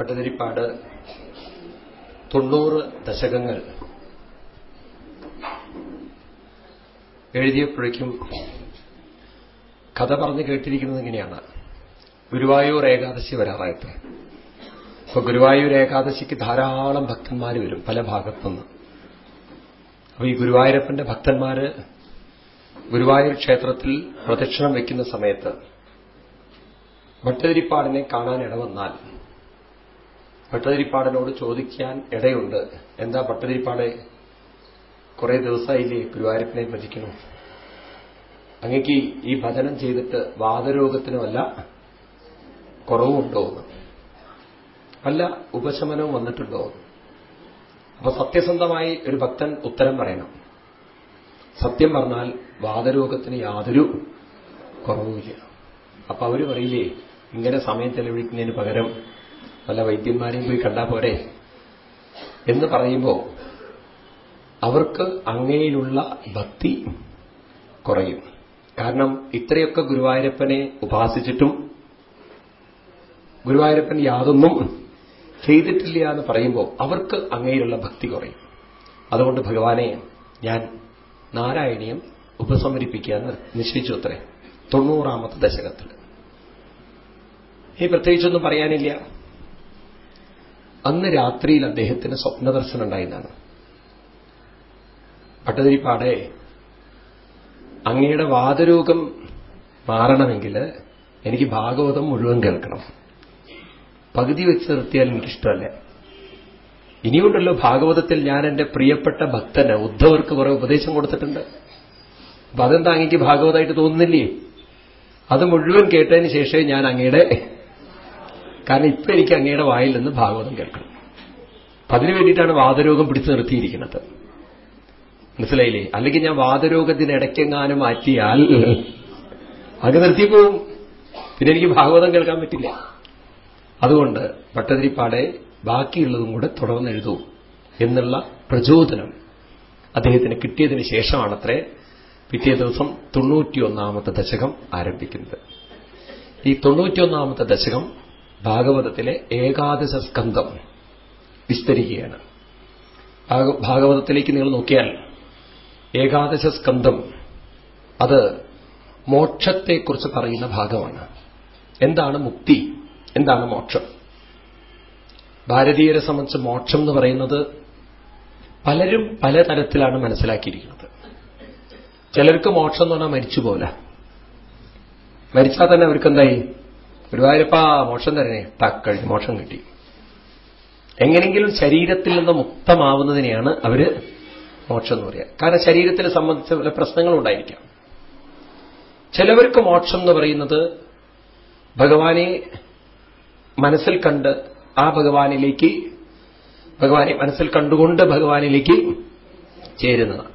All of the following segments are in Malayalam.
പട്ടതിരിപ്പാട് തൊണ്ണൂറ് ദശകങ്ങൾ എഴുതിയപ്പോഴേക്കും കഥ പറഞ്ഞു കേട്ടിരിക്കുന്നത് ഇങ്ങനെയാണ്. ഗുരുവായൂർ ഏകാദശി വരാറായിട്ട്. അപ്പൊ ഗുരുവായൂർ ഏകാദശിക്ക് ധാരാളം ഭക്തന്മാർ വരും പല ഭാഗത്തുനിന്ന്. അപ്പൊ ഈ ഗുരുവായൂരപ്പന്റെ ഭക്തന്മാര് ഗുരുവായൂർ ക്ഷേത്രത്തിൽ പ്രദക്ഷിണം വയ്ക്കുന്ന സമയത്ത് ഭട്ടതിരിപ്പാടിനെ കാണാൻ ഇടവന്നാൽ ഭട്ടതിരിപ്പാടിനോട് ചോദിക്കാൻ ഇടയുണ്ട്. എന്താ ഭട്ടതിരിപ്പാടെ? കുറെ ദിവസമായില്ലേ ഗുരുവായൂരപ്പനെ ഭജിക്കണം. അങ്ങക്ക് ഈ ഭജനം ചെയ്തിട്ട് വാദരോഗത്തിനുമല്ല കുറവുണ്ടോ? അല്ല ഉപശമനവും വന്നിട്ടുണ്ടോ? അപ്പൊ സത്യസന്ധമായി ഒരു ഭക്തൻ ഉത്തരം പറയണം. സത്യം പറഞ്ഞാൽ വാദരോഗത്തിന് യാതൊരു കുറവുമില്ല. അപ്പൊ അവർ പറയില്ലേ ഇങ്ങനെ സമയം ചെലവഴിക്കുന്നതിന് പകരം വല്ല വൈദ്യന്മാരെയും പോയി കണ്ടാൽ പോരെ? എന്ന് പറയുമ്പോൾ അവർക്ക് അങ്ങയിലുള്ള ഭക്തി കുറയും. കാരണം ഇത്രയൊക്കെ ഗുരുവായൂരപ്പനെ ഉപാസിച്ചിട്ടും ഗുരുവായൂരപ്പൻ യാതൊന്നും ചെയ്തിട്ടില്ല എന്ന് പറയുമ്പോൾ അവർക്ക് അങ്ങയിലുള്ള ഭക്തി കുറയും. അതുകൊണ്ട് ഭഗവാനെ ഞാൻ നാരായണീയം ഉപസമരിപ്പിക്കാന്ന് നിശ്ചയിച്ചു അത്രേ. തൊണ്ണൂറാമത്തെ ദശകത്തിൽ. ഈ പ്രത്യേകിച്ചൊന്നും പറയാനില്ല. അന്ന് രാത്രിയിൽ അദ്ദേഹത്തിന് സ്വപ്നദർശനം ഉണ്ടായിരുന്നാണ് പട്ടതിരിപ്പാടെ അങ്ങയുടെ വാദരോഗം മാറണമെങ്കിൽ എനിക്ക് ഭാഗവതം മുഴുവൻ കേൾക്കണം. പകുതി വെച്ച് നിർത്തിയാൽ എനിക്കിഷ്ടമല്ല. ഇനിയുണ്ടല്ലോ ഭാഗവതത്തിൽ ഞാൻ എന്റെ പ്രിയപ്പെട്ട ഭക്തന് ഉദ്ധവർക്ക് കുറെ ഉപദേശം കൊടുത്തിട്ടുണ്ട്. അപ്പൊ അതെന്താ അങ്ങേക്ക് ഭാഗവതമായിട്ട് തോന്നുന്നില്ലേ? അത് മുഴുവൻ കേട്ടതിന് ശേഷമേ ഞാൻ അങ്ങയുടെ കാരണം ഇപ്പൊ എനിക്ക് അങ്ങയുടെ വായിൽ നിന്ന് ഭാഗവതം കേൾക്കണം. അപ്പൊ അതിനു വേണ്ടിയിട്ടാണ് വാദരോഗം പിടിച്ചു നിർത്തിയിരിക്കുന്നത്. മനസ്സിലായില്ലേ? അല്ലെങ്കിൽ ഞാൻ വാദരോഗത്തിനിടയ്ക്കെങ്ങാനും മാറ്റിയാൽ അത് നിർത്തിപ്പോവും. പിന്നെ എനിക്ക് ഭാഗവതം കേൾക്കാൻ പറ്റില്ല. അതുകൊണ്ട് ഭട്ടതിരിപ്പാടെ ബാക്കിയുള്ളതും കൂടെ തുടർന്ന് എഴുതൂ എന്നുള്ള പ്രചോദനം അദ്ദേഹത്തിന് കിട്ടിയതിന് ശേഷമാണത്രേ പിറ്റേ ദിവസം തൊണ്ണൂറ്റിയൊന്നാമത്തെ ദശകം ആരംഭിക്കുന്നത്. ഈ തൊണ്ണൂറ്റിയൊന്നാമത്തെ ദശകം ഭാഗവതത്തിലെ ഏകാദശ സ്കന്ധം വിസ്തരിക്കുകയാണ്. ഭാഗവതത്തിലേക്ക് നിങ്ങൾ നോക്കിയാൽ ഏകാദശ സ്കന്ധം അത് മോക്ഷത്തെക്കുറിച്ച് പറയുന്ന ഭാഗമാണ്. എന്താണ് മുക്തി? എന്താണ് മോക്ഷം? ഭാരതീയരെ സംബന്ധിച്ച് മോക്ഷം എന്ന് പറയുന്നത് പലരും പലതരത്തിലാണ് മനസ്സിലാക്കിയിരിക്കുന്നത്. ചിലർക്ക് മോക്ഷം എന്ന് പറഞ്ഞാൽ മരിച്ചു പോലെ മരിച്ചാൽ തന്നെ അവർക്ക് എന്തായി ഗുരുവായൂരപ്പാ മോക്ഷം തരണേ. തക്കൾ മോക്ഷം കിട്ടി. എങ്ങനെങ്കിലും ശരീരത്തിൽ നിന്ന് മുക്തമാവുന്നതിനെയാണ് അവർ മോക്ഷം എന്ന് പറയുക കാരണം ശരീരത്തിനെ സംബന്ധിച്ച പല പ്രശ്നങ്ങളുണ്ടായിരിക്കാം ചിലവർക്ക് മോക്ഷം എന്ന് പറയുന്നത് ഭഗവാനെ മനസ്സിൽ കണ്ട് ആ ഭഗവാനിലേക്ക് ഭഗവാനെ മനസ്സിൽ കണ്ടുകൊണ്ട് ഭഗവാനിലേക്ക് ചേരുന്നതാണ്.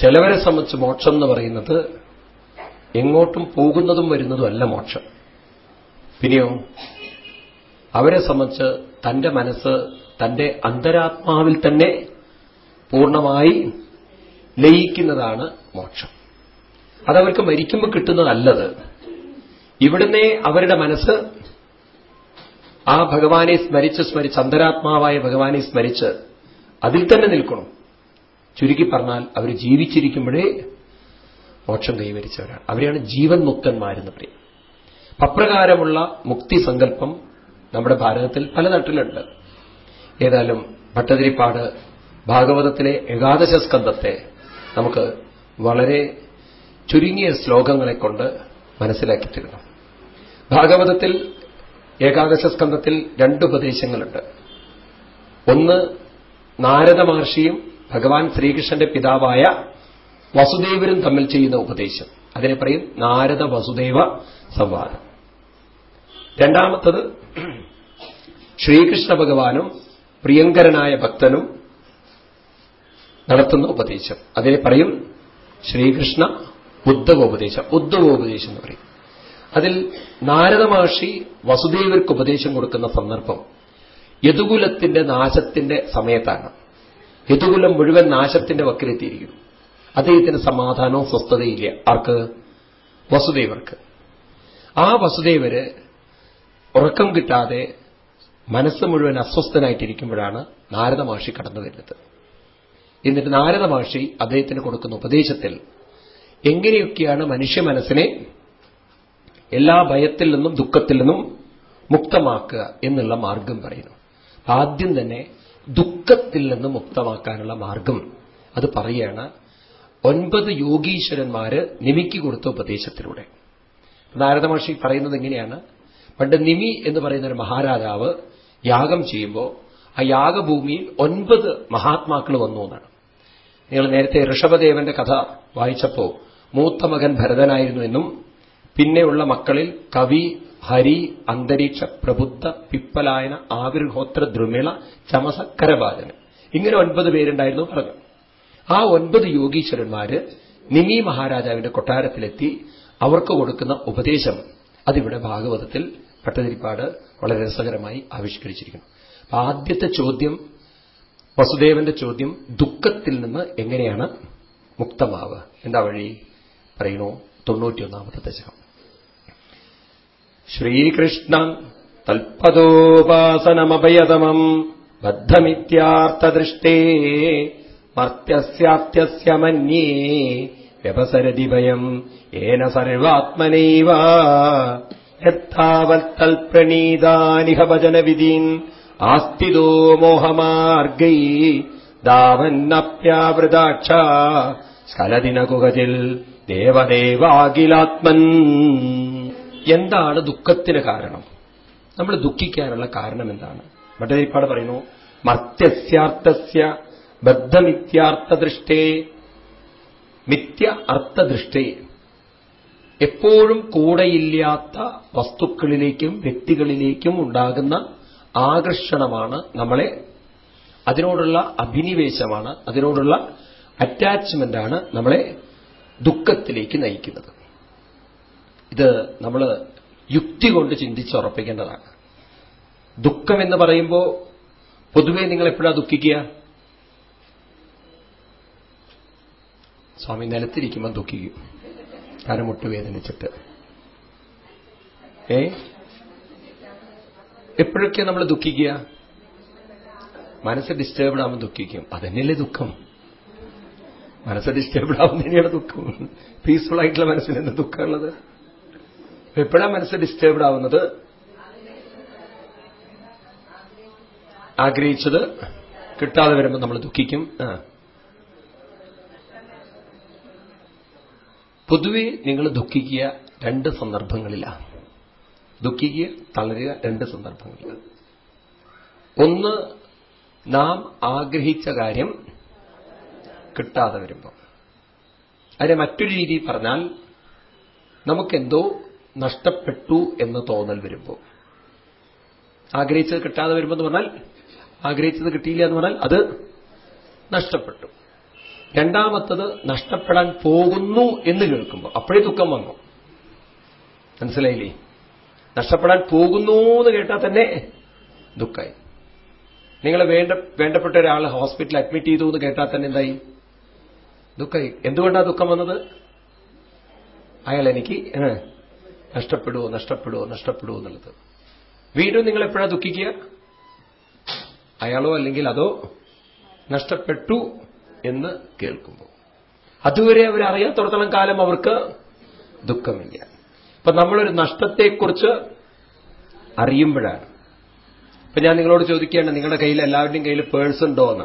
ചിലവരെ സംബന്ധിച്ച് മോക്ഷം എന്ന് പറയുന്നത് എങ്ങോട്ടും പോകുന്നതും വരുന്നതും അല്ല മോക്ഷം. പിന്നെയോ? അവരെ സംബന്ധിച്ച് തന്റെ മനസ്സ് തന്റെ അന്തരാത്മാവിൽ തന്നെ പൂർണമായി ലയിക്കുന്നതാണ് മോക്ഷം. അതവർക്ക് മരിക്കുമ്പോൾ കിട്ടുന്നതല്ലത്. ഇവിടുന്ന് അവരുടെ മനസ്സ് ആ ഭഗവാനെ സ്മരിച്ച് സ്മരിച്ച് അന്തരാത്മാവായ ഭഗവാനെ സ്മരിച്ച് അതിൽ തന്നെ നിൽക്കണം. ചുരുക്കി പറഞ്ഞാൽ അവർ ജീവിച്ചിരിക്കുമ്പോഴേ മോക്ഷം കൈവരിച്ചവരാണ്. അവരെയാണ് ജീവൻ മുക്തന്മാരെന്ന് പറയും. അപ്രകാരമുള്ള മുക്തി സങ്കല്പം നമ്മുടെ ഭാരതത്തിൽ പല നാട്ടിലുണ്ട് ഏതായാലും ഭട്ടതിരിപ്പാട് ഭാഗവതത്തിലെ ഏകാദശ സ്കന്ധത്തെ നമുക്ക് വളരെ ചുരുങ്ങിയ ശ്ലോകങ്ങളെ കൊണ്ട് മനസ്സിലാക്കി തരണം ഭാഗവതത്തിൽ ഏകാദശ സ്കന്ധത്തിൽ രണ്ട് ഉപദേശങ്ങളുണ്ട്. ഒന്ന് നാരദ മഹർഷിയും ഭഗവാൻ ശ്രീകൃഷ്ണന്റെ പിതാവായ വസുദേവരും തമ്മിൽ ചെയ്യുന്ന ഉപദേശം. അതിനെ പറയും നാരദ വസുദേവ സംവാദം. രണ്ടാമത്തത് ശ്രീകൃഷ്ണ ഭഗവാനും പ്രിയങ്കരനായ ഭക്തനും നടത്തുന്ന ഉപദേശം. അതിനെ പറയും ശ്രീകൃഷ്ണ ഉദ്ധവോപദേശം. ഉദ്ധവോപദേശം എന്ന് പറയും. അതിൽ നാരദ മഹർഷി വസുദേവർക്ക് ഉപദേശം കൊടുക്കുന്ന സന്ദർഭം യദുകുലത്തിന്റെ നാശത്തിന്റെ സമയത്താണ്. യദുകുലം മുഴുവൻ നാശത്തിന്റെ വക്കിലെത്തിയിരിക്കുന്നു. അദ്ദേഹത്തിന് സമാധാനവും സ്വസ്ഥതയില്ല. ആർക്ക്? വസുദേവർക്ക്. ആ വസുദേവര് ഉറക്കം കിട്ടാതെ മനസ്സ് മുഴുവൻ അസ്വസ്ഥനായിട്ടിരിക്കുമ്പോഴാണ് നാരദ മഹർഷി കടന്നു വരുന്നത്. എന്നിട്ട് നാരദ അദ്ദേഹത്തിന് കൊടുക്കുന്ന ഉപദേശത്തിൽ എങ്ങനെയൊക്കെയാണ് മനുഷ്യ മനസ്സിനെ എല്ലാ ഭയത്തിൽ നിന്നും ദുഃഖത്തിൽ നിന്നും മുക്തമാക്കുക എന്നുള്ള മാർഗം പറയുന്നു. ആദ്യം തന്നെ ദുഃഖത്തിൽ നിന്ന് മുക്തമാക്കാനുള്ള മാർഗം അത് പറയാണ് ഒൻപത് യോഗീശ്വരന്മാര് നിമിക്ക് കൊടുത്ത ഉപദേശത്തിലൂടെ. നാരദ മഹർഷി പറയുന്നത് എങ്ങനെയാണ്? പണ്ട് നിമി എന്ന് പറയുന്ന ഒരു മഹാരാജാവ് യാഗം ചെയ്യുമ്പോൾ ആ യാഗഭൂമിയിൽ ഒൻപത് മഹാത്മാക്കൾ വന്നു എന്നാണ്. നിങ്ങൾ നേരത്തെ ഋഷഭദേവന്റെ കഥ വായിച്ചപ്പോ മൂത്ത മകൻ ഭരതനായിരുന്നു എന്നും പിന്നെയുള്ള മക്കളിൽ കവി ഹരി അന്തരീക്ഷ പ്രബുദ്ധ പിപ്പലായന ആവിർഹോത്ര ദ്രുമിള ചമസക്കരബാലന് ഇങ്ങനെ ഒൻപത് പേരുണ്ടായിരുന്നു പറഞ്ഞു ആ ഒൻപത് യോഗീശ്വരന്മാര് നിമി മഹാരാജാവിന്റെ കൊട്ടാരത്തിലെത്തി അവർക്ക് കൊടുക്കുന്ന ഉപദേശം അതിവിടെ ഭാഗവതത്തിൽ ഭട്ടതിരിപ്പാട് വളരെ രസകരമായി ആവിഷ്കരിച്ചിരിക്കുന്നു. ആദ്യത്തെ ചോദ്യം വസുദേവന്റെ ചോദ്യം ദുഃഖത്തിൽ നിന്ന് എങ്ങനെയാണ് മുക്തമാവ് എന്താ വഴി? പറയണോ തൊണ്ണൂറ്റിയൊന്നാമത്തെ ദശകം. ശ്രീകൃഷ്ണ തൽപദോപാസനമഭയതമം ബദ്ധമിത്യാർത്ഥദൃഷ്ടേ മർത്യസ്യാത്യസ്യ മന്യേ വ്യവസരതി ഭയം ഏന സർവാത്മനൈവ. യഥാവത്തൽപ്രണീതാനിഹ ഭജനവിധീൻ. ആസ്തിദോ മോഹമാർഗൈ. ദാവന്നപ്യാവൃതാക്ഷ. സ്കലദിനകുകതിൽ ദേവദേവാകിലാത്മൻ എന്താണ് ദുഃഖത്തിന് കാരണം? നമ്മൾ ദുഃഖിക്കാനുള്ള കാരണം എന്താണ്? ഭട്ടതിരിപ്പാട് പറയുന്നു മർത്യസ്യാർത്ഥസ്യ ബദ്ധമിത്യാർത്ഥദൃഷ്ടേ. മിഥ്യ അർത്ഥദൃഷ്ടേ. എപ്പോഴും കൂടെയില്ലാത്ത വസ്തുക്കളിലേക്കും വ്യക്തികളിലേക്കും ഉണ്ടാകുന്ന ആകർഷണമാണ് നമ്മളെ. അതിനോടുള്ള അഭിനിവേശമാണ് അതിനോടുള്ള അറ്റാച്ച്മെന്റാണ് നമ്മളെ ദുഃഖത്തിലേക്ക് നയിക്കുന്നത്. ഇത് നമ്മൾ യുക്തി കൊണ്ട് ചിന്തിച്ചുറപ്പിക്കേണ്ടതാണ്. ദുഃഖം എന്ന് പറയുമ്പോൾ പൊതുവെ നിങ്ങൾ എപ്പോഴാ ദുഃഖിക്കുക? സ്വാമി നിലത്തിരിക്കുമ്പോൾ ദുഃഖിക്കും. കാരണം മുട്ടുവേദനിച്ചിട്ട് ഏ? എപ്പോഴൊക്കെയാ നമ്മൾ ദുഃഖിക്കുക? മനസ്സ് ഡിസ്റ്റർബ്ഡ് ആവുമ്പോൾ ദുഃഖിക്കും. അതന്നെയല്ലേ ദുഃഖം. മനസ്സ് ഡിസ്റ്റർബ്ഡ് ആവുന്നതിനെയാണ് ദുഃഖം. പീസ്ഫുൾ ആയിട്ടുള്ള മനസ്സിന് എന്ത് ദുഃഖമുള്ളത്? എപ്പോഴാണ് മനസ്സ് ഡിസ്റ്റർബ്ഡ് ആവുന്നത്? ആഗ്രഹിച്ചത്? കിട്ടാതെ വരുമ്പോൾ നമ്മൾ ദുഃഖിക്കും. ആ. പൊതുവെ നിങ്ങൾ ദുഃഖിക്കുക രണ്ട് സന്ദർഭങ്ങളിലാണ്. ദുഃഖിക്കുക തളരുക രണ്ട് സന്ദർഭങ്ങളിലാണ്. ഒന്ന് നാം ആഗ്രഹിച്ച കാര്യം കിട്ടാതെ വരുമ്പോൾ. അതിനെ മറ്റൊരു രീതിയിൽ പറഞ്ഞാൽ നമുക്കെന്തോ നഷ്ടപ്പെട്ടു എന്ന് തോന്നൽ വരുമ്പോൾ. ആഗ്രഹിച്ചത് കിട്ടാതെ വരുമ്പോൾ എന്ന് പറഞ്ഞാൽ ആഗ്രഹിച്ചത് കിട്ടിയില്ല എന്ന് പറഞ്ഞാൽ അത് നഷ്ടപ്പെട്ടു. രണ്ടാമത്തത് നഷ്ടപ്പെടാൻ പോകുന്നു എന്ന് കേൾക്കുമ്പോൾ അപ്പോഴേ ദുഃഖം വന്നു. മനസ്സിലായില്ലേ? നഷ്ടപ്പെടാൻ പോകുന്നു എന്ന് കേട്ടാൽ തന്നെ ദുഃഖമായി. നിങ്ങളെ വേണ്ട വേണ്ടപ്പെട്ട ഒരാൾ ഹോസ്പിറ്റലിൽ അഡ്മിറ്റ് ചെയ്തു എന്ന് കേട്ടാൽ തന്നെ എന്തായി? ദുഃഖമായി. എന്തുകൊണ്ടാണ് ദുഃഖം വന്നത്? അയാൾ എനിക്ക് നഷ്ടപ്പെടുവോ നഷ്ടപ്പെടുവോ നഷ്ടപ്പെടുവോ എന്നുള്ളത്. വീണ്ടും നിങ്ങൾ എപ്പോഴാണ് ദുഃഖിക്കുക? അയാളോ അല്ലെങ്കിൽ അതോ നഷ്ടപ്പെട്ടു എന്ന് കേൾക്കുന്നു. അതുവരെ അവരറിയാത്തടത്തോളം കാലം അവർക്ക് ദുഃഖമില്ല. ഇപ്പൊ നമ്മളൊരു നഷ്ടത്തെക്കുറിച്ച് അറിയുമ്പോഴാണ്. ഇപ്പൊ ഞാൻ നിങ്ങളോട് ചോദിക്കുകയാണ് നിങ്ങളുടെ കയ്യിൽ എല്ലാവരുടെയും കയ്യിൽ പേഴ്സ് ഉണ്ടോ എന്ന്.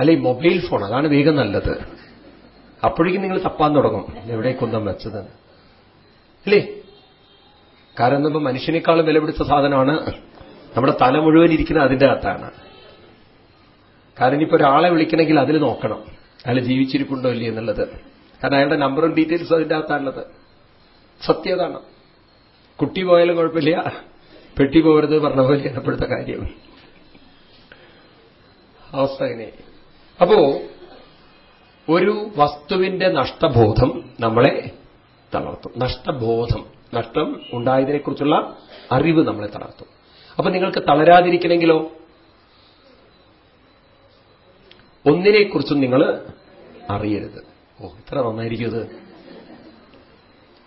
അല്ലെ മൊബൈൽ ഫോൺ അതാണ് വേഗം നല്ലത്. അപ്പോഴേക്കും നിങ്ങൾ തപ്പാൻ തുടങ്ങും. എവിടെ കുന്തം വെച്ചത്? അല്ലേ? കാരണം നമ്മൾ മനുഷ്യനേക്കാളും വിലപിടിച്ച സാധനമാണ് നമ്മുടെ തല മുഴുവൻ ഇരിക്കുന്നത് അതിന്റെ അകത്താണ്. കാരണം ഇനിയിപ്പോ ഒരാളെ വിളിക്കണമെങ്കിൽ അതിൽ നോക്കണം. അയാൾ ജീവിച്ചിരിപ്പുണ്ടോ ഇല്ലേ എന്നുള്ളത്. കാരണം അയാളുടെ നമ്പറും ഡീറ്റെയിൽസും അതിന്റെ അകത്താണുള്ളത്. സത്യതാണ് കുട്ടി പോയാലും കുഴപ്പമില്ല. പെട്ടി പോകരുത് പറഞ്ഞ പോലെയാണ് ഇപ്പോഴത്തെ കാര്യം. അവസ്ഥ അങ്ങനെ അപ്പോ ഒരു വസ്തുവിന്റെ നഷ്ടബോധം നമ്മളെ തളർത്തും. നഷ്ടബോധം നഷ്ടം ഉണ്ടായതിനെക്കുറിച്ചുള്ള അറിവ് നമ്മളെ തളർത്തും. അപ്പൊ നിങ്ങൾക്ക് തളരാതിരിക്കണമെങ്കിലോ? ഒന്നിനെക്കുറിച്ചും നിങ്ങൾ അറിയരുത്. ഓ ഇത്ര നന്നായിരിക്കും ഇത്.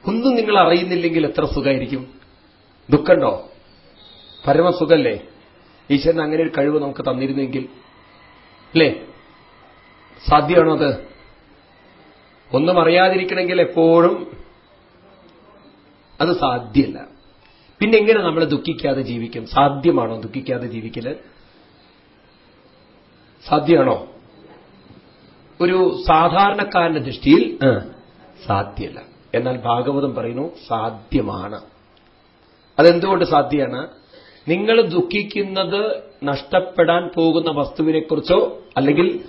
ഒന്നും നിങ്ങൾ അറിയുന്നില്ലെങ്കിൽ എത്ര സുഖമായിരിക്കും? ദുഃഖമുണ്ടോ? പരമസുഖല്ലേ? ഈശ്വരൻ അങ്ങനെ ഒരു കഴിവ് നമുക്ക് തന്നിരുന്നെങ്കിൽ അല്ലേ? സാധ്യമാണോ അത്? ഒന്നും അറിയാതിരിക്കണമെങ്കിൽ എപ്പോഴും അത് സാധ്യല്ല പിന്നെ എങ്ങനെ നമ്മൾ ദുഃഖിക്കാതെ ജീവിക്കും? സാധ്യമാണോ ദുഃഖിക്കാതെ ജീവിക്കൽ? സാധ്യമാണോ? ഒരു സാധാരണക്കാരന്റെ ദൃഷ്ടിയിൽ സാധ്യല്ല. എന്നാൽ ഭാഗവതം പറയുന്നു സാധ്യമാണ്. അതെന്തുകൊണ്ട് സാധ്യമാണ്? നിങ്ങൾ ദുഃഖിക്കുന്നത് നഷ്ടപ്പെടാൻ പോകുന്ന വസ്തുവിനെക്കുറിച്ചോ അല്ലെങ്കിൽ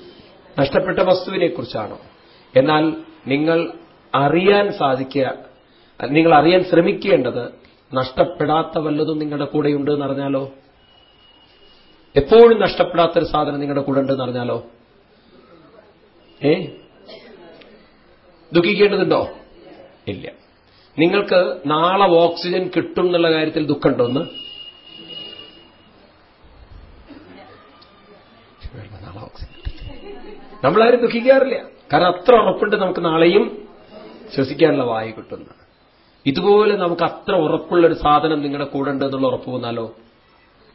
നഷ്ടപ്പെട്ട വസ്തുവിനെക്കുറിച്ചാണോ? എന്നാൽ നിങ്ങൾ അറിയാൻ സാധിക്കുക നിങ്ങൾ അറിയാൻ ശ്രമിക്കേണ്ടത് നഷ്ടപ്പെടാത്ത വല്ലതും നിങ്ങളുടെ കൂടെയുണ്ട് എന്ന് അറിഞ്ഞാലോ? എപ്പോഴും നഷ്ടപ്പെടാത്തൊരു സാധനം നിങ്ങളുടെ കൂടെ ഉണ്ടെന്ന് അറിഞ്ഞാലോ? ഏ? ദുഃഖിക്കേണ്ടതുണ്ടോ? ഇല്ല. നിങ്ങൾക്ക് നാളെ ഓക്സിജൻ കിട്ടും എന്നുള്ള കാര്യത്തിൽ ദുഃഖമുണ്ടോ ഒന്ന്? നാളെ ഓക്സിജൻ നമ്മളാരും ദുഃഖിക്കാറില്ല. കാരണം അത്ര ഉറപ്പുണ്ട് നമുക്ക് നാളെയും ശ്വസിക്കാനുള്ള വായു കിട്ടുന്ന ഇതുപോലെ നമുക്ക് അത്ര ഉറപ്പുള്ളൊരു സാധനം നിങ്ങളുടെ കൂടെ ഉണ്ട് എന്നുള്ള ഉറപ്പ് വന്നാലോ?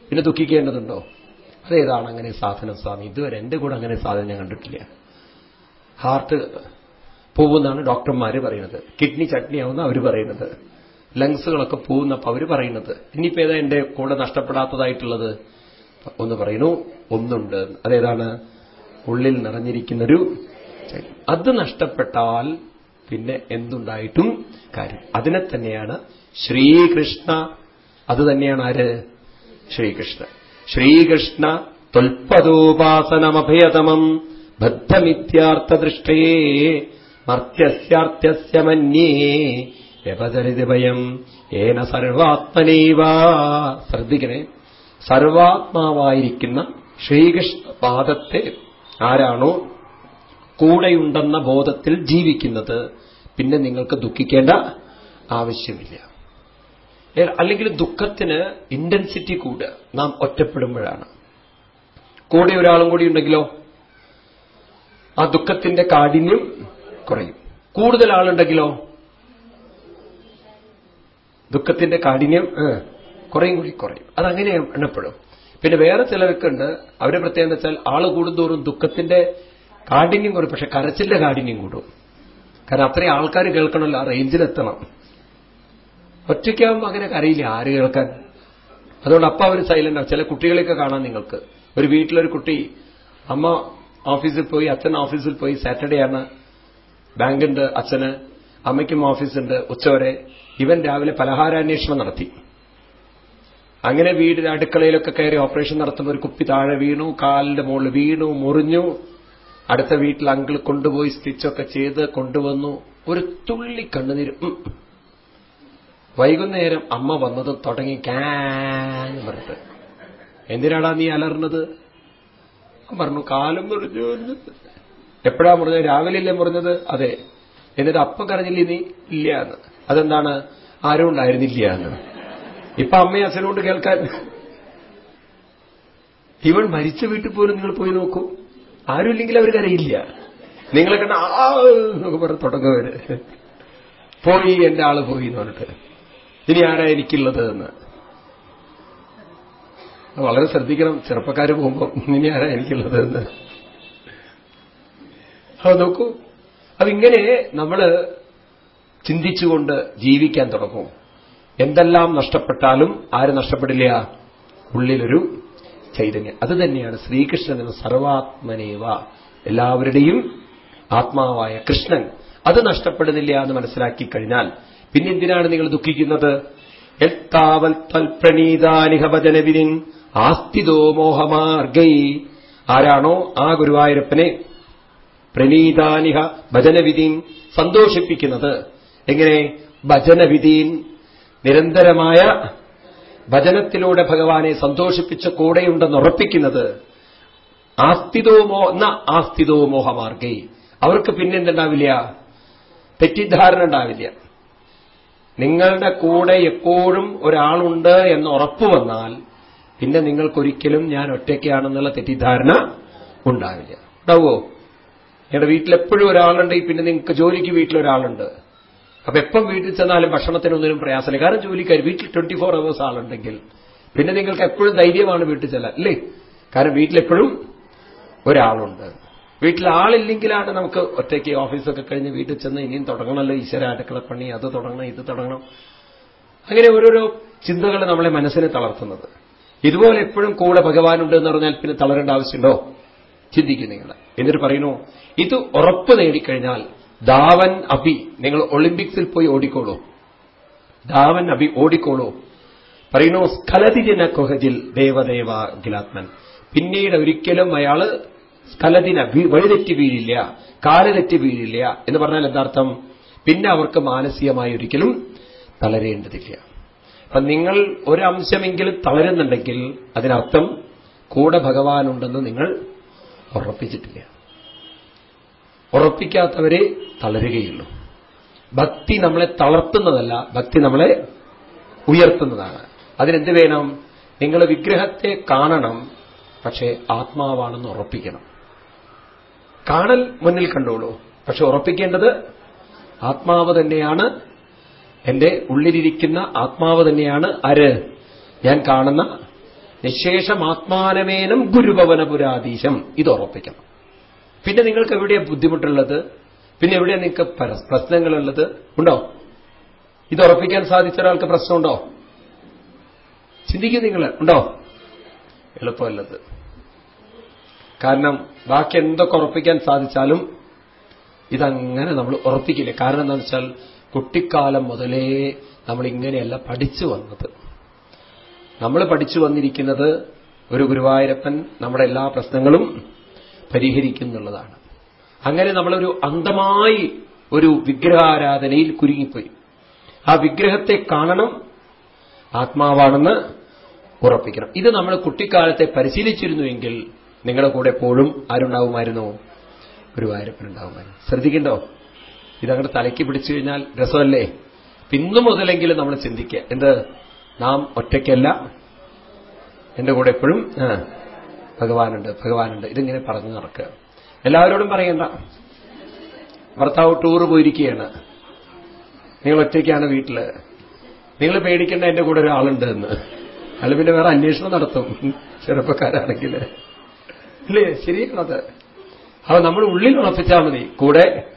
പിന്നെ ദുഃഖിക്കേണ്ടതുണ്ടോ? അതേതാണ് അങ്ങനെ സാധനം സ്വാമി. ഇതുവരെ എന്റെ കൂടെ അങ്ങനെ സാധനം ഞാൻ കണ്ടിട്ടില്ല. ഹാർട്ട് പോവുമെന്നാണ് ഡോക്ടർമാർ പറയുന്നത്. കിഡ്നി ചട്നിയാവുന്ന അവർ പറയുന്നത്. ലങ്സുകളൊക്കെ പോകുന്നപ്പോൾ അവർ പറയുന്നത്. ഇനിയിപ്പോ ഏതാ എന്റെ കൂടെ നഷ്ടപ്പെടാത്തതായിട്ടുള്ളത്? ഒന്ന് പറയുന്നു ഒന്നുണ്ട്. അതേതാണ്? ഉള്ളിൽ നിറഞ്ഞിരിക്കുന്നൊരു അത് നഷ്ടപ്പെട്ടാൽ പിന്നെ എന്തുണ്ടായിട്ടും കാര്യം. അതിനെ തന്നെയാണ് ശ്രീകൃഷ്ണ. അത് തന്നെയാണ് ആര്? ശ്രീകൃഷ്ണ ശ്രീകൃഷ്ണ തൊൽപദോപാസനമഭയതമം ബദ്ധമിത്യാർത്ഥദൃഷ്ടേ മർത്യസ്യാർത്ഥ്യസ്യ മന്യേ വ്യപചരിതി ഭയം. ഏന സർവാത്മനൈവ. ശ്രദ്ധിക്കണേ. സർവാത്മാവായിരിക്കുന്ന ശ്രീകൃഷ്ണ പാദത്തെ ആരാണോ കൂടെയുണ്ടെന്ന ബോധത്തിൽ ജീവിക്കുന്നത് പിന്നെ നിങ്ങൾക്ക് ദുഃഖിക്കേണ്ട ആവശ്യമില്ല. അല്ലെങ്കിൽ ദുഃഖത്തിന് ഇന്റൻസിറ്റി കൂടുക. നാം ഒറ്റപ്പെടുമ്പോഴാണ്. കൂടെ ഒരാളും കൂടി ഉണ്ടെങ്കിലോ? ആ ദുഃഖത്തിന്റെ കാഠിന്യം കുറയും. കൂടുതൽ ആളുണ്ടെങ്കിലോ? ദുഃഖത്തിന്റെ കാഠിന്യം കുറയും കൂടി കുറയും. അതങ്ങനെ എണ്ണപ്പെടും. പിന്നെ വേറെ ചിലർക്കുണ്ട് അവരെ പ്രത്യേകം വെച്ചാൽ ആൾ കൂടുന്തോറും ദുഃഖത്തിന്റെ കാഠിന്യം കുറയും പക്ഷെ കരച്ചിന്റെ കാഠിന്യം കൂടും. കാരണം അത്രയും ആൾക്കാർ കേൾക്കണമല്ലോ ആ റേഞ്ചിലെത്തണം. ഒറ്റയ്ക്കാവുമ്പോൾ അങ്ങനെ കരയില്ല ആര് കേൾക്കാൻ? അതുകൊണ്ട് അപ്പ അവർ സൈലന്റ് ചില കുട്ടികളെയൊക്കെ കാണാം നിങ്ങൾക്ക്. ഒരു വീട്ടിലൊരു കുട്ടി അമ്മ ഓഫീസിൽ പോയി അച്ഛൻ ഓഫീസിൽ പോയി സാറ്റർഡേ ആണ്. ബാങ്കുണ്ട് അച്ഛന് അമ്മയ്ക്കും ഓഫീസുണ്ട് ഉച്ചവരെ ഇവൻ രാവിലെ പലഹാരാന്വേഷണം നടത്തി. അങ്ങനെ വീട് അടുക്കളയിലൊക്കെ കയറി ഓപ്പറേഷൻ നടത്തുമ്പോൾ ഒരു കുപ്പി താഴെ വീണു കാലിന്റെ മുകളിൽ വീണു മുറിഞ്ഞു. അടുത്ത വീട്ടിൽ അങ്കിൾ കൊണ്ടുപോയി സ്റ്റിച്ചൊക്കെ ചെയ്ത് കൊണ്ടുവന്നു. ഒരു തുള്ളി കണ്ണുനീര് വൈകുന്നേരം അമ്മ വന്നത് തുടങ്ങി കാന്ന് പറഞ്ഞിട്ട്. എന്തിനാടാ നീ അലർന്നത് പറഞ്ഞു കാലം മുറിഞ്ഞു എപ്പോഴാ മുറിഞ്ഞത്? രാവിലെയല്ലേ മുറിഞ്ഞത്? അതെ. എന്നിട്ട് അപ്പം കരഞ്ഞില്ലേ നീ? ഇല്ല എന്ന് അതെന്താണ്? ആരും ഉണ്ടായിരുന്നില്ല എന്ന്. ഇപ്പൊ അമ്മയെ അച്ഛനോട് കേൾക്കാൻ. ഇവൾ മരിച്ച വീട്ടിൽ പോലും നിങ്ങൾ പോയി നോക്കൂ. ആരുമില്ലെങ്കിൽ അവർ കരയില്ല. നിങ്ങളെ കണ്ട ആ എന്നൊക്കെ പറഞ്ഞ് തുടങ്ങുവര് പോയി എന്റെ ആൾ പോയി എന്ന് പറഞ്ഞിട്ട്. ഇനി ആരാ എനിക്കുള്ളത് എന്ന്. വളരെ ശ്രദ്ധിക്കണം. ചെറുപ്പക്കാർ പോകുമ്പോൾ ഇനി ആരാ എനിക്കുള്ളത് എന്ന്. അത് നോക്കൂ. അതിങ്ങനെ നമ്മൾ ചിന്തിച്ചുകൊണ്ട് ജീവിക്കാൻ തുടങ്ങും. എന്തെല്ലാം നഷ്ടപ്പെട്ടാലും ആര് നഷ്ടപ്പെടില്ല? ഉള്ളിലൊരു ചൈതന്യം. അത് തന്നെയാണ് ശ്രീകൃഷ്ണൻ സർവാത്മനേവ. എല്ലാവരുടെയും ആത്മാവായ കൃഷ്ണൻ. അത് നഷ്ടപ്പെടുന്നില്ല എന്ന് മനസ്സിലാക്കി കഴിഞ്ഞാൽ പിന്നെ എന്തിനാണ് നിങ്ങൾ ദുഃഖിക്കുന്നത്? എത്താവൽ തൽപ്രണീതാനിഹ ഭജനവിനിൻ ആസ്തിതോ മോഹമാർഗൈ. ആരാണോ ആ ഗുരുവായൂരപ്പനെ പ്രണീതാനിഹ ഭജനവിധീൻ സന്തോഷിപ്പിക്കുന്നത്. എങ്ങനെ? ഭജനവിധീൻ. നിരന്തരമായ ഭജനത്തിലൂടെ ഭഗവാനെ സന്തോഷിപ്പിച്ച കൂടെയുണ്ടെന്ന് ഉറപ്പിക്കുന്നത് ആസ്തിതോ മോ എന്ന ആസ്തിതോ മോഹമാർഗൈ. അവർക്ക് പിന്നെന്തുണ്ടാവില്ല? തെറ്റിദ്ധാരണ ഉണ്ടാവില്ല. നിങ്ങളുടെ കൂടെ എപ്പോഴും ഒരാളുണ്ട് എന്ന് ഉറപ്പു വന്നാൽ പിന്നെ നിങ്ങൾക്കൊരിക്കലും ഞാൻ ഒറ്റയ്ക്കാണെന്നുള്ള തെറ്റിദ്ധാരണ ഉണ്ടാവില്ല. ഉണ്ടാവോ നിങ്ങളുടെ വീട്ടിലെപ്പോഴും ഒരാളുണ്ടെങ്കിൽ പിന്നെ നിങ്ങൾക്ക് ജോലിക്ക് വീട്ടിലൊരാളുണ്ട്. അപ്പൊ എപ്പം വീട്ടിൽ ചെന്നാലും ഭക്ഷണത്തിനൊന്നിനും പ്രയാസമില്ല. കാരണം ജോലിക്കാർ വീട്ടിൽ ട്വന്റി ഫോർ അവേഴ്സ് ആളുണ്ടെങ്കിൽ പിന്നെ നിങ്ങൾക്ക് എപ്പോഴും ധൈര്യമാണ് വീട്ടിൽ ചെല്ലാൻ അല്ലേ? കാരണം വീട്ടിലെപ്പോഴും ഒരാളുണ്ട്. വീട്ടിൽ ആളില്ലെങ്കിലാണ് നമുക്ക് ഒറ്റയ്ക്ക് ഓഫീസൊക്കെ കഴിഞ്ഞ് വീട്ടിൽ ചെന്ന് ഇനിയും തുടങ്ങണമല്ലോ ഈശ്വര അടുക്കളപ്പണി അത് തുടങ്ങണം ഇത് തുടങ്ങണം. അങ്ങനെ ഓരോരോ ചിന്തകൾ നമ്മളെ മനസ്സിനെ തളർത്തുന്നത്. ഇതുപോലെ എപ്പോഴും കൂടെ ഭഗവാനുണ്ട് എന്ന് പറഞ്ഞാൽ പിന്നെ തളരേണ്ട ആവശ്യമുണ്ടോ? ചിന്തിക്കും നിങ്ങൾ. എന്നിട്ട് പറയുന്നു ഇത് ഉറപ്പ് നേടിക്കഴിഞ്ഞാൽ ദാവൻ അഭി നിങ്ങൾ ഒളിമ്പിക്സിൽ പോയി ഓടിക്കോളൂ. ദാവൻ അഭി ഓടിക്കോളൂ. പറയുന്നു സ്ഖലതിജന കുഹജിൽ ദേവദേവ ഗിലാത്മൻ പിന്നീട് ഒരിക്കലും അയാൾ സ്ഖലതിന വഴിതെറ്റി വീഴില്ല കാലതെറ്റി വീഴില്ല എന്ന് പറഞ്ഞാൽ എന്താർത്ഥം? പിന്നെ അവർക്ക് മാനസികമായി ഒരിക്കലും തളരേണ്ടതില്ല. അപ്പൊ നിങ്ങൾ ഒരംശമെങ്കിലും തളരുന്നുണ്ടെങ്കിൽ അതിനർത്ഥം കൂടെ ഭഗവാനുണ്ടെന്ന് നിങ്ങൾ ഉറപ്പിച്ചിട്ടില്ല. ഉറപ്പിക്കാത്തവരെ തളരുകയുള്ളൂ. ഭക്തി നമ്മളെ തളർത്തുന്നതല്ല ഭക്തി നമ്മളെ ഉയർത്തുന്നതാണ്. അതിനെന്ത് വേണം? നിങ്ങൾ വിഗ്രഹത്തെ കാണണം പക്ഷേ ആത്മാവാണെന്ന് ഉറപ്പിക്കണം. കാണൽ മുന്നിൽ കണ്ടോളൂ പക്ഷെ ഉറപ്പിക്കേണ്ടത് ആത്മാവ് തന്നെയാണ് എന്റെ ഉള്ളിലിരിക്കുന്ന ആത്മാവ് തന്നെയാണ് അര്. ഞാൻ കാണുന്ന നിശേഷം ഗുരുഭവന പുരാധീശം ഇത് ഉറപ്പിക്കണം. പിന്നെ നിങ്ങൾക്ക് എവിടെയാ ബുദ്ധിമുട്ടുള്ളത്? പിന്നെ എവിടെയാ നിങ്ങൾക്ക് പ്രശ്നങ്ങളുള്ളത്? ഉണ്ടോ? ഇത് ഉറപ്പിക്കാൻ സാധിച്ച ഒരാൾക്ക് പ്രശ്നമുണ്ടോ? ചിന്തിക്കും നിങ്ങൾ. ഉണ്ടോ? എളുപ്പമല്ലത്. കാരണം ബാക്കി എന്തൊക്കെ ഉറപ്പിക്കാൻ സാധിച്ചാലും ഇതങ്ങനെ നമ്മൾ ഉറപ്പിക്കില്ല. കാരണം എന്താണെന്ന് വെച്ചാൽ കുട്ടിക്കാലം മുതലേ നമ്മൾ ഇങ്ങനെയല്ല പഠിച്ചു വന്നത്. നമ്മൾ പഠിച്ചു വന്നിരിക്കുന്നത് ഒരു ഗുരുവായൂരപ്പൻ നമ്മുടെ എല്ലാ പ്രശ്നങ്ങളും പരിഹരിക്കുന്നുള്ളതാണ്. അങ്ങനെ നമ്മളൊരു അന്ധമായി ഒരു വിഗ്രഹാരാധനയിൽ കുരുങ്ങിപ്പോയി. ആ വിഗ്രഹത്തെ കാണണം ആത്മാവാണെന്ന് ഉറപ്പിക്കണം. ഇത് നമ്മൾ കുട്ടിക്കാലത്തെ പരിശീലിച്ചിരുന്നുവെങ്കിൽ നിങ്ങളുടെ കൂടെ എപ്പോഴും ആരുണ്ടാവുമായിരുന്നു? ഗുരുവായൂരപ്പൻ ഉണ്ടാവുമായിരുന്നു. ശ്രദ്ധിക്കണ്ടോ? ഇതങ്ങോട്ട് തലയ്ക്ക് പിടിച്ചു കഴിഞ്ഞാൽ രസമല്ലേ? പിന്നു മുതലെങ്കിലും നമ്മൾ ചിന്തിക്കുക. എന്ത്? നാം ഒറ്റയ്ക്കല്ല. എന്റെ കൂടെ എപ്പോഴും ഭഗവാനുണ്ട് ഭഗവാനുണ്ട്. ഇതിങ്ങനെ പറഞ്ഞു നടക്കുക. എല്ലാവരോടും പറയണ്ട. ഭർത്താവ് ടൂറ് പോയിരിക്കുകയാണ്. നിങ്ങൾ ഒറ്റയ്ക്കാണ് വീട്ടിൽ. നിങ്ങൾ പേടിക്കേണ്ട എന്റെ കൂടെ ഒരാളുണ്ട് എന്ന് അല്ല പിന്നെ വേറെ അന്വേഷണം നടത്തും. ചെറുപ്പക്കാരാണെങ്കിൽ അല്ലേ? ശരിയാണത്. അപ്പൊ നമ്മൾ ഉള്ളിൽ ഉറപ്പിച്ചാൽ മതി. കൂടെ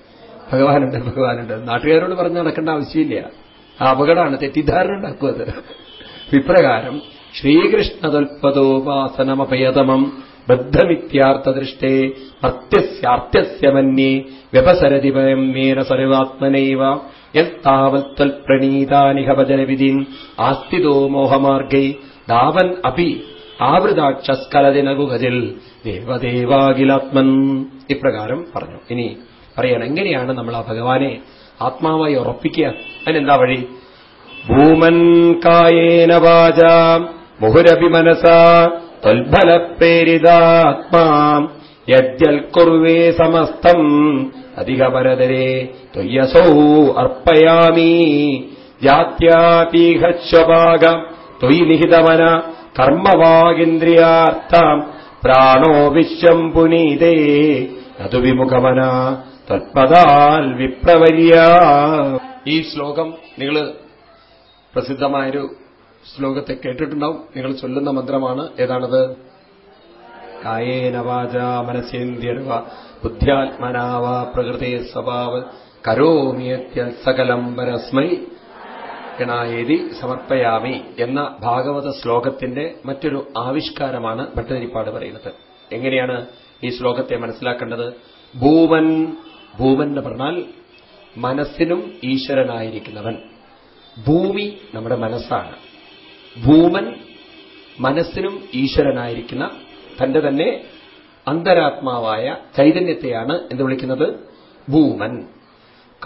ഭഗവാനുണ്ട് ഭഗവാനുണ്ട്. നാട്ടുകാരോട് പറഞ്ഞ് നടക്കേണ്ട ആവശ്യമില്ല. ആ അപകടമാണ് തെറ്റിദ്ധാരണ ഉണ്ടാക്കും വിപ്രകാരം ശ്രീകൃഷ്ണതൽപദോപാസനമപയതമം ബദ്ധമിത്യാർത്ഥദൃഷ്ടേ മർത്യസ്യാർത്ഥ്യമന്യേ വ്യപസരതി വയം മേന സർവാത്മനൈവ യത്താവൽപ്രണീതാനിഹ ആസ്തിതോ മോഹമാർഗൈ ദാവൻ അപി ആവൃതാക്ഷസ്കലതിനകുകജിൽ ദേവദേവാകിലാത്മൻ ഇപ്രകാരം പറഞ്ഞു. ഇനി പറയണം. എങ്ങനെയാണ് നമ്മൾ ആ ഭഗവാനെ ആത്മാവായി ഉറപ്പിക്കുക? അതിനെന്താ വഴി? ഭൂമൻ കായേന വാച മുഹുരഭി മനസ സമസ്തം അധികപരതരെ ത്വയ്യസൗ അർപ്പയാമി ജാത്യാപീഹസ്വഭാഗ ത്വയി നിഹിതമന കർമ്മവാഗിന്ദ്രിയാർത്ഥം പ്രാണോ വിശ്വം പുനീതേ അതു വിമുഖമന. തത്പദാൽ വിപ്രവര്യ ഈ ശ്ലോകം നിങ്ങൾ പ്രസിദ്ധമായൊരു ശ്ലോകത്തെ കേട്ടിട്ടുണ്ടാവും. നിങ്ങൾ ചൊല്ലുന്ന മന്ത്രമാണ് ഏതാണത്? കായേന വാച മനസേന്ദ്യർവ ബുദ്ധ്യാത്മനാവ പ്രകൃതി സ്വഭാവ കരോമിയത്യ സകലം പരസ്മൈ ഗണായേതി സമർപ്പയാമി എന്ന ഭാഗവത ശ്ലോകത്തിന്റെ മറ്റൊരു ആവിഷ്കാരമാണ് ഭട്ടതിരിപ്പാട് പറയുന്നത്. എങ്ങനെയാണ് ഈ ശ്ലോകത്തെ മനസ്സിലാക്കേണ്ടത്? ഭൂമൻ ഭൂമൻ എന്ന് പറഞ്ഞാൽ മനസ്സിനും ഈശ്വരനായിരിക്കുന്നവൻ. ഭൂമി നമ്മുടെ മനസ്സാണ്. ഭൂമൻ മനസ്സിനും ഈശ്വരനായിരിക്കുന്ന തന്റെ തന്നെ അന്തരാത്മാവായ ചൈതന്യത്തെയാണ് എന്ത് വിളിക്കുന്നത്? ഭൂമൻ.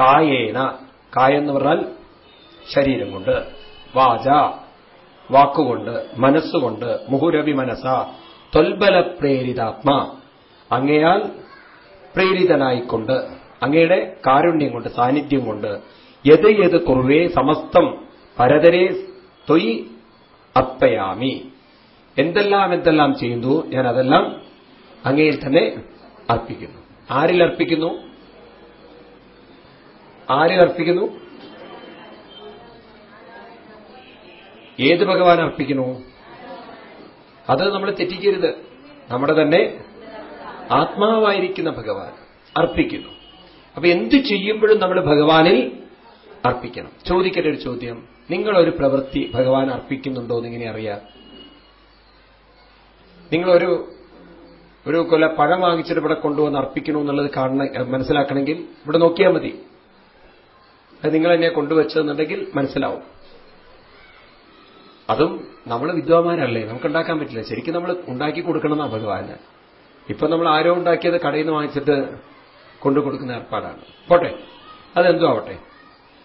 കായേന. കായെന്ന് പറഞ്ഞാൽ ശരീരം കൊണ്ട് വാച. വാക്കുകൊണ്ട്. മനസ്സുകൊണ്ട്. മുഹുരവി മനസ തൊൽബല പ്രേരിതാത്മാ അങ്ങയാൽ പ്രേരിതനായിക്കൊണ്ട് അങ്ങയുടെ കാരുണ്യം കൊണ്ട് സാന്നിധ്യം കൊണ്ട് യത് യത് കുറുവേ സമസ്തം പരതരെ തൊയ് അപ്പയാമി എന്തെല്ലാം എന്തെല്ലാം ചെയ്യുന്നു ഞാൻ അതെല്ലാം അങ്ങയിൽ തന്നെ അർപ്പിക്കുന്നു. ആരിൽ അർപ്പിക്കുന്നു? ആരിൽ അർപ്പിക്കുന്നു? ഏത് ഭഗവാൻ അർപ്പിക്കുന്നു? അത് നമ്മൾ തെറ്റിക്കരുത്. നമ്മുടെ തന്നെ ആത്മാവായിരിക്കുന്ന ഭഗവാൻ അർപ്പിക്കുന്നു. അപ്പൊ എന്ത് ചെയ്യുമ്പോഴും നമ്മൾ ഭഗവാനിൽ അർപ്പിക്കണം. ചോദിക്കട്ടെ ഒരു ചോദ്യം നിങ്ങളൊരു പ്രവൃത്തി ഭഗവാൻ അർപ്പിക്കുന്നുണ്ടോ എന്ന് ഇങ്ങനെ അറിയാം. നിങ്ങളൊരു ഒരു കൊല പഴം വാങ്ങിച്ചിട്ട് ഇവിടെ കൊണ്ടുവന്ന് അർപ്പിക്കണോ എന്നുള്ളത് കാണണ മനസ്സിലാക്കണമെങ്കിൽ ഇവിടെ നോക്കിയാൽ മതി. അത് നിങ്ങൾ എന്നെ കൊണ്ടുവച്ചതെന്നുണ്ടെങ്കിൽ മനസ്സിലാവും. അതും നമ്മൾ വിദ്വാന്മാരല്ലേ? നമുക്ക് ഉണ്ടാക്കാൻ പറ്റില്ല. ശരിക്കും നമ്മൾ ഉണ്ടാക്കി കൊടുക്കണമെന്നാ ഭഗവാന്. ഇപ്പൊ നമ്മൾ ആരോ ഉണ്ടാക്കിയത് കടയിൽ നിന്ന് വാങ്ങിച്ചിട്ട് കൊണ്ടു കൊടുക്കുന്ന ഏർപ്പാടാണ്. പോട്ടെ. അതെന്തോ ആവട്ടെ.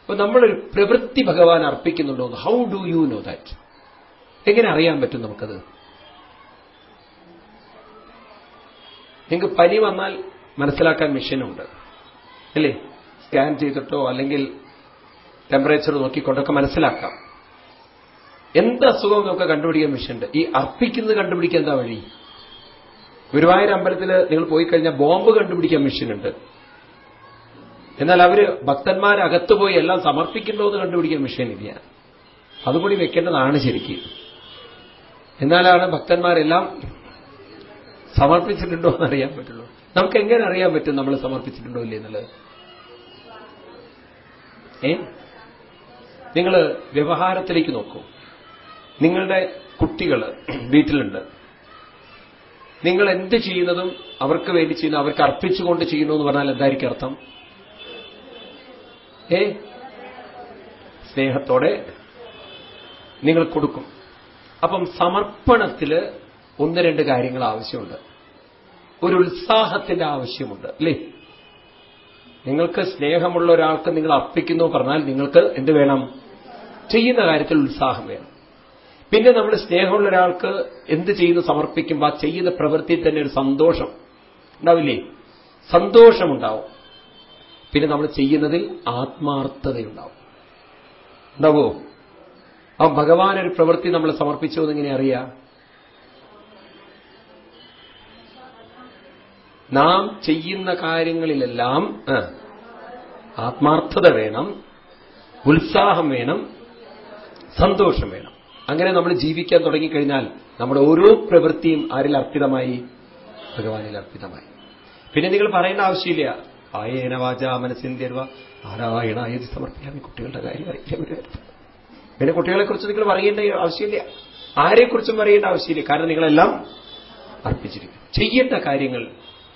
അപ്പൊ നമ്മളൊരു പ്രവൃത്തി ഭഗവാൻ അർപ്പിക്കുന്നുണ്ടോ how do you know that എങ്ങനെ അറിയാൻ പറ്റും നമുക്കത്? നിങ്ങൾക്ക് പനി വന്നാൽ മനസ്സിലാക്കാൻ മെഷീനുണ്ട്. അല്ലേ? സ്കാൻ ചെയ്തിട്ടോ അല്ലെങ്കിൽ ടെമ്പറേച്ചർ നോക്കിക്കൊണ്ടൊക്കെ മനസ്സിലാക്കാം. എന്ത് അസുഖം നമുക്ക് കണ്ടുപിടിക്കാൻ മെഷീനുണ്ട്. ഈ അർപ്പിക്കുന്നത് കണ്ടുപിടിക്കാൻ എന്താ വഴി? ഗുരുവായൂർ അമ്പലത്തിൽ നിങ്ങൾ പോയി കഴിഞ്ഞാൽ ബോംബ് കണ്ടുപിടിക്കാൻ മെഷീനുണ്ട്. എന്നാൽ അവർ ഭക്തന്മാരകത്ത് പോയി എല്ലാം സമർപ്പിക്കുന്നുണ്ടോ എന്ന് കണ്ടുപിടിക്കാൻ മെഷീനില്ല. അതുകൂടി വെക്കേണ്ടതാണ് ശരിക്കും. എന്നാലാണ് ഭക്തന്മാരെല്ലാം സമർപ്പിച്ചിട്ടുണ്ടോ എന്ന് അറിയാൻ പറ്റുള്ളൂ. നമുക്ക് എങ്ങനെ അറിയാൻ പറ്റും നമ്മൾ സമർപ്പിച്ചിട്ടുണ്ടോ ഇല്ലേ എന്നുള്ളത്? ഏ? നിങ്ങൾ വ്യവഹാരത്തിലേക്ക് നോക്കൂ. നിങ്ങളുടെ കുട്ടികൾ വീട്ടിലുണ്ട്. നിങ്ങൾ എന്ത് ചെയ്യുന്നതും അവർക്ക് വേണ്ടി ചെയ്യുന്ന അവർക്ക് അർപ്പിച്ചുകൊണ്ട് ചെയ്യുന്നു എന്ന് പറഞ്ഞാൽ എന്തായിരിക്കും അർത്ഥം? ഏ? സ്നേഹത്തോടെ നിങ്ങൾ കൊടുക്കും. അപ്പം സമർപ്പണത്തിൽ ഒന്ന് രണ്ട് കാര്യങ്ങൾ ആവശ്യമുണ്ട്. ഒരു ഉത്സാഹത്തിന്റെ ആവശ്യമുണ്ട് അല്ലേ? നിങ്ങൾക്ക് സ്നേഹമുള്ള ഒരാൾക്ക് നിങ്ങൾ അർപ്പിക്കുന്നു പറഞ്ഞാൽ നിങ്ങൾക്ക് എന്ത് വേണം? ചെയ്യുന്ന കാര്യത്തിൽ ഉത്സാഹം വേണം. പിന്നെ നമ്മൾ സ്നേഹമുള്ള ഒരാൾക്ക് എന്ത് ചെയ്യുന്നു സമർപ്പിക്കുമ്പോൾ ആ ചെയ്യുന്ന പ്രവൃത്തിയിൽ തന്നെ ഒരു സന്തോഷം ഉണ്ടാവില്ലേ? സന്തോഷമുണ്ടാവും. പിന്നെ നമ്മൾ ചെയ്യുന്നതിൽ ആത്മാർത്ഥതയുണ്ടാവും. ഉണ്ടാവോ? ആ ഭഗവാൻ ഒരു പ്രവൃത്തി നമ്മൾ സമർപ്പിച്ചു എന്നെങ്ങനെ അറിയാം? നാം ചെയ്യുന്ന കാര്യങ്ങളിലെല്ലാം ആത്മാർത്ഥത വേണം ഉത്സാഹം വേണം സന്തോഷം വേണം. അങ്ങനെ നമ്മൾ ജീവിക്കാൻ തുടങ്ങിക്കഴിഞ്ഞാൽ നമ്മുടെ ഓരോ പ്രവൃത്തിയും ആരിൽ അർപ്പിതമായി? ഭഗവാനിൽ അർപ്പിതമായി. പിന്നെ നിങ്ങൾ പറയേണ്ട ആവശ്യമില്ല. ആയേന വാച മനസ്സിന്ത്യർവ ആരായണ ഏത് സമർപ്പിക്കാൻ കുട്ടികളുടെ കാര്യം അറിയില്ല പിന്നെ കുട്ടികളെക്കുറിച്ച് നിങ്ങൾ പറയേണ്ട ആവശ്യമില്ല. ആരെക്കുറിച്ചും പറയേണ്ട ആവശ്യമില്ല. കാരണം നിങ്ങളെല്ലാം അർപ്പിച്ചിരിക്കും ചെയ്യേണ്ട കാര്യങ്ങൾ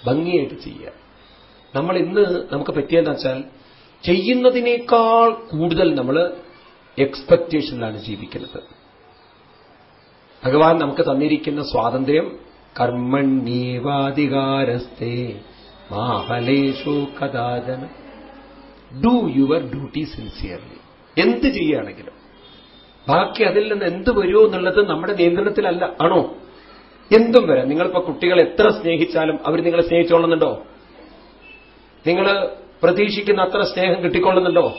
ഭംഗിയായിട്ട് ചെയ്യുക. നമ്മൾ ഇന്ന് നമുക്ക് പറ്റിയെന്ന് വെച്ചാൽ ചെയ്യുന്നതിനേക്കാൾ കൂടുതൽ നമ്മൾ എക്സ്പെക്ടേഷനിലാണ് ജീവിക്കുന്നത്. ഭഗവാൻ നമുക്ക് തന്നിരിക്കുന്ന സ്വാതന്ത്ര്യം കർമ്മണ്യേവാധികാരസ്ഥേ മാഫലേഷു കഥാചന. ഡു യുവർ ഡ്യൂട്ടി സിൻസിയർലി എന്ത് ചെയ്യുകയാണെങ്കിലും. ബാക്കി അതിൽ നിന്ന് എന്ത് വരുമോ എന്നുള്ളത് നമ്മുടെ നിയന്ത്രണത്തിലല്ല ആണോ? എന്തും വരാം. നിങ്ങളിപ്പോ കുട്ടികൾ എത്ര സ്നേഹിച്ചാലും അവർ നിങ്ങളെ സ്നേഹിച്ചോളുന്നുണ്ടോ? നിങ്ങൾ പ്രതീക്ഷിക്കുന്ന അത്ര സ്നേഹം കിട്ടിക്കൊള്ളുന്നുണ്ടോ?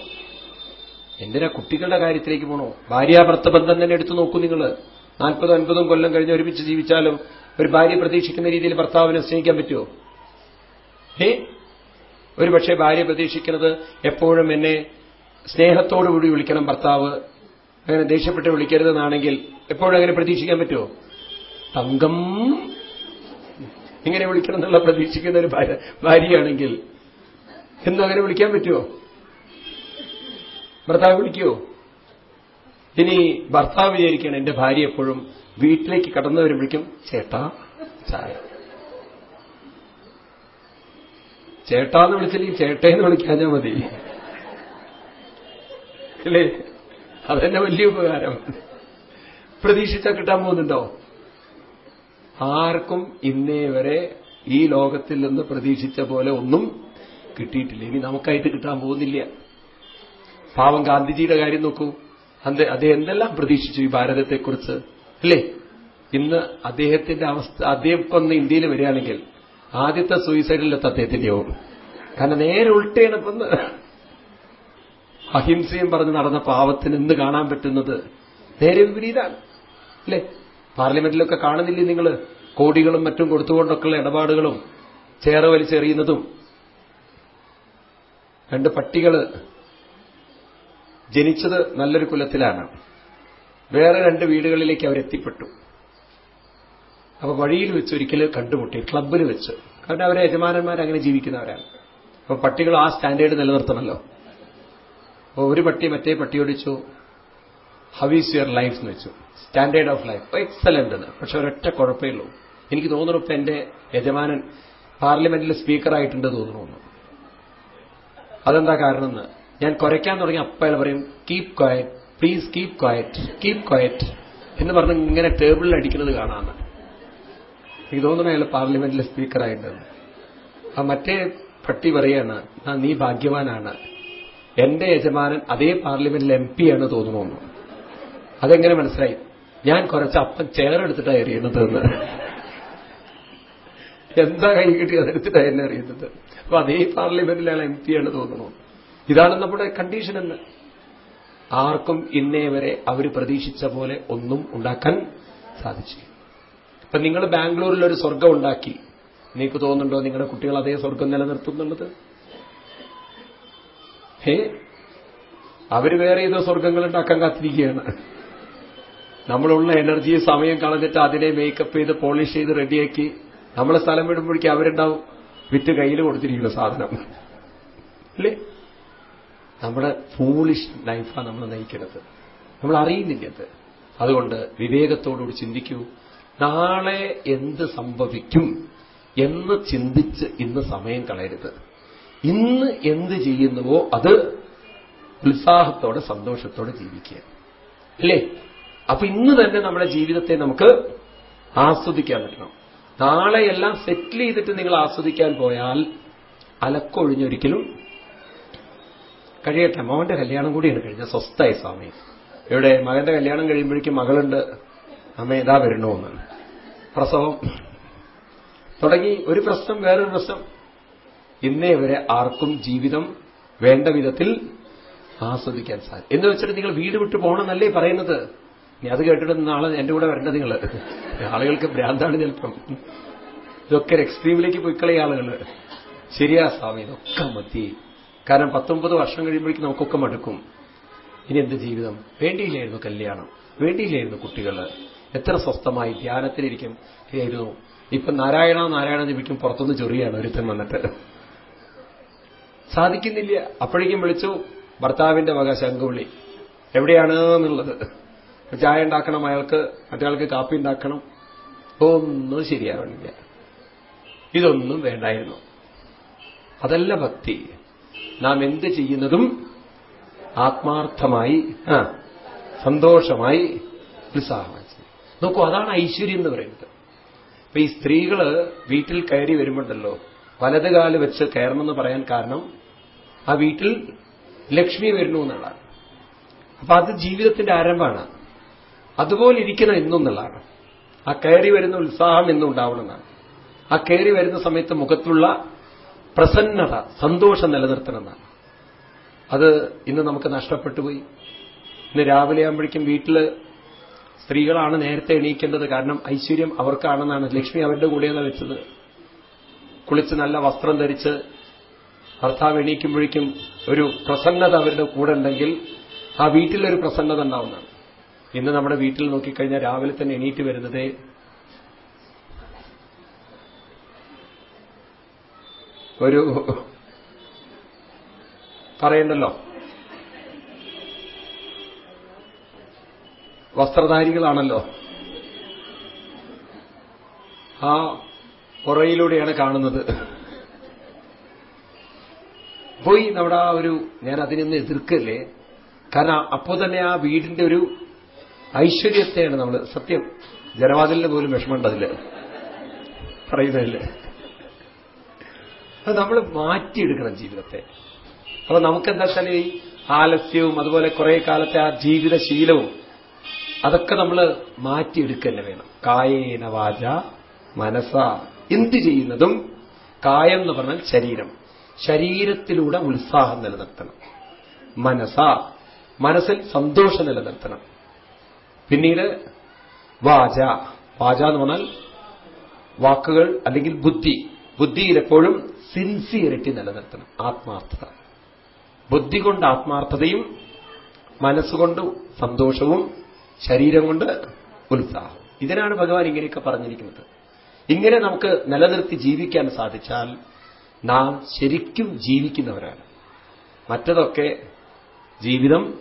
എന്തിനാ കുട്ടികളുടെ കാര്യത്തിലേക്ക് പോണോ? ഭാര്യാഭർത്ത ബന്ധം തന്നെ എടുത്തു നോക്കൂ നിങ്ങൾ. നാൽപ്പതും അൻപതും കൊല്ലം കഴിഞ്ഞ് ഒരുമിച്ച് ജീവിച്ചാലും ഒരു ഭാര്യ പ്രതീക്ഷിക്കുന്ന രീതിയിൽ ഭർത്താവിനെ സ്നേഹിക്കാൻ പറ്റുമോ? ഏ ഒരു പക്ഷേ ഭാര്യ പ്രതീക്ഷിക്കുന്നത് എപ്പോഴും എന്നെ സ്നേഹത്തോടുകൂടി വിളിക്കണം ഭർത്താവ്. അങ്ങനെ ദേഷ്യപ്പെട്ട് വിളിക്കരുതെന്നാണെങ്കിൽ എപ്പോഴും അങ്ങനെ പ്രതീക്ഷിക്കാൻ പറ്റുമോ? തങ്കം. ഇങ്ങനെ വിളിക്കണം എന്നുള്ള പ്രതീക്ഷിക്കുന്ന ഒരു ഭാര്യയാണെങ്കിൽ എന്നും അങ്ങനെ വിളിക്കാൻ പറ്റുമോ? ഭർത്താവ് വിളിക്കുമോ ഇനി ഭർത്താവ് വിചാരിക്കുകയാണ് എന്റെ ഭാര്യ എപ്പോഴും വീട്ടിലേക്ക് കടന്നു വരുമ്പോഴേക്കും ചേട്ടാ ചായ. ചേട്ടാന്ന് വിളിച്ചില്ലെങ്കിൽ ചേട്ടേന്ന് വിളിക്കാഞ്ഞാൽ മതി. അല്ലേ? അതെന്നെ വലിയ ഉപകാരം. പ്രതീക്ഷിച്ചാൽ കിട്ടാൻ പോകുന്നുണ്ടോ? ആർക്കും ഇന്നേ വരെ ഈ ലോകത്തിൽ നിന്ന് പ്രതീക്ഷിച്ച പോലെ ഒന്നും കിട്ടിയിട്ടില്ല. ഇനി നമുക്കായിട്ട് കിട്ടാൻ പോകുന്നില്ല. പാവം ഗാന്ധിജിയുടെ കാര്യം നോക്കൂ. അത് അദ്ദേഹം എന്തെല്ലാം പ്രതീക്ഷിച്ചു ഈ ഭാരതത്തെക്കുറിച്ച്? അല്ലേ? ഇന്ന് അദ്ദേഹത്തിന്റെ അവസ്ഥ അദ്ദേഹം ഇപ്പൊ ഒന്ന് ഇന്ത്യയിൽ വരികയാണെങ്കിൽ ആദ്യത്തെ സൂയിസൈഡിലെത്ത അദ്ദേഹത്തിന്റെ ആവും കാരണം നേരെ ഉൾട്ടയാണ് ഇപ്പൊ അഹിംസയും പറഞ്ഞ് നടന്ന പാവത്തിന് ഇന്ന് കാണാൻ പറ്റുന്നത് നേരെ വിപരീതാണ്. അല്ലേ? പാർലമെന്റിലൊക്കെ കാണുന്നില്ലേ നിങ്ങൾ കോടികളും മറ്റും കൊടുത്തുകൊണ്ടൊക്കെയുള്ള ഇടപാടുകളും ചേറ് വലിച്ചെറിയുന്നതും രണ്ട് പട്ടികൾ ജനിച്ചത് നല്ലൊരു കുലത്തിലാണ്. വേറെ രണ്ട് വീടുകളിലേക്ക് അവരെത്തിപ്പെട്ടു അപ്പൊ വഴിയിൽ വെച്ച് ഒരിക്കൽ കണ്ടുമുട്ടി ക്ലബിൽ വെച്ച്. കാരണം അവരെ യജമാനന്മാർ അങ്ങനെ ജീവിക്കുന്നവരാണ്. അപ്പൊ പട്ടികൾ ആ സ്റ്റാൻഡേർഡ് നിലനിർത്തണമല്ലോ. അപ്പൊ ഒരു പട്ടി മറ്റേ പട്ടിയോട് ചോദിച്ചു ഹൗ ഈസ് യുവർ ലൈഫ് എന്ന് വെച്ചു. സ്റ്റാൻഡേർഡ് ഓഫ് ലൈഫ് എക്സലന്റ് എന്ന് പക്ഷെ ഒരൊറ്റ കുഴപ്പമേ ഉള്ളൂ. എനിക്ക് തോന്നുന്നു ഇപ്പൊ എന്റെ യജമാനൻ പാർലമെന്റിൽ സ്പീക്കറായിട്ടുണ്ട് തോന്നുന്നു. അതെന്താ കാരണം എന്ന് ഞാൻ കുരയ്ക്കാൻ തുടങ്ങി. അപ്പയാൾ പറയും keep quiet please keep quiet keep quiet എന്ന് പറഞ്ഞ് ഇങ്ങനെ ടേബിളിൽ അടിക്കുന്നത് കാണാമെന്ന് എനിക്ക് തോന്നുന്നു അയാൾ പാർലമെന്റിലെ സ്പീക്കറായിട്ടുണ്ട് ആ മറ്റേ പട്ടി പറയാണ് ആ നീ ഭാഗ്യവാനാണ്. എന്റെ യജമാനൻ അതേ പാർലമെന്റിൽ എം പി ആണ് തോന്നുന്നു അതെങ്ങനെ മനസ്സിലായി? ഞാൻ കുറച്ച് അപ്പം എടുത്തിട്ടാണ് എറിയുന്നത് എന്ന്. എന്താ കൈ കിട്ടി അതെടുത്തിട്ടാണ് എന്നെ അറിയുന്നത് അപ്പൊ അതേ പാർലമെന്റിൽ അയാൾ എം പി ആണ് തോന്നുന്നു. ഇതാണ് നമ്മുടെ കണ്ടീഷൻ എന്ന്. ആർക്കും ഇന്നേ വരെ അവർ പ്രതീക്ഷിച്ച പോലെ ഒന്നും ഉണ്ടാക്കാൻ സാധിച്ചു ഇപ്പൊ നിങ്ങൾ ബാംഗ്ലൂരിൽ ഒരു സ്വർഗം ഉണ്ടാക്കി. നിങ്ങൾക്ക് തോന്നുന്നുണ്ടോ നിങ്ങളുടെ കുട്ടികൾ അതേ സ്വർഗം നിലനിർത്തുന്നുള്ളത്? ഹേ അവർ വേറെ ഏതോ സ്വർഗങ്ങൾ ഉണ്ടാക്കാൻ കാത്തിരിക്കുകയാണ്. നമ്മളുള്ള എനർജി സമയം കളഞ്ഞിട്ട് അതിനെ മേക്കപ്പ് ചെയ്ത് പോളിഷ് ചെയ്ത് റെഡിയാക്കി നമ്മളെ സ്ഥലം വിടുമ്പോഴേക്കും അവരുണ്ടാവും. വിറ്റ് കയ്യിൽ കൊടുത്തിരിക്കുന്ന സാധനം. അല്ലേ? നമ്മുടെ ഫൂളിഷ് ലൈഫാണ് നമ്മൾ നയിക്കുന്നത് നമ്മൾ അറിയുന്നില്ല അത് അതുകൊണ്ട് വിവേകത്തോടുകൂടി ചിന്തിക്കൂ. നാളെ എന്ത് സംഭവിക്കും എന്ന് ചിന്തിച്ച് ഇന്ന് സമയം കളയരുത്. ഇന്ന് എന്ത് ചെയ്യുന്നുവോ അത് ഉത്സാഹത്തോടെ സന്തോഷത്തോടെ ജീവിക്കുക. അല്ലേ? അപ്പൊ ഇന്ന് തന്നെ നമ്മുടെ ജീവിതത്തെ നമുക്ക് ആസ്വദിക്കാൻ പറ്റണം. നാളെയെല്ലാം സെറ്റിൽ ചെയ്തിട്ട് നിങ്ങൾ ആസ്വദിക്കാൻ പോയാൽ അലക്കൊഴിഞ്ഞൊരിക്കലും കഴിയട്ടെ മോന്റെ കല്യാണം കൂടിയാണ് കഴിഞ്ഞ സ്വസ്ഥായി സ്വാമി. ഇവിടെ മകന്റെ കല്യാണം കഴിയുമ്പോഴേക്കും മകളുണ്ട് അമ്മ ഇതാ വരണോന്ന്. പ്രസവം. തുടങ്ങി ഒരു പ്രശ്നം വേറൊരു പ്രശ്നം. ഇന്നേ വരെ ആർക്കും ജീവിതം വേണ്ട വിധത്തിൽ ആസ്വദിക്കാൻ സാധിക്കും എന്ന് വെച്ചിട്ട് നിങ്ങൾ വീട് വിട്ടു പോകണമെന്നല്ലേ പറയുന്നത്? നീ അത് കേട്ടിട്ട് നാളെ എന്റെ കൂടെ വരണ്ട നിങ്ങൾ ആളുകൾക്ക് ഭ്രാന്താണ് ചിലപ്പം. ഇതൊക്കെ എക്സ്ട്രീമിലേക്ക് പോയിക്കളയ ആളുകൾ ശരിയാ സ്വാമി ഇതൊക്കെ മതി. കാരണം പത്തൊമ്പത് വർഷം കഴിയുമ്പോഴേക്കും നമുക്കൊക്കെ മടുക്കും. ഇനി എന്ത് ജീവിതം? വേണ്ടിയില്ലായിരുന്നു കല്യാണം. വേണ്ടിയില്ലായിരുന്നു കുട്ടികൾ. എത്ര സ്വസ്ഥമായി ധ്യാനത്തിലിരിക്കും. ആയിരുന്നു ഇപ്പൊ നാരായണ നാരായണ ജപിക്കും പുറത്തുനിന്ന് ചൊറിയാണ് ഒരുത്തൻ വന്നിട്ട്. സാധിക്കുന്നില്ല. അപ്പോഴേക്കും വിളിച്ചു ഭർത്താവിന്റെ വക ശംഖുവിളി. എവിടെയാണ് എന്നുള്ളത്. ചായ ഉണ്ടാക്കണം അയാൾക്ക് മറ്റയാൾക്ക് കാപ്പി ഉണ്ടാക്കണം. ഒന്നും ശരിയാവണില്ല. ഇതൊന്നും വേണ്ടായിരുന്നു. അതല്ല ഭക്തി. നാം എന്ത് ചെയ്യുന്നതും ആത്മാർത്ഥമായി സന്തോഷമായി ഉത്സാഹമായി നോക്കൂ അതാണ് ഐശ്വര്യം എന്ന് പറയുന്നത്. അപ്പൊ ഈ സ്ത്രീകൾ വീട്ടിൽ കയറി വരുമ്പോണ്ടല്ലോ വലത് കാൽ വെച്ച് കയറണമെന്ന് പറയാൻ കാരണം ആ വീട്ടിൽ ലക്ഷ്മി വരുന്നു എന്നുള്ളതാണ്. അപ്പൊ അത് ജീവിതത്തിന്റെ ആരംഭമാണ്. അതുപോലെ ഇരിക്കണം എന്നുള്ളതാണ്. ആ കയറി വരുന്ന ഉത്സാഹം എന്നുണ്ടാവണമെന്നാണ് ആ കയറി വരുന്ന സമയത്ത് മുഖത്തുള്ള പ്രസന്നത സന്തോഷം നിലനിർത്തണമെന്നാണ്. അത് ഇന്ന് നമുക്ക് നഷ്ടപ്പെട്ടുപോയി. ഇന്ന് രാവിലെ ആകുമ്പോഴേക്കും വീട്ടിൽ സ്ത്രീകളാണ് നേരത്തെ എണീക്കേണ്ടത്. കാരണം ഐശ്വര്യം അവർക്കാണെന്നാണ്. ലക്ഷ്മി അവരുടെ കൂടെയാണ് വെച്ചത്. കുളിച്ച് നല്ല വസ്ത്രം ധരിച്ച് ഭർത്താവ് എണീക്കുമ്പോഴേക്കും ഒരു പ്രസന്നത അവരുടെ കൂടെ ഉണ്ടെങ്കിൽ ആ വീട്ടിലൊരു പ്രസന്നത ഉണ്ടാവുന്നതാണ്. ഇന്ന് നമ്മുടെ വീട്ടിൽ നോക്കിക്കഴിഞ്ഞാൽ രാവിലെ തന്നെ എണീറ്റ് വരുന്നതേ ഒരു പറയണ്ടല്ലോ? വസ്ത്രധാരികളാണല്ലോ. ആ പുറയിലൂടെയാണ് കാണുന്നത്. പോയി നമ്മുടെ ആ ഒരു ഞാൻ അതിനൊന്ന് എതിർക്കല്ലേ? കാരണം അപ്പോ തന്നെ ആ വീടിന്റെ ഒരു ഐശ്വര്യത്തെയാണ് നമ്മൾ സത്യം ജനവാതിലിന് പോലും വിഷമമുണ്ട് അതിൽ പറയുന്നതല്ലേ അത് നമ്മൾ മാറ്റിയെടുക്കണം ജീവിതത്തെ. അപ്പൊ നമുക്കെന്താ വെച്ചാൽ ഈ ആലസ്യവും അതുപോലെ കുറെ കാലത്തെ ആ ജീവിതശീലവും അതൊക്കെ നമ്മൾ മാറ്റിയെടുക്കുക വേണം. കായേന വാച മനസ എന്ത് ചെയ്യുന്നതും കായം എന്ന് പറഞ്ഞാൽ ശരീരം. ശരീരത്തിലൂടെ ഉത്സാഹം നിലനിർത്തണം. മനസ മനസ്സിൽ സന്തോഷം നിലനിർത്തണം. പിന്നീട് വാച. വാച എന്ന് പറഞ്ഞാൽ വാക്കുകൾ അല്ലെങ്കിൽ ബുദ്ധി. ബുദ്ധിയിൽ എപ്പോഴും സിൻസിയറിറ്റി നിലനിർത്തണം. ആത്മാർത്ഥത. ബുദ്ധി കൊണ്ട് ആത്മാർത്ഥതയും മനസ്സുകൊണ്ട് സന്തോഷവും ശരീരം കൊണ്ട് ഉത്സാഹം ഇതിനാണ് ഭഗവാൻ ഇങ്ങനെയൊക്കെ പറഞ്ഞിരിക്കുന്നത്. ഇങ്ങനെ നമുക്ക് നിലനിർത്തി ജീവിക്കാൻ സാധിച്ചാൽ നാം ശരിക്കും ജീവിക്കുന്നവരാണ്. മറ്റതൊക്കെ ജീവിതം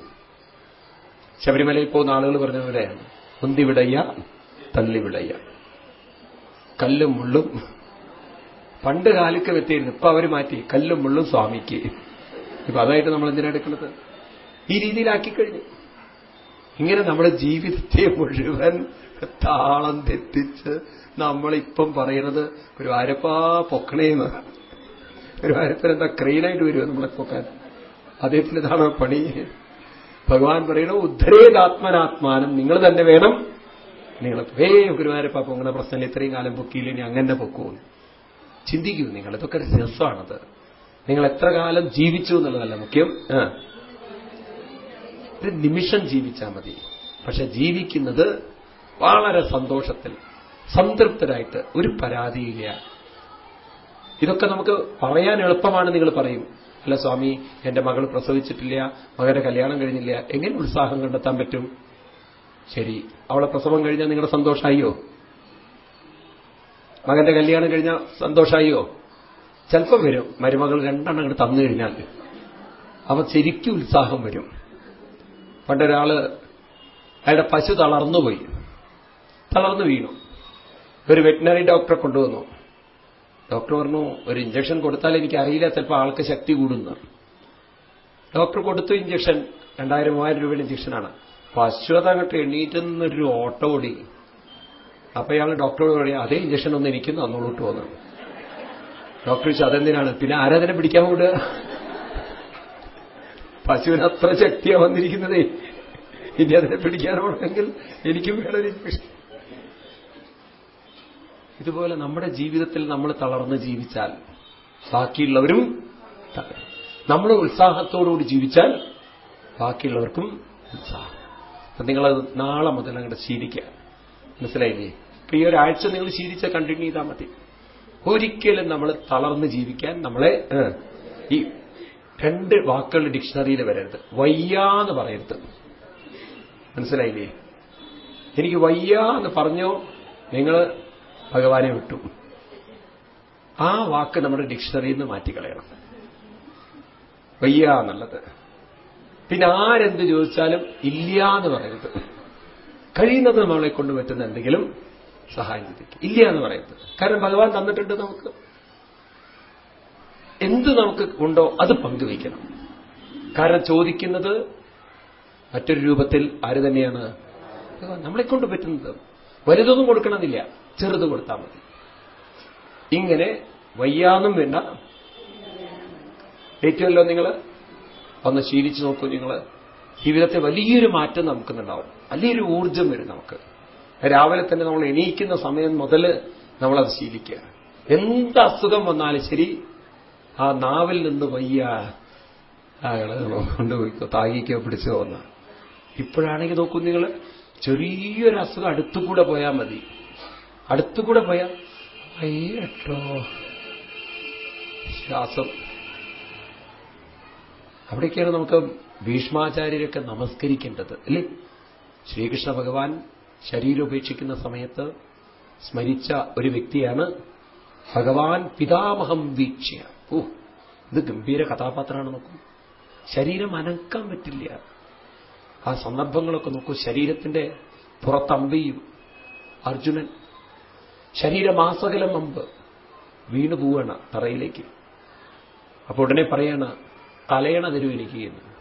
ശബരിമലയിൽ പോകുന്ന ആളുകൾ പറഞ്ഞ പോലെയാണ്. ഉന്തിവിടയ്യ തള്ളിവിടയ്യ. കല്ലും മുള്ളും പണ്ട് കാലിക്ക് വെത്തിയിരുന്നു ഇപ്പൊ അവർ മാറ്റി. കല്ലും മുള്ളും സ്വാമിക്ക്. ഇപ്പൊ അതായിട്ട് നമ്മൾ എന്തിനാ എടുക്കുന്നത്? ഈ രീതിയിലാക്കി കഴിഞ്ഞു. ഇങ്ങനെ നമ്മുടെ ജീവിതത്തെ മുഴുവൻ താളം തെറ്റിച്ച് നമ്മളിപ്പം പറയുന്നത് ഒരു ആരപ്പാ പൊക്കണേന്ന്. ഒരു ആരപ്പൻ എന്താ ക്രെയിനായിട്ട് വരുമോ നമ്മളെ പൊക്കാൻ? അദ്ദേഹത്തിന് ഇതാണ് പണി? ഭഗവാൻ പറയണോ ഉദ്ധരേതാത്മനാത്മാനം. നിങ്ങൾ തന്നെ വേണം. നിങ്ങൾ വേ ഗുരുവായൂരപ്പ പൊങ്ങുന്ന പ്രശ്നം ഇത്രയും കാലം പൊക്കിയില്ല? ഇനി അങ്ങനെ പൊക്കുമെന്ന് ചിന്തിക്കൂ നിങ്ങൾ ഇതൊക്കെ ഒരു രസമാണത്. നിങ്ങൾ എത്ര കാലം ജീവിച്ചു എന്നുള്ളതല്ല മുഖ്യം. ഒരു നിമിഷം ജീവിച്ചാൽ മതി. പക്ഷെ ജീവിക്കുന്നത് വളരെ സന്തോഷത്തിൽ സംതൃപ്തരായിട്ട് ഒരു പരാതിയില്ല. ഇതൊക്കെ നമുക്ക് പറയാൻ എളുപ്പമാണ് നിങ്ങൾ പറയും. അല്ല സ്വാമി എന്റെ മകൾ പ്രസവിച്ചിട്ടില്ല മകന്റെ കല്യാണം കഴിഞ്ഞില്ല എങ്ങനെ ഉത്സാഹം കണ്ടെത്താൻ പറ്റും? ശരി അവളെ പ്രസവം കഴിഞ്ഞാൽ നിങ്ങളുടെ സന്തോഷമായോ മകന്റെ കല്യാണം കഴിഞ്ഞാൽ സന്തോഷമായോ ചിലപ്പം വരും. മരുമകൾ രണ്ടെണ്ണം അങ്ങോട്ട് തന്നു കഴിഞ്ഞാൽ. അവ ശരിക്കും ഉത്സാഹം വരും. പണ്ടൊരാൾ അയാളുടെ പശു തളർന്നുപോയി തളർന്നു വീണു. ഒരു വെറ്റിനറി ഡോക്ടറെ കൊണ്ടുവന്നു. ഡോക്ടർ പറഞ്ഞു ഒരു ഇഞ്ചക്ഷൻ കൊടുത്താൽ എനിക്ക് അറിയില്ല ചിലപ്പോൾ ആൾക്ക് ശക്തി കൂടുന്നു. ഡോക്ടർ കൊടുത്തു ഇഞ്ചക്ഷൻ. രണ്ടായിരം മൂവായിരം രൂപയുടെ ഇഞ്ചക്ഷനാണ് പശു അതങ്ങോട്ട് എണ്ണീറ്റ് നിന്നൊരു ഓട്ടോ ഓടി. അപ്പൊ ഇയാൾ ഡോക്ടറോട് പറയാം അതേ ഇഞ്ചക്ഷൻ ഒന്ന് എനിക്ക് തന്നോളൂട്ട് വന്ന്. ഡോക്ടർ ചോദിച്ചു അതെന്തിനാണ്? പിന്നെ ആരാധന പിടിക്കാൻ വിടുക പശുവിന് അത്ര ശക്തിയാ വന്നിരിക്കുന്നതേ. ഇനി അതിനെ പിടിക്കാനാണെങ്കിൽ എനിക്കും വേണം ഇതുപോലെ നമ്മുടെ ജീവിതത്തിൽ നമ്മൾ തളർന്ന് ജീവിച്ചാൽ ബാക്കിയുള്ളവരും നമ്മൾ ഉത്സാഹത്തോടുകൂടി ജീവിച്ചാൽ ബാക്കിയുള്ളവർക്കും ഉത്സാഹം. നിങ്ങളത് നാളെ മുതൽ അങ്ങോട്ട് ശീലിക്കുക. മനസ്സിലായില്ലേ? ഇപ്പൊ ഈ ഒരാഴ്ച നിങ്ങൾ ശീലിച്ച കണ്ടിന്യൂ ചെയ്താൽ മതി. ഒരിക്കലും നമ്മൾ തളർന്ന് ജീവിക്കാൻ നമ്മളെ ഈ രണ്ട് വാക്കുകൾ ഡിക്ഷണറിയിൽ വരരുത്. വയ്യാന്ന് പറയരുത്. മനസ്സിലായില്ലേ? എനിക്ക് വയ്യ എന്ന് പറഞ്ഞോ നിങ്ങൾ ഭഗവാനെ വിട്ടു. ആ വാക്ക് നമ്മുടെ ഡിക്ഷണറിയിൽ നിന്ന് മാറ്റിക്കളയണം. വയ്യ എന്നുള്ളത്. പിന്നെ ആരെന്ത് ചോദിച്ചാലും ഇല്ല എന്ന് പറയരുത്. കഴിയുന്നത് നമ്മളെ കൊണ്ട് പറ്റുന്ന എന്തെങ്കിലും സഹായം ലഭിക്കും ഇല്ല എന്ന് പറയുന്നത്. കാരണം ഭഗവാൻ തന്നിട്ടുണ്ട് നമുക്ക്. എന്ത് നമുക്ക് ഉണ്ടോ അത് പങ്കുവയ്ക്കണം. കാരണം ചോദിക്കുന്നത് മറ്റൊരു രൂപത്തിൽ ആര് തന്നെയാണ്? നമ്മളെ കൊണ്ട് പറ്റുന്നത്. വലുതൊന്നും കൊടുക്കണമെന്നില്ല. ചെറുത് കൊടുത്താൽ മതി. ഇങ്ങനെ വയ്യാന്നും വേണ്ട. ഏറ്റവുമല്ലോ നിങ്ങൾ ഒന്ന് ശീലിച്ചു നോക്കൂ നിങ്ങൾ ജീവിതത്തെ വലിയൊരു മാറ്റം നമുക്കുന്നുണ്ടാവും. വലിയൊരു ഊർജം വരും നമുക്ക്. രാവിലെ തന്നെ നമ്മൾ എണീക്കുന്ന സമയം മുതൽ നമ്മളത് ശീലിക്കുക. എന്ത് അസുഖം വന്നാലും ശരി ആ നാവിൽ നിന്ന് വയ്യ അയാൾ കൊണ്ടുപോയിക്കോ താങ്ങിക്കോ പിടിച്ചോ വന്ന് ഇപ്പോഴാണെങ്കിൽ നോക്കൂ നിങ്ങൾ ചെറിയൊരു അസുഖം അടുത്തുകൂടെ പോയാൽ മതി. അടുത്തുകൂടെ പോയാൽ അയ്യട്ടോ ശ്വാസം. അവിടേക്കാണ് നമുക്ക് ഭീഷ്മാചാര്യരൊക്കെ നമസ്കരിക്കേണ്ടത് അല്ലേ? ശ്രീകൃഷ്ണ ഭഗവാൻ ശരീരം ഉപേക്ഷിക്കുന്ന സമയത്ത് സ്മരിച്ച ഒരു വ്യക്തിയാണ് ഭഗവാൻ പിതാമഹം വീക്ഷ്യ ഓ ഇത് ഗംഭീര കഥാപാത്രമാണ് നോക്കൂ. ശരീരം അനക്കാൻ പറ്റില്ല. ആ സന്ദർഭങ്ങളൊക്കെ നോക്കൂ. ശരീരത്തിന്റെ പുറത്തമ്പയും അർജുനൻ. ശരീരമാസകലം അമ്പ് വീണു പോവാണ് തറയിലേക്ക്. അപ്പൊ ഉടനെ പറയാണ് തലയണ തരൂ എന്ന്.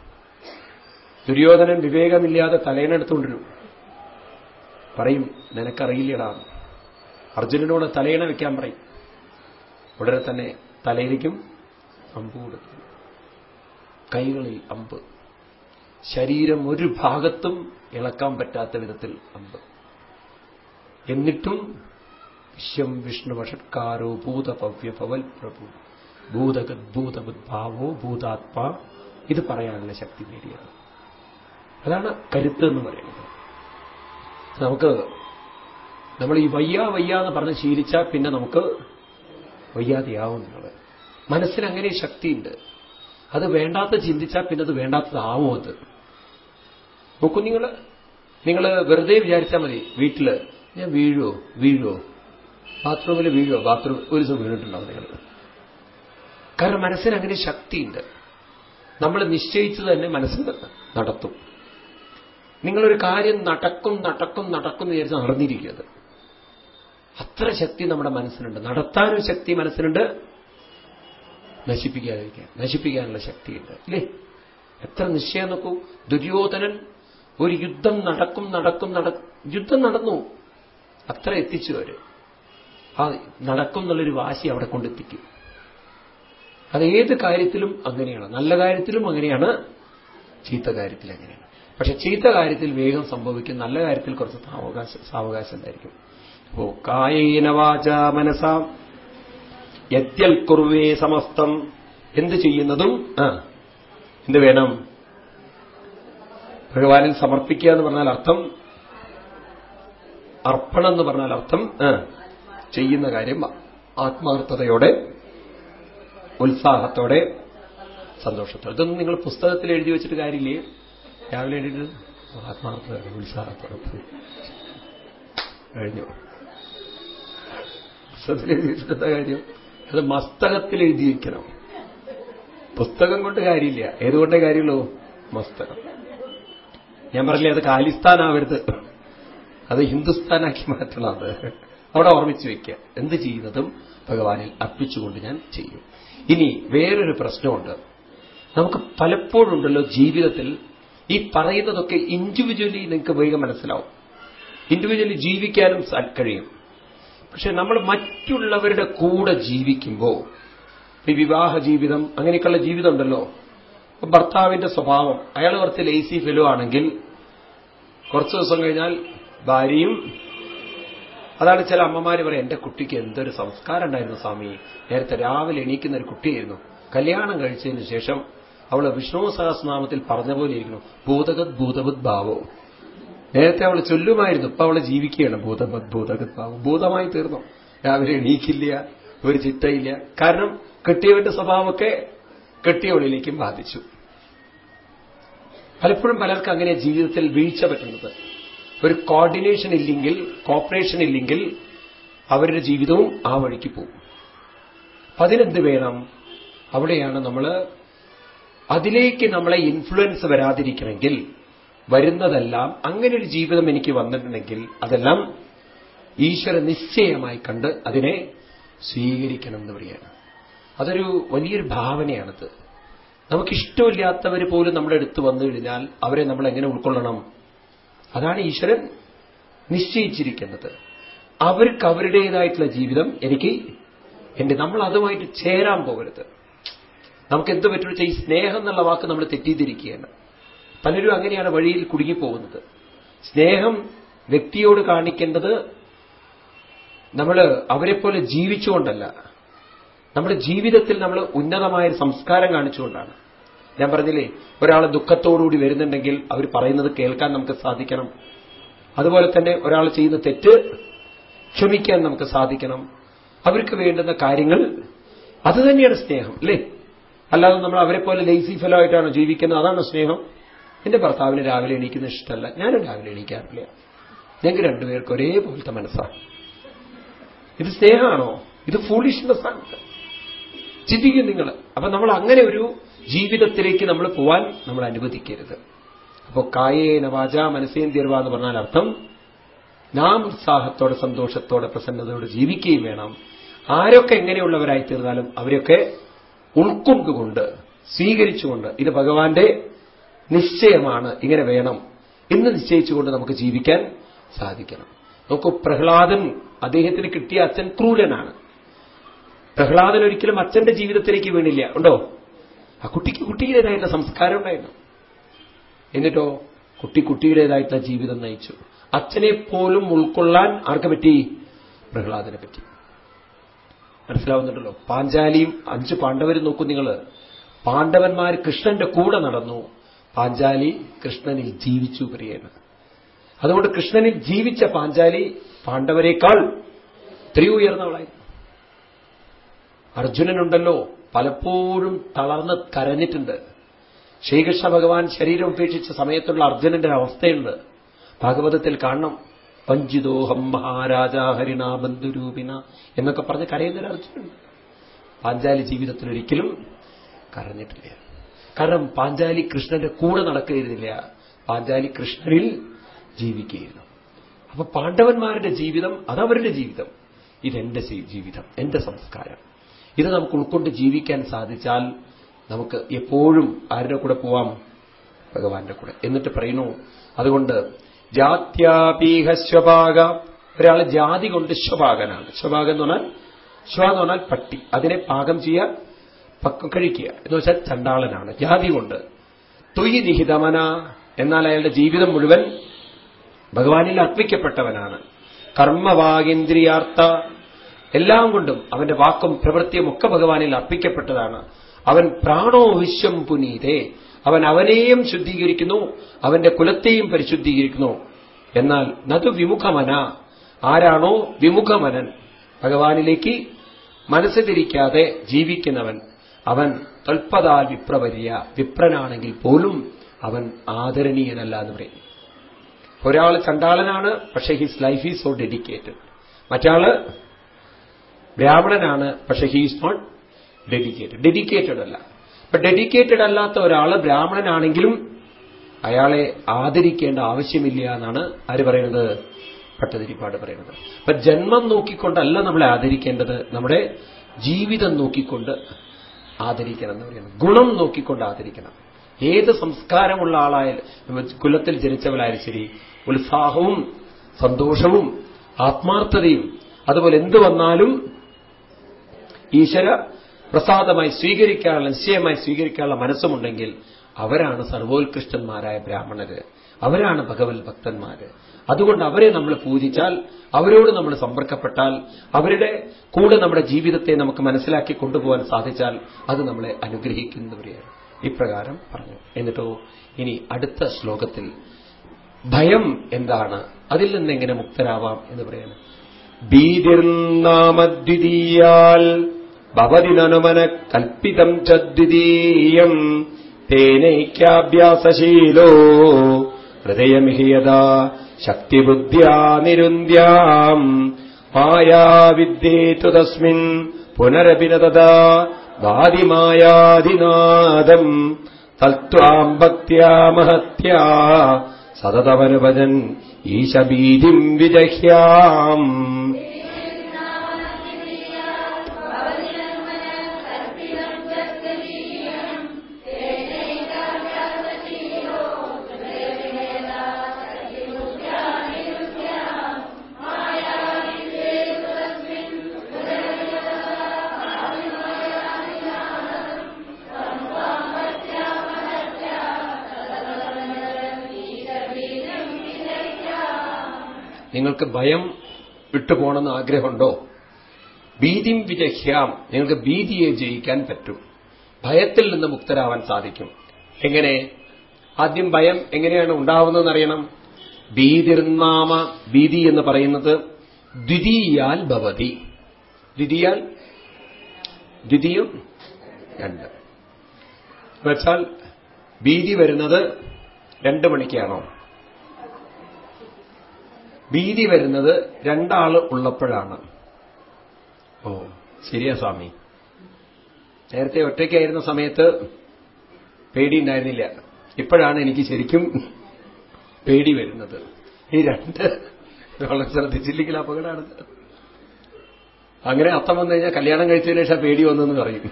ദുര്യോധനൻ വിവേകമില്ലാതെ തലയണ പറയും നിനക്കറിയില്ലടാ. അർജുനനോട് തലയിണ വെക്കാൻ പറയും. ഉടനെ തന്നെ തലയിലേക്കും അമ്പ് കൊടുക്കും. കൈകളിൽ അമ്പ്. ശരീരം ഒരു ഭാഗത്തും ഇളക്കാൻ പറ്റാത്ത വിധത്തിൽ അമ്പ്. എന്നിട്ടും വിശ്വം വിഷ്ണുവഷത്കാരോ ഭൂതപവ്യ ഭവൽ പ്രഭു. ഭൂതഗദ്ഭൂതബുദ്ഭാവോ ഭൂതാത്മാ. ഇത് പറയാനുള്ള ശക്തി നേടിയാണ് അതാണ് കരുത്ത് എന്ന് പറയുന്നത്. നമുക്ക് നമ്മൾ ഈ വയ്യ വയ്യ എന്ന് പറഞ്ഞ് ശീലിച്ചാൽ പിന്നെ നമുക്ക് വയ്യാതെയാവും നിങ്ങൾ മനസ്സിന് അങ്ങനെ ശക്തിയുണ്ട്. അത് വേണ്ടാത്ത ചിന്തിച്ചാൽ പിന്നെ അത് വേണ്ടാത്തതാവും അത്. നോക്കൂ നിങ്ങൾ നിങ്ങൾ വെറുതെ വിചാരിച്ചാൽ മതി വീട്ടിൽ ഞാൻ വീഴോ വീഴുവോ? ബാത്റൂമിൽ വീഴുവോ? ബാത്റൂം ഒരു ദിവസം വീണിട്ടുണ്ടാവും നിങ്ങൾ കാരണം മനസ്സിന് അങ്ങനെ ശക്തിയുണ്ട്. നമ്മൾ നിശ്ചയിച്ചു തന്നെ മനസ്സിൽ നടത്തും. നിങ്ങളൊരു കാര്യം നടക്കും നടക്കും നടക്കും എന്ന് വിചാരിച്ച് നടന്നിരിക്കുന്നത് അത്ര ശക്തി നമ്മുടെ മനസ്സിനുണ്ട് നടത്താനൊരു ശക്തി മനസ്സിനുണ്ട് നശിപ്പിക്കാതിരിക്കാൻ നശിപ്പിക്കാനുള്ള ശക്തിയുണ്ട്. അല്ലേ എത്ര നിശ്ചയം നോക്കൂ. ദുര്യോധനൻ ഒരു യുദ്ധം നടക്കും നടക്കും നട യുദ്ധം നടന്നു. അത്ര എത്തിച്ചു അവർ. ആ നടക്കും എന്നുള്ളൊരു വാശി അവിടെ കൊണ്ടെത്തിക്കും. അത് ഏത് കാര്യത്തിലും അങ്ങനെയാണ്. നല്ല കാര്യത്തിലും അങ്ങനെയാണ്. ചീത്ത കാര്യത്തിലും അങ്ങനെയാണ്. പക്ഷെ ചീത്ത കാര്യത്തിൽ വേഗം സംഭവിക്കും നല്ല കാര്യത്തിൽ കുറച്ച് സാവകാശം സാവകാശം ഉണ്ടായിരിക്കും. അപ്പോ കായേന വാച മനസാ യത്യൽ കുർവേ സമസ്തം. എന്ത് ചെയ്യുന്നതും എന്ത് വേണം? ഭഗവാനിൽ സമർപ്പിക്കുക എന്ന് പറഞ്ഞാൽ അർത്ഥം അർപ്പണം എന്ന് പറഞ്ഞാൽ അർത്ഥം ചെയ്യുന്ന കാര്യം ആത്മാർത്ഥതയോടെ ഉത്സാഹത്തോടെ സന്തോഷത്തോടെ. ഇതൊന്നും നിങ്ങൾ പുസ്തകത്തിൽ എഴുതി വെച്ചിട്ട് കാര്യമില്ലേ? രാവിലെ എഴുതിയിട്ട് ആത്മാർത്ഥതയോടെ ഉത്സാഹത്തോടെ കഴിഞ്ഞു. കാര്യം അത് മസ്തകത്തിൽ എഴുതിയിരിക്കണം. പുസ്തകം കൊണ്ട് കാര്യമില്ല. ഏതുകൊണ്ടേ കാര്യമുള്ളൂ? മസ്തകം. ഞാൻ പറഞ്ഞില്ലേ അത് കാലിസ്ഥാനാവരുത് അത് ഹിന്ദുസ്ഥാനാക്കി മാറ്റണം അത് അവിടെ ഓർമ്മിച്ചു വെക്കുക. എന്ത് ചെയ്യുന്നതും ഭഗവാനിൽ അർപ്പിച്ചുകൊണ്ട് ഞാൻ ചെയ്യും. ഇനി വേറൊരു പ്രശ്നമുണ്ട്. നമുക്ക് പലപ്പോഴുണ്ടല്ലോ ജീവിതത്തിൽ ഈ പറയുന്നതൊക്കെ ഇൻഡിവിജ്വലി നിങ്ങൾക്ക് വേഗം മനസ്സിലാവും. ഇൻഡിവിജ്വലി ജീവിക്കാനും കഴിയും. പക്ഷെ നമ്മൾ മറ്റുള്ളവരുടെ കൂടെ ജീവിക്കുമ്പോൾ ഈ വിവാഹ ജീവിതം അങ്ങനെയൊക്കെയുള്ള ജീവിതം ഉണ്ടല്ലോ. ഭർത്താവിന്റെ സ്വഭാവം. അയാൾ കുറച്ച് ലേസി ഫെലോ ആണെങ്കിൽ കുറച്ച് ദിവസം കഴിഞ്ഞാൽ ഭാര്യയും അതാണ് ചില അമ്മമാര് പറയാം എന്റെ കുട്ടിക്ക് എന്തൊരു സംസ്കാരം ഉണ്ടായിരുന്നു സ്വാമി. നേരത്തെ രാവിലെ എണീക്കുന്ന ഒരു കുട്ടിയായിരുന്നു. കല്യാണം കഴിച്ചതിന് ശേഷം അവൾ വിഷ്ണു സഹസ്രനാമത്തിൽ പറഞ്ഞ പോലെ ഇരിക്കുന്നു. ഭൂതഗത് ഭൂതവത് ഭാവോ. നേരത്തെ അവൾ ചൊല്ലുമായിരുന്നു. ഇപ്പൊ അവൾ ജീവിക്കുകയാണ്. ഭൂതവത് ഭൂതഗത് ഭാവം. ഭൂതമായി തീർന്നു. രാവിലെ എണീക്കില്ല. ഒരു ചിട്ടയില്ല. കാരണം കെട്ടിയവന്റെ സ്വഭാവമൊക്കെ കെട്ടിയവളിലേക്കും ബാധിച്ചു. പലപ്പോഴും പലർക്കും അങ്ങനെ ജീവിതത്തിൽ വീഴ്ച പറ്റുന്നത്. ഒരു കോർഡിനേഷൻ ഇല്ലെങ്കിൽ കോപ്പറേഷൻ ഇല്ലെങ്കിൽ അവരുടെ ജീവിതവും ആ വഴിക്ക് പോകും. അപ്പൊ അതിനെന്ത് വേണം? അവിടെയാണ് നമ്മൾ അതിലേക്ക് നമ്മളെ ഇൻഫ്ലുവൻസ് വരാതിരിക്കണമെങ്കിൽ വരുന്നതെല്ലാം അങ്ങനെ ഒരു ജീവിതം എനിക്ക് വന്നിട്ടുണ്ടെങ്കിൽ അതെല്ലാം ഈശ്വര നിശ്ചയമായി കണ്ട് അതിനെ സ്വീകരിക്കണം എന്ന് പറയുകയാണ്. അതൊരു വലിയൊരു ഭാവനയാണത്. നമുക്കിഷ്ടമില്ലാത്തവർ പോലും നമ്മുടെ അടുത്ത് വന്നു കഴിഞ്ഞാൽ അവരെ നമ്മൾ എങ്ങനെ ഉൾക്കൊള്ളണം? അതാണ് ഈശ്വരൻ നിശ്ചയിച്ചിരിക്കുന്നത്. അവർക്ക് അവരുടേതായിട്ടുള്ള ജീവിതം എനിക്ക് എന്റെ നമ്മൾ അതുമായിട്ട് ചേരാൻ പോകരുത്. നമുക്ക് എന്ത് പറ്റുമെന്ന് ഈ സ്നേഹം എന്നുള്ള വാക്ക് നമ്മൾ തെറ്റിദ്ധരിക്കുകയാണ്. പലരും അങ്ങനെയാണ് വഴിയിൽ കുടുങ്ങിപ്പോകുന്നത്. സ്നേഹം വ്യക്തിയോട് കാണിക്കേണ്ടത് നമ്മൾ അവരെപ്പോലെ ജീവിച്ചുകൊണ്ടല്ല. നമ്മുടെ ജീവിതത്തിൽ നമ്മൾ ഉന്നതമായ സംസ്കാരം കാണിച്ചുകൊണ്ടാണ്. ഞാൻ പറഞ്ഞില്ലേ ഒരാൾ ദുഃഖത്തോടുകൂടി വരുന്നുണ്ടെങ്കിൽ അവർ പറയുന്നത് കേൾക്കാൻ നമുക്ക് സാധിക്കണം. അതുപോലെ തന്നെ ഒരാൾ ചെയ്യുന്ന തെറ്റ് ക്ഷമിക്കാൻ നമുക്ക് സാധിക്കണം. അവർക്ക് വേണ്ടുന്ന കാര്യങ്ങൾ അത് തന്നെയാണ് സ്നേഹം അല്ലേ? അല്ലാതെ നമ്മൾ അവരെ പോലെ ലേസി ഫെലോ ആയിട്ടാണ് ജീവിക്കുന്നത്. അതാണ് സ്നേഹം. എന്റെ ഭർത്താവിന് രാവിലെ എണീക്കുന്ന ഇഷ്ടമല്ല. ഞാനും രാവിലെ എണീക്കാറില്ല. ഞങ്ങൾക്ക് രണ്ടുപേർക്ക് ഒരേപോലത്തെ മനസ്സാണ്. ഇത് സ്നേഹമാണോ? ഇത് ഫൂളിഷ്നെസ് ആണ്. ചിന്തിക്കും നിങ്ങൾ. അപ്പൊ നമ്മൾ അങ്ങനെ ഒരു ജീവിതത്തിലേക്ക് നമ്മൾ പോവാൻ നമ്മൾ അനുവദിക്കരുത്. അപ്പോൾ കായേന വാച മനസ്സേന്തിയർവ എന്ന് പറഞ്ഞാൽ അർത്ഥം നാം ഉത്സാഹത്തോടെ സന്തോഷത്തോടെ പ്രസന്നതയോടെ ജീവിക്കുകയും വേണം. ആരൊക്കെ എങ്ങനെയുള്ളവരായി തീർന്നാലും അവരൊക്കെ ഉൾക്കൊണ്ടുകൊണ്ട് സ്വീകരിച്ചുകൊണ്ട് ഇത് ഭഗവാന്റെ നിശ്ചയമാണ് ഇങ്ങനെ വേണം എന്ന് നിശ്ചയിച്ചുകൊണ്ട് നമുക്ക് ജീവിക്കാൻ സാധിക്കണം. നോക്കൂ പ്രഹ്ലാദൻ അദ്ദേഹത്തിന് കിട്ടിയ അച്ഛൻ ക്രൂരനാണ്. പ്രഹ്ലാദൻ ഒരിക്കലും അച്ഛന്റെ ജീവിതത്തിലേക്ക് വീണില്ല. ഉണ്ടോ? ആ കുട്ടിക്ക് കുട്ടിയുടേതായിട്ടുള്ള സംസ്കാരം ഉണ്ടായിരുന്നു. എന്നിട്ടോ കുട്ടി കുട്ടിയുടേതായിട്ടുള്ള ജീവിതം നയിച്ചു. അച്ഛനെ പോലും ഉൾക്കൊള്ളാൻ ആർക്ക് പറ്റി? പ്രഹ്ലാദനെ പറ്റി. മനസ്സിലാവുന്നുണ്ടല്ലോ. പാഞ്ചാലിയും അഞ്ച് പാണ്ഡവരും നോക്കൂ നിങ്ങൾ പാണ്ഡവന്മാർ കൃഷ്ണന്റെ കൂടെ നടന്നു. പാഞ്ചാലി കൃഷ്ണനിൽ ജീവിച്ചു പ്രിയന്. അതുകൊണ്ട് കൃഷ്ണനിൽ ജീവിച്ച പാഞ്ചാലി പാണ്ഡവരെക്കാൾ എത്രയോ ഉയർന്നവളായിരുന്നു അർജുനനുണ്ടല്ലോ പലപ്പോഴും തളർന്ന് കരഞ്ഞിട്ടുണ്ട്. ശ്രീകൃഷ്ണ ഭഗവാൻ ശരീരം ഉപേക്ഷിച്ച സമയത്തുള്ള അർജുനന്റെ അവസ്ഥയുണ്ട്. ഭാഗവതത്തിൽ കാണണം. വഞ്ചിതോഹം മഹാരാജ ഹരിണ ബന്ധുരൂപിന എന്നൊക്കെ പറഞ്ഞ് കരയുന്നൊരു അർജുനുണ്ട്. പാഞ്ചാലി ജീവിതത്തിൽ ഒരിക്കലും കരഞ്ഞിട്ടില്ല. കാരണം പാഞ്ചാലി കൃഷ്ണന്റെ കൂടെ നടക്കുകയിരുന്നില്ല പാഞ്ചാലി കൃഷ്ണനിൽ ജീവിക്കുകയായിരുന്നു. അപ്പൊ പാണ്ഡവന്മാരുടെ ജീവിതം അതവരുടെ ജീവിതം. ഇതെന്റെ ജീവിതം എന്റെ സംസ്കാരം. ഇത് നമുക്ക് ഉൾക്കൊണ്ട് ജീവിക്കാൻ സാധിച്ചാൽ നമുക്ക് എപ്പോഴും ആരുടെ കൂടെ പോവാം? ഭഗവാന്റെ കൂടെ. എന്നിട്ട് പറയുന്നു അതുകൊണ്ട് ജാത്യാപീഹസ്വഭാഗ ഒരാൾ ജാതി കൊണ്ട് സ്വഭാഗനാണ് സ്വഭാഗം എന്ന് പറഞ്ഞാൽ ശ്വ എന്ന് പറഞ്ഞാൽ പട്ടി. അതിനെ പാകം ചെയ്യുക പക്കം കഴിക്കുക. എന്ന് വെച്ചാൽ ചണ്ടാളനാണ്. ജാതി കൊണ്ട്. തുയി നിഹിതമന. എന്നാൽ അയാളുടെ ജീവിതം മുഴുവൻ ഭഗവാനിൽ അർപ്പിക്കപ്പെട്ടവനാണ്. കർമ്മവാഗേന്ദ്രിയാർത്ഥ. എല്ലാം കൊണ്ടും അവന്റെ വാക്കും പ്രവൃത്തിയും ഒക്കെ ഭഗവാനിൽ അർപ്പിക്കപ്പെട്ടതാണ്. അവൻ പ്രാണോ വിശ്വം പുനീതേ. അവൻ അവനെയും ശുദ്ധീകരിക്കുന്നു അവന്റെ കുലത്തെയും പരിശുദ്ധീകരിക്കുന്നു. എന്നാൽ നതു വിമുഖമന. ആരാണോ വിമുഖമനൻ. ഭഗവാനിലേക്ക് മനസ്സ് തിരിക്കാതെ ജീവിക്കുന്നവൻ. അവൻ തൽപ്പതാൽ വിപ്രവര്യ. വിപ്രനാണെങ്കിൽ പോലും അവൻ ആദരണീയനല്ല എന്ന് പറയും. ഒരാൾ ചണ്ടാളനാണ് പക്ഷേ his life is so dedicated മറ്റാൾ ബ്രാഹ്മണനാണ് പക്ഷേ ഹീസ് നോട്ട് ഡെഡിക്കേറ്റഡ് ഡെഡിക്കേറ്റഡ് അല്ല. അപ്പൊ ഡെഡിക്കേറ്റഡ് അല്ലാത്ത ഒരാൾ ബ്രാഹ്മണനാണെങ്കിലും അയാളെ ആദരിക്കേണ്ട ആവശ്യമില്ല എന്നാണ് ആര് പറയുന്നത്? ഭട്ടതിരിപ്പാട് പറയുന്നത്. അപ്പൊ ജന്മം നോക്കിക്കൊണ്ടല്ല നമ്മളെ ആദരിക്കേണ്ടത്. നമ്മുടെ ജീവിതം നോക്കിക്കൊണ്ട് ആദരിക്കണം എന്ന് പറയുന്നത്. ഗുണം നോക്കിക്കൊണ്ട് ആദരിക്കണം. ഏത് സംസ്കാരമുള്ള ആളായാലും കുലത്തിൽ ജനിച്ചവരായാലും ശരി ഉത്സാഹവും സന്തോഷവും ആത്മാർത്ഥതയും അതുപോലെ എന്ത് വന്നാലും ഈശ്വര പ്രസാദമായി സ്വീകരിക്കാനുള്ള നിശ്ചയമായി സ്വീകരിക്കാനുള്ള മനസ്സുമുണ്ടെങ്കിൽ അവരാണ് സർവോത്കൃഷ്ടന്മാരായ ബ്രാഹ്മണര്. അവരാണ് ഭഗവത് ഭക്തന്മാര്. അതുകൊണ്ട് അവരെ നമ്മൾ പൂജിച്ചാൽ അവരോട് നമ്മൾ സമ്പർക്കപ്പെട്ടാൽ അവരുടെ കൂടെ നമ്മുടെ ജീവിതത്തെ നമുക്ക് മനസ്സിലാക്കി കൊണ്ടുപോകാൻ സാധിച്ചാൽ അത് നമ്മളെ അനുഗ്രഹിക്കുന്നവരെയാണ്. ഇപ്രകാരം പറഞ്ഞു. എന്നിട്ടോ ഇനി അടുത്ത ശ്ലോകത്തിൽ ഭയം എന്താണ്? അതിൽ നിന്ന് എങ്ങനെ മുക്തരാവാം എന്ന് പറയുന്നത് ഭീതിർനാമദ്വിതീയാൽ ഭവതിനനുമന കൽപ്പിതം ചദ്വിതീയം. തേനൈക്യാഭ്യാസശീലോ. ഹൃദയമിഹിയത ശക്തിബുദ്ധ്യാ നിരുന്ധ്യാം മായാവിദ്യേതു തസ്മിൻ പുനരപി തഥാ വാദിമായാധിനാദം. തത്വാം ഭക്ത്യാ മഹത്യാ സതതമനുഭജൻ ഈശബീതിം വിജഹ്യാം. നിങ്ങൾക്ക് ഭയം വിട്ടുപോകണമെന്ന് ആഗ്രഹമുണ്ടോ? ഭീതിം വിജഹ്യാം. നിങ്ങൾക്ക് ഭീതിയെ ജയിക്കാൻ പറ്റും. ഭയത്തിൽ നിന്ന് മുക്തരാവാൻ സാധിക്കും. എങ്ങനെ? ആദ്യം ഭയം എങ്ങനെയാണ് ഉണ്ടാവുന്നതെന്ന് അറിയണം. ഭീതിർനാമ ഭീതി എന്ന് പറയുന്നത് ദ്വിതീയാൽ ഭവതി. ദ്വിതീയാൽ? ദ്വിതീയം രണ്ട്. വെച്ചാൽ ഭീതി വരുന്നത് രണ്ട് മണിക്കാണോ ഭീതി വരുന്നത് രണ്ടാൾ ഉള്ളപ്പോഴാണ്. ഓ ശരിയാ സ്വാമി. നേരത്തെ ഒറ്റയ്ക്കായിരുന്ന സമയത്ത് പേടിയുണ്ടായിരുന്നില്ല. ഇപ്പോഴാണ് എനിക്ക് ശരിക്കും പേടി വരുന്നത്. ഈ രണ്ട് വളരെ ശ്രദ്ധിച്ചില്ലെങ്കിൽ അപകടമാണ്. അങ്ങനെ അർത്ഥം വന്നു കഴിഞ്ഞാൽ കല്യാണം കഴിച്ചതിന് ശേഷം പേടി വന്നെന്ന് പറയും.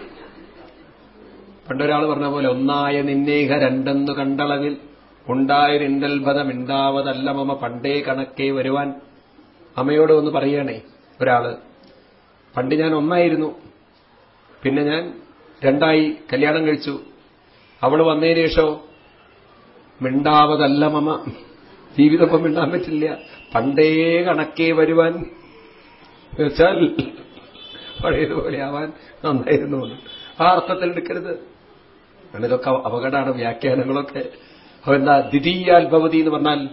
പണ്ടൊരാൾ പറഞ്ഞ പോലെ ഒന്നായ നിന്നേഹ രണ്ടെന്ന് കണ്ടളവിൽ ഉണ്ടായൊരിണ്ടൽബധമിണ്ടാവതല്ല മമ പണ്ടേ കണക്കേ വരുവാൻ. അമ്മയോട് ഒന്ന് പറയണേ ഒരാൾ. പണ്ട് ഞാൻ ഒന്നായിരുന്നു. പിന്നെ ഞാൻ രണ്ടായി കല്യാണം കഴിച്ചു. അവൾ വന്നതിന് ശേഷം മിണ്ടാവതല്ല മമ. ജീവിതപ്പം മിണ്ടാൻ പറ്റില്ല. പണ്ടേ കണക്കേ വരുവാൻ. വെച്ചാൽ പഴയതുപോലെ ആവാൻ നന്നായിരുന്നു ആ അർത്ഥത്തിൽ എടുക്കരുത്. ഇതൊക്കെ അപകടമാണ് വ്യാഖ്യാനങ്ങളൊക്കെ. അതെന്താ ദ്വിതീയാത്ഭവതി എന്ന് പറഞ്ഞാൽ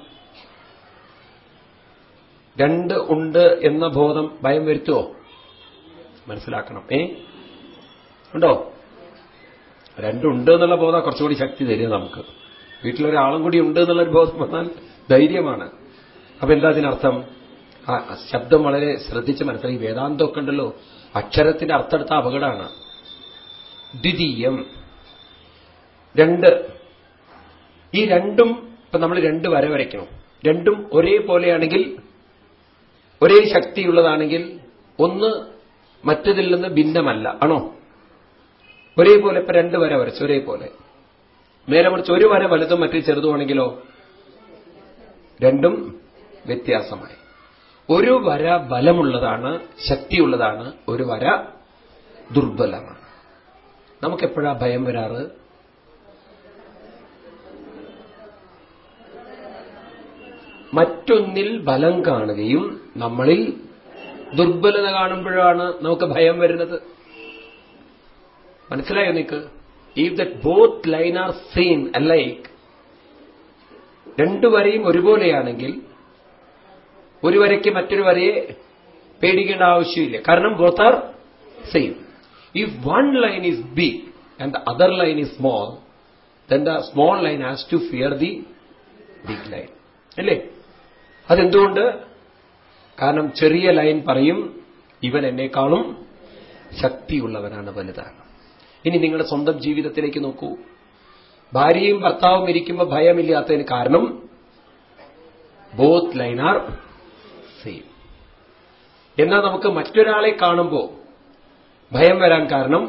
രണ്ട് ഉണ്ട് എന്ന ബോധം ഭയം വരുത്തുവോ? മനസ്സിലാക്കണം. ഏ? ഉണ്ടോ? രണ്ടുണ്ട് എന്നുള്ള ബോധം കുറച്ചുകൂടി ശക്തി തരിക നമുക്ക്. വീട്ടിലൊരാളും കൂടി ഉണ്ട് എന്നുള്ളൊരു ബോധം വന്നാൽ ധൈര്യമാണ്. അപ്പൊ എന്താ അതിനർത്ഥം? ആ ശബ്ദം വളരെ ശ്രദ്ധിച്ച് മനസ്സിലായി. വേദാന്തമൊക്കെ ഉണ്ടല്ലോ. അക്ഷരത്തിന്റെ അർത്ഥമെടുത്ത അപകടമാണ്. ദ്വിതീയം. രണ്ട് ഈ രണ്ടും ഇപ്പൊ നമ്മൾ രണ്ട് വര വരയ്ക്കണം. രണ്ടും ഒരേപോലെയാണെങ്കിൽ ഒരേ ശക്തിയുള്ളതാണെങ്കിൽ ഒന്ന് മറ്റതിൽ നിന്ന് ഭിന്നമല്ല. ആണോ? ഒരേപോലെ ഇപ്പൊ രണ്ട് വര വരച്ചു ഒരേപോലെ നേരെ മറിച്ച് ഒരു വര വലുതും മറ്റേ ചെറുതുമാണെങ്കിലോ രണ്ടും വ്യത്യാസമായി. ഒരു വര ബലമുള്ളതാണ് ശക്തിയുള്ളതാണ് ഒരു വര ദുർബലമാണ്. നമുക്കെപ്പോഴാ ഭയം വരാറ്? മറ്റൊന്നിൽ ബലം കാണുകയും നമ്മളിൽ ദുർബലത കാണുമ്പോഴാണ് നമുക്ക് ഭയം വരുന്നത്. മനസ്സിലായോ നിക്ക് if that both line are same alike രണ്ടു വരയും ഒരുപോലെയാണെങ്കിൽ ഒരു വരയ്ക്ക് മറ്റൊരു വരയെ പേടിക്കേണ്ട ആവശ്യമില്ല. കാരണം both are same if one line is big and the other line is small then the small line has to fear the big line അല്ലേ? അതെന്തുകൊണ്ട്? കാരണം ചെറിയ ലൈൻ പറയും ഇവൻ എന്നെക്കാളും ശക്തിയുള്ളവനാണ് വലുതാണ് ഇനി നിങ്ങളുടെ സ്വന്തം ജീവിതത്തിലേക്ക് നോക്കൂ. ഭാര്യയും ഭർത്താവും ഇരിക്കുമ്പോൾ ഭയമില്ലാത്തതിന് കാരണം ബോത്ത് ലൈൻ ആർ സെയിം എന്നാൽ നമുക്ക് മറ്റൊരാളെ കാണുമ്പോൾ ഭയം വരാൻ കാരണം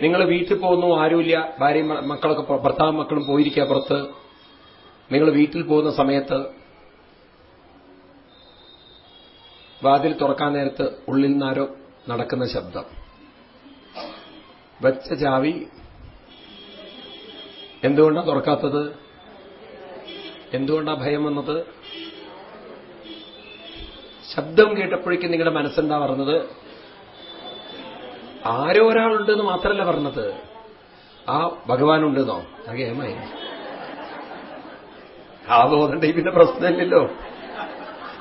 നിങ്ങൾ വീട്ടിൽ പോകുന്നു ആരുമില്ല ഭാര്യയും മക്കളൊക്കെ ഭർത്താവും മക്കളും പോയിരിക്കുക പുറത്ത്. നിങ്ങൾ വീട്ടിൽ പോകുന്ന സമയത്ത് വാതിൽ തുറക്കാൻ നേരത്ത് ഉള്ളിൽ നിന്നാരോ നടക്കുന്ന ശബ്ദം. വെച്ച ചാവി എന്തുകൊണ്ടാണ് തുറക്കാത്തത്? എന്തുകൊണ്ടാണ് ഭയം വന്നത്? ശബ്ദം കേട്ടപ്പോഴേക്കും നിങ്ങളുടെ മനസ്സെന്താ പറഞ്ഞത്? ആരോ ഒരാളുണ്ടെന്ന് മാത്രമല്ല പറഞ്ഞത്. ആ ഭഗവാനുണ്ടെന്നോ? അകേമായി ആ തോന്നണ്ടെങ്കിൽ പിന്നെ പ്രശ്നമില്ലല്ലോ.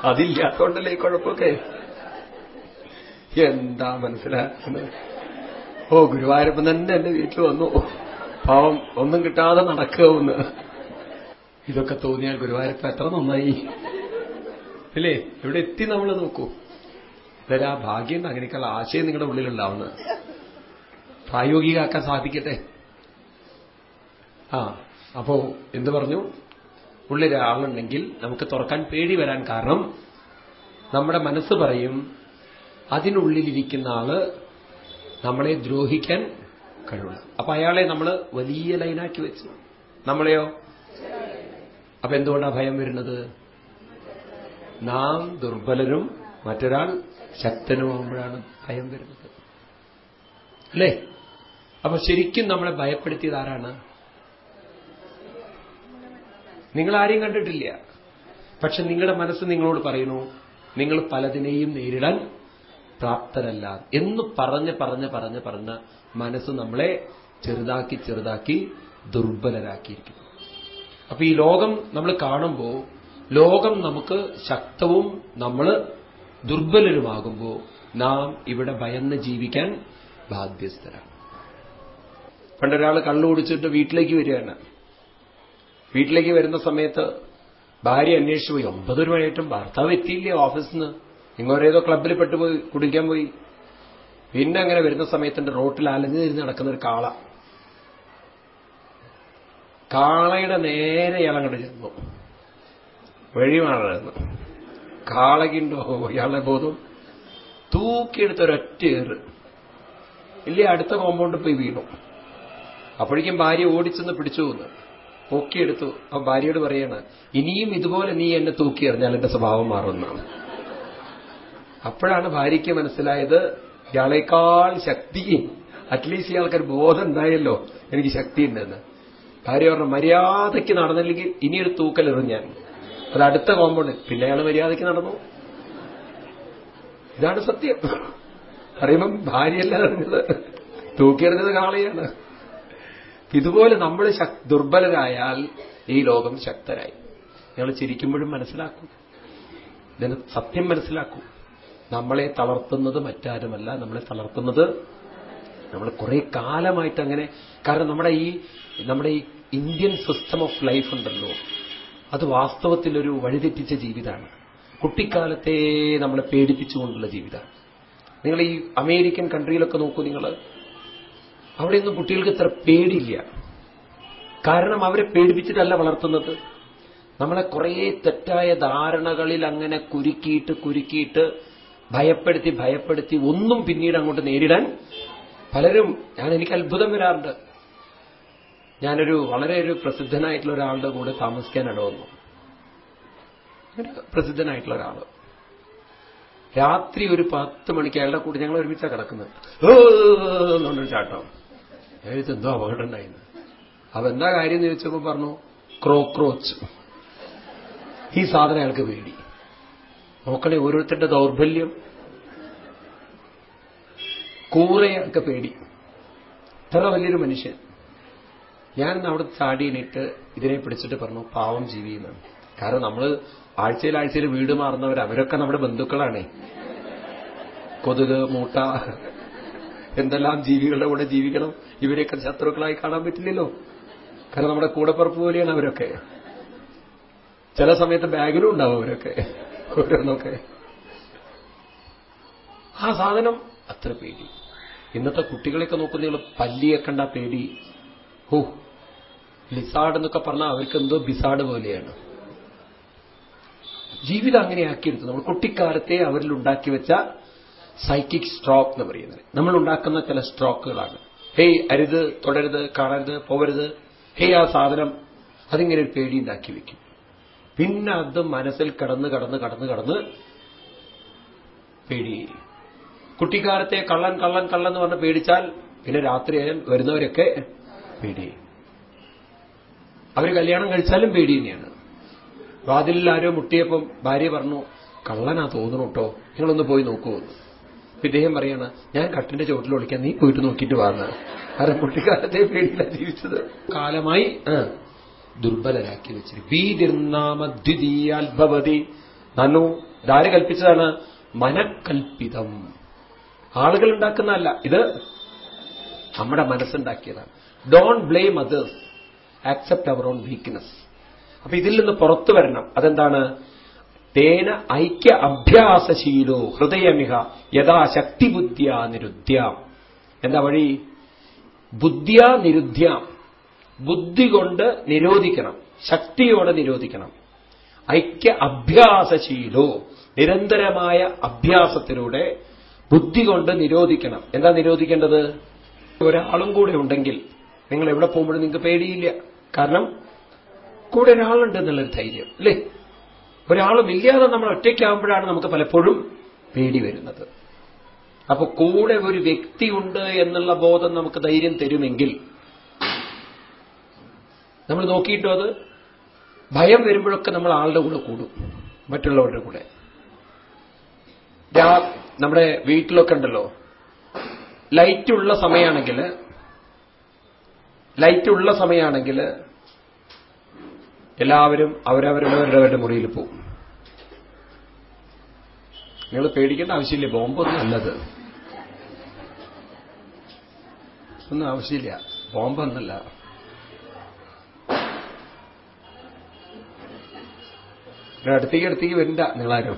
അതില്ലാത്തോണ്ടല്ലേ കുഴപ്പമൊക്കെ? എന്താ മനസ്സിലാക്കുന്നത്? ഓ ഗുരുവായൂരപ്പൻ തന്നെ എന്റെ വീട്ടിൽ വന്നു. പാവം ഒന്നും കിട്ടാതെ നടക്കുമെന്ന് ഇതൊക്കെ തോന്നിയാൽ ഗുരുവായൂരപ്പ എത്ര നന്നായി. അല്ലേ ഇവിടെ എത്തി നമ്മൾ നോക്കൂ. ഇതൊരാ ഭാഗ്യം അങ്ങനെയൊക്കെയുള്ള ആശയം നിങ്ങളുടെ ഉള്ളിലുണ്ടാവുന്ന പ്രായോഗികമാക്കാൻ സാധിക്കട്ടെ? ആ അപ്പോ എന്ത് പറഞ്ഞു? ഉള്ളിലൊരാളുണ്ടെങ്കിൽ നമുക്ക് തുറക്കാൻ പേടി വരാൻ കാരണം നമ്മുടെ മനസ്സ് പറയും അതിനുള്ളിലിരിക്കുന്ന ആൾ നമ്മളെ ദ്രോഹിക്കാൻ കഴിവുള്ള അപ്പൊ അയാളെ നമ്മൾ വലിയ ലൈനാക്കി വെച്ചു. നമ്മളെയോ? അപ്പൊ എന്തുകൊണ്ടാണ് ഭയം വരുന്നത്? നാം ദുർബലരും മറ്റൊരാൾ ശക്തനുമാകുമ്പോഴാണ് ഭയം വരുന്നത്. അല്ലേ? അപ്പൊ ശരിക്കും നമ്മളെ ഭയപ്പെടുത്തിയത് ആരാണ്? നിങ്ങൾ ആരെയും കണ്ടിട്ടില്ല. പക്ഷെ നിങ്ങളുടെ മനസ്സ് നിങ്ങളോട് പറയുന്നു നിങ്ങൾ പലതിനെയും നേരിടാൻ പ്രാപ്തരല്ല. എന്ന് പറഞ്ഞ് പറഞ്ഞ് പറഞ്ഞ് പറഞ്ഞ് മനസ്സ് നമ്മളെ ചെറുതാക്കി ചെറുതാക്കി ദുർബലരാക്കിയിരിക്കുന്നു. അപ്പൊ ഈ ലോകം നമ്മൾ കാണുമ്പോൾ ലോകം നമുക്ക് ശക്തവും നമ്മൾ ദുർബലരുമാകുമ്പോൾ നാം ഇവിടെ ഭയന്ന് ജീവിക്കാൻ ബാധ്യസ്ഥരാണ്. പണ്ടൊരാൾ കള്ളു കുടിച്ചിട്ട് വീട്ടിലേക്ക് വരികയാണ്. വീട്ടിലേക്ക് വരുന്ന സമയത്ത് ഭാര്യ അന്വേഷിച്ചു പോയി. ഒമ്പത് മണിയായിട്ടും ഭർത്താവ് എത്തിയില്ലേ ഓഫീസിൽ നിന്ന് ഇങ്ങോരേതോ ക്ലബിൽ പെട്ടുപോയി കുടിക്കാൻ പോയി. പിന്നെ അങ്ങനെ വരുന്ന സമയത്തിന്റെ റോട്ടിൽ അലഞ്ഞു തിരിഞ്ഞ് നടക്കുന്ന ഒരു കാള. കാളയുടെ നേരെ അങ്ങോട്ട് ചെന്നു. വഴിമാറുന്നു കാളയ്ക്കുണ്ടോ ഇയാളുടെ ബോധം. തൂക്കിയെടുത്ത ഒരൊറ്റ ഏറ്. ഇല്ലേ അടുത്ത കോമ്പൗണ്ടിൽ പോയി വീണു. അപ്പോഴേക്കും ഭാര്യ ഓടിച്ചെന്ന് പിടിച്ചു എന്ന് പൊക്കിയെടുത്തു. ആ ഭാര്യയോട് പറയാണ് ഇനിയും ഇതുപോലെ നീ എന്നെ തൂക്കി എറിഞ്ഞാൽ എന്റെ സ്വഭാവം മാറുന്ന അപ്പോഴാണ് ഭാര്യയ്ക്ക് മനസ്സിലായത് ഇയാളേക്കാൾ ശക്തി അറ്റ്ലീസ്റ്റ് ഇയാൾക്കൊരു ബോധം ഉണ്ടായല്ലോ എനിക്ക് ശക്തി ഉണ്ടെന്ന്. ഭാര്യ പറഞ്ഞു മര്യാദയ്ക്ക് നടന്നില്ലെങ്കിൽ ഇനിയൊരു തൂക്കലെറിഞ്ഞാൻ അത് അടുത്ത കോമ്പൗണ്ട് പിന്നെ അയാൾ മര്യാദയ്ക്ക് നടന്നു. ഇതാണ് സത്യം. പറയുമ്പം ഭാര്യയല്ല അറിഞ്ഞത് തൂക്കിയെറിഞ്ഞത് കാളയാണ്. ഇതുപോലെ നമ്മൾ ദുർബലരായാൽ ഈ ലോകം ശക്തരായി. നിങ്ങൾ ചിരിക്കുമ്പോഴും മനസ്സിലാക്കൂ. ഇതിന് സത്യം മനസ്സിലാക്കൂ. നമ്മളെ തളർത്തുന്നത് മറ്റാരുമല്ല. നമ്മളെ തളർത്തുന്നത് നമ്മൾ കുറെ കാലമായിട്ട് അങ്ങനെ കാരണം നമ്മുടെ ഈ നമ്മുടെ ഈ ഇന്ത്യൻ സിസ്റ്റം ഓഫ് ലൈഫ് ഉണ്ടല്ലോ അത് വാസ്തവത്തിലൊരു വഴിതെറ്റിച്ച ജീവിതമാണ്. കുട്ടിക്കാലത്തെ നമ്മളെ പേടിപ്പിച്ചുകൊണ്ടുള്ള ജീവിതമാണ്. നിങ്ങൾ ഈ അമേരിക്കൻ കൺട്രിയിലൊക്കെ നോക്കൂ നിങ്ങൾ. അവിടെയൊന്നും കുട്ടികൾക്ക് ഇത്ര പേടിയില്ല. കാരണം അവരെ പേടിപ്പിച്ചിട്ടല്ല വളർത്തുന്നത്. നമ്മളെ കുറേ തെറ്റായ ധാരണകളിൽ അങ്ങനെ കുരുക്കിയിട്ട് കുരുക്കിയിട്ട് ഭയപ്പെടുത്തി ഭയപ്പെടുത്തി ഒന്നും പിന്നീട് അങ്ങോട്ട് നേരിടാൻ പലരും ഞാൻ എനിക്ക് അത്ഭുതം വരാറുണ്ട്. ഞാനൊരു വളരെ ഒരു പ്രസിദ്ധനായിട്ടുള്ള ഒരാളുടെ കൂടെ താമസിക്കാൻ ഇടവന്നു. ഒരു പ്രസിദ്ധനായിട്ടുള്ള ഒരാൾ. രാത്രി ഒരു പത്ത് മണിക്ക് അയാളുടെ കൂടെ ഞങ്ങൾ ഒരുമിച്ചാണ് കിടക്കുന്നത്. ചാട്ടം. എഴുത്ത് എന്തോ അപകടം ഉണ്ടായിരുന്നു അപ്പൊ എന്താ കാര്യം എന്ന് ചോദിച്ചപ്പോ പറഞ്ഞു ക്രോക്രോച്ച് ഈ സാധനം അയാൾക്ക് പേടി. നോക്കണേ ഓരോരുത്തരുടെ ദൗർബല്യം കൂറയൊക്കെ പേടി. ഇത്ര വലിയൊരു മനുഷ്യൻ. ഞാൻ അവിടെ ചാടിയിലിട്ട് ഇതിനെ പിടിച്ചിട്ട് പറഞ്ഞു പാവം ജീവിയെന്നാണ് കാരണം നമ്മൾ ആഴ്ചയിൽ ആഴ്ചയിൽ വീട് മാറുന്നവർ അവരൊക്കെ നമ്മുടെ ബന്ധുക്കളാണേ. കൊതുക് മൂട്ട എന്തെല്ലാം ജീവികളുടെ കൂടെ ജീവിക്കണം. ഇവരെയൊക്കെ ശത്രുക്കളായി കാണാൻ പറ്റില്ലല്ലോ. കാരണം നമ്മുടെ കൂടപ്പുറപ്പ് പോലെയാണ് അവരൊക്കെ. ചില സമയത്ത് ബാഗിലും ഉണ്ടാവും അവരൊക്കെ. ഓരോന്നൊക്കെ. ആ സാധനം അത്ര പേടി. ഇന്നത്തെ കുട്ടികളെയൊക്കെ നോക്കുന്ന പല്ലിയെ കണ്ട പേടി. ഹോ ലിസാഡ് എന്നൊക്കെ പറഞ്ഞാൽ അവർക്ക് എന്തോ ബിസാഡ് പോലെയാണ്. ജീവിതം അങ്ങനെ ആക്കിയെടുത്തു. നമ്മൾ കുട്ടിക്കാലത്തെ അവരിൽ ഉണ്ടാക്കി വെച്ച സൈക്കിക് സ്ട്രോക്ക് എന്ന് പറയുന്നത്. നമ്മൾ ഉണ്ടാക്കുന്ന ചില സ്ട്രോക്കുകളാണ് ഹേയ് അരുത് തുടരുത് കാണരുത് പോവരുത്. ഹേയ് ആ സാധനം. അതിങ്ങനെ ഒരു പേടി ഉണ്ടാക്കി വെക്കും. പിന്നെ അത് മനസ്സിൽ കടന്ന് കടന്ന് കടന്ന് കടന്ന് പേടി. കുട്ടിക്കാലത്തെ കള്ളൻ കള്ളൻ കള്ളൻ എന്ന് പറഞ്ഞ് പേടിച്ചാൽ പിന്നെ രാത്രി വരുന്നവരൊക്കെ പേടി. അവർ കല്യാണം കഴിച്ചാലും പേടി തന്നെയാണ്. വാതിലിൽ ആരോ മുട്ടിയപ്പം ഭാര്യ പറഞ്ഞു കള്ളനാ തോന്നുന്നു കേട്ടോ നിങ്ങളൊന്ന് പോയി നോക്കുമെന്ന് ഇദ്ദേഹം പറയാണ് ഞാൻ കട്ടിന്റെ ചുവട്ടിൽ ഒളിക്കാൻ നീ പോയിട്ട് നോക്കിയിട്ട് വാങ്ങ കാരണം കുട്ടിക്കാലത്തെ പേടിയില്ല ജീവിച്ചത്. കാലമായി ദുർബലരാക്കി വെച്ചിരി. വീതിർനാമദ്വിതീയാത്ഭവതി നന്നു ഇതാര് കൽപ്പിച്ചതാണ്? മനക്കൽപ്പിതം. ആളുകൾ ഉണ്ടാക്കുന്നതല്ല ഇത് നമ്മുടെ മനസ്സുണ്ടാക്കിയതാണ്. Don't blame others accept our own weakness അപ്പൊ ഇതിൽ നിന്ന് പുറത്തു വരണം. അതെന്താണ്? തേന ഐക്യ അഭ്യാസശീലോ ഹൃദയമിഹ യഥാ ശക്തിബുദ്ധ്യ നിരുദ്ധ്യാം. എന്താ വഴി? ബുദ്ധ്യ നിരുദ്ധ്യാം. ബുദ്ധി കൊണ്ട് നിരോധിക്കണം. ശക്തിയോടെ നിരോധിക്കണം. ഐക്യ അഭ്യാസശീലോ നിരന്തരമായ അഭ്യാസത്തിലൂടെ ബുദ്ധി കൊണ്ട് നിരോധിക്കണം. എന്താ നിരോധിക്കേണ്ടത്? ഒരാളും കൂടെ ഉണ്ടെങ്കിൽ നിങ്ങൾ എവിടെ പോകുമ്പോഴും നിങ്ങൾക്ക് പേടിയില്ല. കാരണം കൂടെ ഒരാളുണ്ട് എന്നുള്ളൊരു ധൈര്യം. അല്ലേ? ഒരാളും ഇല്ലാതെ നമ്മൾ ഒറ്റയ്ക്കാകുമ്പോഴാണ് നമുക്ക് പലപ്പോഴും പേടി വരുന്നത്. അപ്പൊ കൂടെ ഒരു വ്യക്തിയുണ്ട് എന്നുള്ള ബോധം നമുക്ക് ധൈര്യം തരുമെങ്കിൽ നമ്മൾ നോക്കിയിട്ടോ അത്? ഭയം വരുമ്പോഴൊക്കെ നമ്മൾ ആളുടെ കൂടെ കൂടും മറ്റുള്ളവരുടെ കൂടെ. നമ്മുടെ വീട്ടിലൊക്കെ ഉണ്ടല്ലോ. ലൈറ്റുള്ള സമയമാണെങ്കിൽ ലൈറ്റുള്ള സമയമാണെങ്കിൽ എല്ലാവരും അവരവരുടെ മുറിയിൽ പോകും നിങ്ങൾ പേടിക്കേണ്ട ആവശ്യമില്ല ബോംബൊന്നും അല്ലത്. ഒന്നും ആവശ്യമില്ല ബോംബൊന്നല്ല. അടുത്തേക്ക് അടുത്തേക്ക് വരണ്ട നിങ്ങളാരും.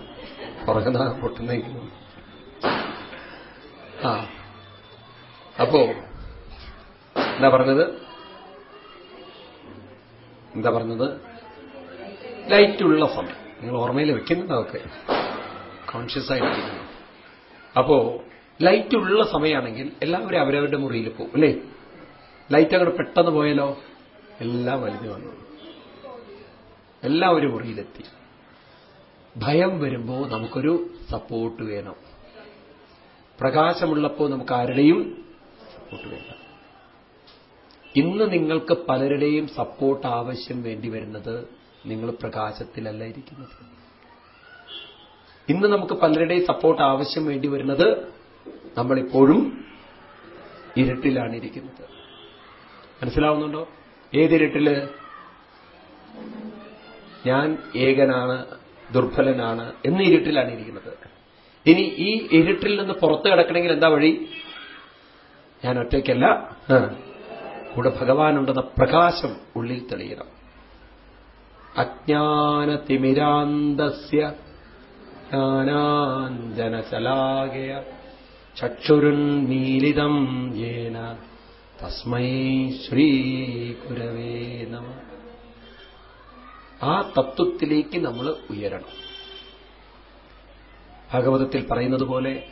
പുറകുന്ന പൊട്ടുന്നെങ്കിലും ആ. അപ്പോ എന്താ പറഞ്ഞത്? എന്താ പറഞ്ഞത്? ലൈറ്റുള്ള സമയം. നിങ്ങൾ ഓർമ്മയിൽ വെക്കുന്നതൊക്കെ കോൺഷ്യസ് ആയിട്ടിരിക്കുന്നു. അപ്പോ ലൈറ്റുള്ള സമയമാണെങ്കിൽ എല്ലാവരും അവരവരുടെ മുറിയിൽ പോകും അല്ലേ? ലൈറ്റ് അങ്ങോട്ട് പെട്ടെന്ന് പോയാലോ? എല്ലാം വലിഞ്ഞു വന്നു. എല്ലാം ഒരു മുറിയിലെത്തി. ഭയം വരുമ്പോ നമുക്കൊരു സപ്പോർട്ട് വേണം. പ്രകാശമുള്ളപ്പോൾ നമുക്ക് ആരുടെയും സപ്പോർട്ട് വേണ്ട. ഇന്ന് നിങ്ങൾക്ക് പലരുടെയും സപ്പോർട്ട് ആവശ്യം വേണ്ടി വരുന്നത് നിങ്ങൾ പ്രകാശത്തിലല്ല ഇരിക്കുന്നത്. ഇന്ന് നമുക്ക് പലരുടെയും സപ്പോർട്ട് ആവശ്യം വേണ്ടി വരുന്നത് നമ്മളിപ്പോഴും ഇരുട്ടിലാണ് ഇരിക്കുന്നത്. മനസ്സിലാവുന്നുണ്ടോ? ഏതിരുട്ടിൽ ഞാൻ ഏകനാണ് ദുർബലനാണ് എന്ന ഇരുട്ടിലാണ് ഇരിക്കുന്നത്. ഇനി ഈ ഇരുട്ടിൽ നിന്ന് പുറത്ത് കിടക്കണമെങ്കിൽ എന്താ വഴി? ഞാൻ ഒറ്റയ്ക്കല്ല. കൂടെ ഭഗവാനുണ്ടെന്ന പ്രകാശം ഉള്ളിൽ തെളിയണം. അജ്ഞാനതിമിരാന്തസ്യ ജ്ഞാനാഞ്ജനശലാകയ ചക്ഷുരുന്മീലിതം യേന തസ്മൈ ശ്രീകുരവേ നമ. ആ തത്വത്തിലേക്ക് നമ്മൾ ഉയരണം. ഭാഗവതത്തിൽ പറയുന്നത് പോലെ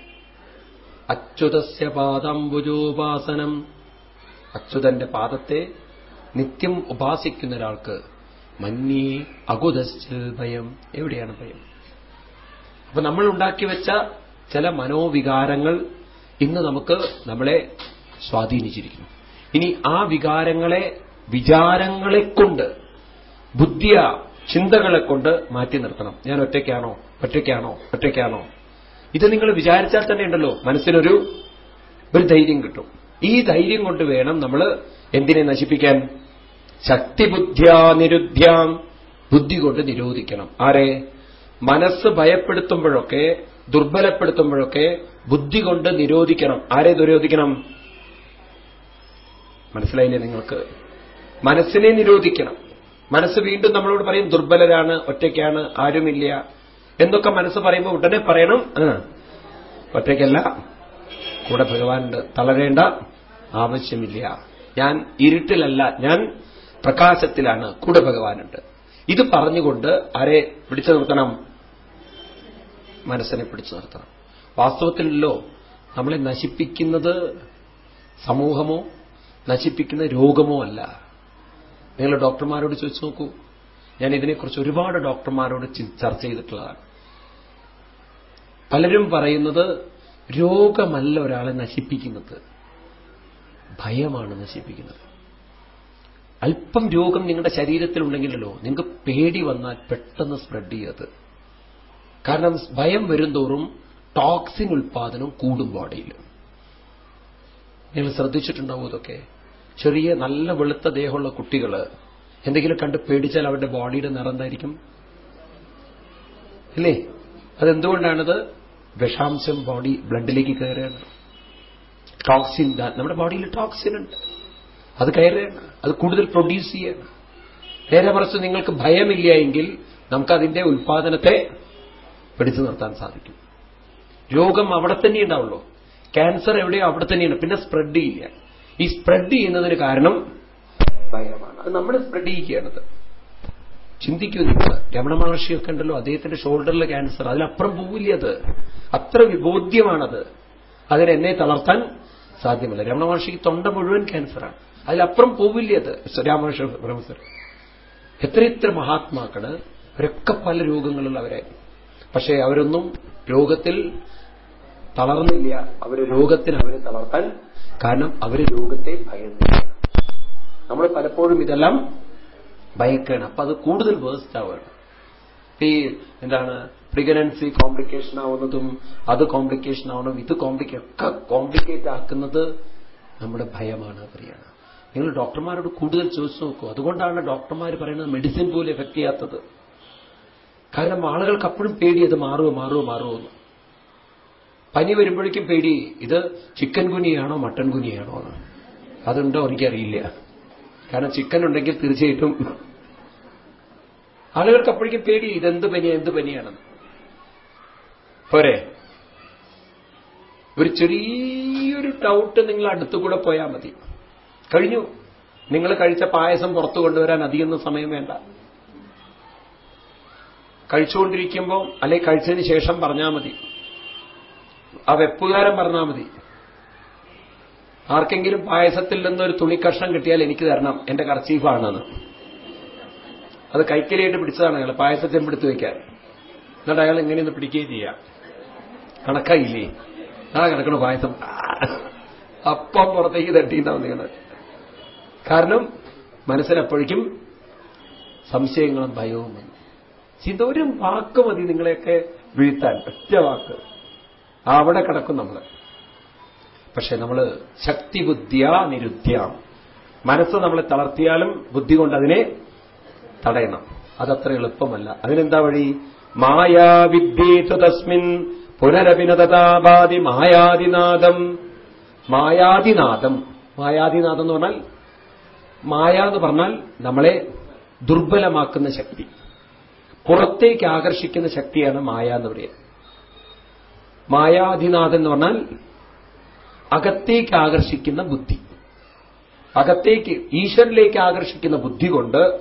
അച്യുതസ്യ പാദംബുജോപാസനം അച്യുതന്റെ പാദത്തെ നിത്യം ഉപാസിക്കുന്ന ഒരാൾക്ക് മന്യേ അകുതശ്ചിൽ ഭയം. എവിടെയാണ് ഭയം? അപ്പൊ നമ്മൾ ഉണ്ടാക്കി വെച്ച ചില മനോവികാരങ്ങൾ ഇന്ന് നമുക്ക് നമ്മളെ സ്വാധീനിച്ചിരിക്കുന്നു. ഇനി ആ വികാരങ്ങളെ വിചാരങ്ങളെ കൊണ്ട് ബുദ്ധിയ ചിന്തകളെ കൊണ്ട് മാറ്റി നിർത്തണം. ഞാൻ ഒറ്റയ്ക്കാണോ? ഒറ്റയ്ക്കാണോ? ഒറ്റയ്ക്കാണോ? ഇത് നിങ്ങൾ വിചാരിച്ചാൽ തന്നെ ഉണ്ടല്ലോ. മനസ്സിനൊരു ഒരു ധൈര്യം കിട്ടും. ഈ ധൈര്യം കൊണ്ട് വേണം നമ്മൾ എന്തിനെ നശിപ്പിക്കാൻ? ശക്തിബുദ്ധ്യാ നിരുദ്ധ്യാം ബുദ്ധി കൊണ്ട് നിരോധിക്കണം. ആരെ? മനസ്സ് ഭയപ്പെടുത്തുമ്പോഴൊക്കെ ദുർബലപ്പെടുത്തുമ്പോഴൊക്കെ ബുദ്ധി കൊണ്ട് നിരോധിക്കണം. ആരെ നിരോധിക്കണം? മനസ്സിലായില്ലേ നിങ്ങൾക്ക്? മനസ്സിനെ നിരോധിക്കണം. മനസ്സ് വീണ്ടും നമ്മളോട് പറയും ദുർബലരാണ് ഒറ്റയ്ക്കാണ് ആരുമില്ല എന്നൊക്കെ മനസ്സ് പറയുമ്പോൾ ഉടനെ പറയണം. ഒറ്റയ്ക്കല്ല. കൂടെ ഭഗവാനുണ്ട്. തളരേണ്ട ആവശ്യമില്ല. ഞാൻ ഇരുട്ടിലല്ല. ഞാൻ പ്രകാശത്തിലാണ് കൂടെ ഭഗവാനുണ്ട്. ഇത് പറഞ്ഞുകൊണ്ട് ആരെ പിടിച്ചു നിർത്തണം? മനസ്സിനെ പിടിച്ചു നിർത്തണം. വാസ്തവത്തിലല്ലോ നമ്മളെ നശിപ്പിക്കുന്നത് സമൂഹമോ നശിപ്പിക്കുന്ന രോഗമോ അല്ല. നിങ്ങൾ ഡോക്ടർമാരോട് ചോദിച്ചു നോക്കൂ. ഞാൻ ഇതിനെക്കുറിച്ച് ഒരുപാട് ഡോക്ടർമാരോട് ചർച്ച ചെയ്തിട്ടുള്ളതാണ്. പലരും പറയുന്നത് രോഗമല്ല ഒരാളെ നശിപ്പിക്കുന്നത്. ഭയമാണ് നശിപ്പിക്കുന്നത്. അല്പം രോഗം നിങ്ങളുടെ ശരീരത്തിലുണ്ടെങ്കിലല്ലോ നിങ്ങൾക്ക് പേടി വന്നാൽ പെട്ടെന്ന് സ്പ്രെഡ് ചെയ്യത് കാരണം ഭയം വരുംതോറും ടോക്സിൻ ഉൽപാദനം കൂടും ബോഡിയിൽ നിങ്ങൾ ശ്രദ്ധിച്ചിട്ടുണ്ടാവും ഇതൊക്കെ? ചെറിയ നല്ല വെളുത്ത ദേഹമുള്ള കുട്ടികൾ എന്തെങ്കിലും കണ്ട് പേടിച്ചാൽ അവരുടെ ബോഡിയുടെ നിറം എന്തായിരിക്കും? അല്ലേ അതെന്തുകൊണ്ടാണത്? വിഷാംശം ബോഡി ബ്ലഡിലേക്ക് കയറുകയാണ്. ടോക്സിൻ നമ്മുടെ ബോഡിയിൽ ടോക്സിൻ ഉണ്ട്. അത് കയറുകയാണ് അത് കൂടുതൽ പ്രൊഡ്യൂസ് ചെയ്യാണ് നേരെ മറിച്ച് നിങ്ങൾക്ക് ഭയമില്ല എങ്കിൽ നമുക്കതിന്റെ ഉൽപാദനത്തെ പിടിച്ചു നിർത്താൻ സാധിക്കും. രോഗം അവിടെ തന്നെ ഉണ്ടാവുള്ളൂ. ക്യാൻസർ എവിടെയോ അവിടെ തന്നെയാണ്. പിന്നെ സ്പ്രെഡ് ചെയ്യില്ല. ഈ സ്പ്രെഡ് ചെയ്യുന്നതിന് കാരണം ഭയമാണ്. അത് നമ്മൾ സ്പ്രെഡ് ചെയ്യുകയാണത് ചിന്തിക്കൂ നിങ്ങൾ. രമണ മഹർഷിയൊക്കെ ഉണ്ടല്ലോ. അദ്ദേഹത്തിന്റെ ഷോൾഡറിൽ ക്യാൻസർ അതിലപ്പുറം പോവില്ല അത്. അത്ര വിബോധ്യമാണത്. അതിനെന്നെ തളർത്താൻ സാധ്യമല്ല. രമണ മഹർഷിക്ക് തൊണ്ട മുഴുവൻ ക്യാൻസറാണ് അതിലപ്പുറം പോവില്ല അത്? രാമകൃഷ്ണ പ്രൊഫസർ എത്രയെത്ര മഹാത്മാക്കൾ അവരൊക്കെ പല രോഗങ്ങളുള്ളവരെ പക്ഷേ അവരൊന്നും രോഗത്തിൽ തളർന്നില്ല. അവർ രോഗത്തിന് അവരെ തളർത്താൻ കാരണം അവർ രോഗത്തെ ഭയന്നില്ല. നമ്മൾ പലപ്പോഴും ഇതെല്ലാം ഭയക്കാണ്. അപ്പൊ അത് കൂടുതൽ വേസ്റ്റ് ആവുകയാണ് ഈ എന്താണ് പ്രിഗനൻസി കോംപ്ലിക്കേഷൻ ആവുന്നതും അത് കോംപ്ലിക്കേഷൻ ആവണം ഇത് കോംപ്ലിക്കേ ഒക്കെ കോംപ്ലിക്കേറ്റ് ആക്കുന്നത് നമ്മുടെ ഭയമാണ് പറയാണ് നിങ്ങൾ ഡോക്ടർമാരോട് കൂടുതൽ ചോദിച്ചു നോക്കൂ. അതുകൊണ്ടാണ് ഡോക്ടർമാർ പറയുന്നത് മെഡിസിൻ പോലും എഫക്ട് ചെയ്യാത്തത്. കാരണം ആളുകൾക്ക് അപ്പോഴും പേടി അത് മാറുമോ മാറുമോ മാറുമോ എന്ന്. പനി വരുമ്പോഴേക്കും പേടി ഇത് ചിക്കൻ കുനിയാണോ മട്ടൻ കുനിയാണോ എന്ന്. അതുണ്ടോ എനിക്കറിയില്ല. കാരണം ചിക്കൻ ഉണ്ടെങ്കിൽ തീർച്ചയായിട്ടും ആളുകൾക്ക് അപ്പോഴേക്കും പേടി ഇതെന്ത് പനിയാ എന്ത് പനിയാണെന്ന്. പോരെ. ഒരു ചെറിയൊരു ഡൗട്ട് നിങ്ങൾ അടുത്തുകൂടെ പോയാൽ മതി. കഴിഞ്ഞു. നിങ്ങൾ കഴിച്ച പായസം പുറത്തു കൊണ്ടുവരാൻ അധികം സമയം വേണ്ട. കഴിച്ചുകൊണ്ടിരിക്കുമ്പോൾ അല്ലെ കഴിച്ചതിന് ശേഷം പറഞ്ഞാൽ മതി. ആ വെപ്പുകാരൻ പറഞ്ഞാൽ മതി. ആർക്കെങ്കിലും പായസത്തിൽ നിന്നൊരു തുണിക്കഷ്ണം കിട്ടിയാൽ എനിക്ക് തരണം. എന്റെ കർച്ചീഫാണെന്ന്. അത് കൈക്കലിയായിട്ട് പിടിച്ചതാണ് അയാൾ. പായസത്തിൽ പിടിച്ചു വയ്ക്കാൻ എന്നിട്ട് അയാൾ ഇങ്ങനെയൊന്ന് പിടിക്കുകയും ചെയ്യാം. കണക്കായില്ലേ? ആ കിടക്കണ പായസം. അപ്പം പുറത്തേക്ക് തട്ടിയിട്ടുണ്ടാവും നിങ്ങൾ കാരണം മനസ്സിലപ്പോഴേക്കും സംശയങ്ങളും ഭയവും വന്നു. ഇതൊരു വാക്ക് മതി നിങ്ങളെയൊക്കെ വീഴ്ത്താൻ ഒറ്റ വാക്ക്. അവിടെ കിടക്കും നമ്മൾ പക്ഷെ നമ്മൾ ശക്തി ബുദ്ധിയ നിരുദ്ധ്യാം. മനസ്സ് നമ്മളെ തളർത്തിയാലും ബുദ്ധി കൊണ്ട് അതിനെ തടയണം. അതത്ര എളുപ്പമല്ല. അതിനെന്താ വഴി? മായാവിദ്യേതു തസ്മിൻ പുനരഭിനതാബാദി മായാദിനാദം. മായാദിനാദം. മായാദിനാഥം എന്ന് പറഞ്ഞാൽ മായ എന്ന് പറഞ്ഞാൽ നമ്മളെ ദുർബലമാക്കുന്ന ശക്തി. പുറത്തേക്ക് ആകർഷിക്കുന്ന ശക്തിയാണ് മായ എന്ന് പറയുന്നത്. മായാധിനാഥൻ എന്ന് പറഞ്ഞാൽ അകത്തേക്ക് ആകർഷിക്കുന്ന ബുദ്ധി. അകത്തേക്ക് ഈശ്വരിലേക്ക് ആകർഷിക്കുന്ന ബുദ്ധി കൊണ്ട്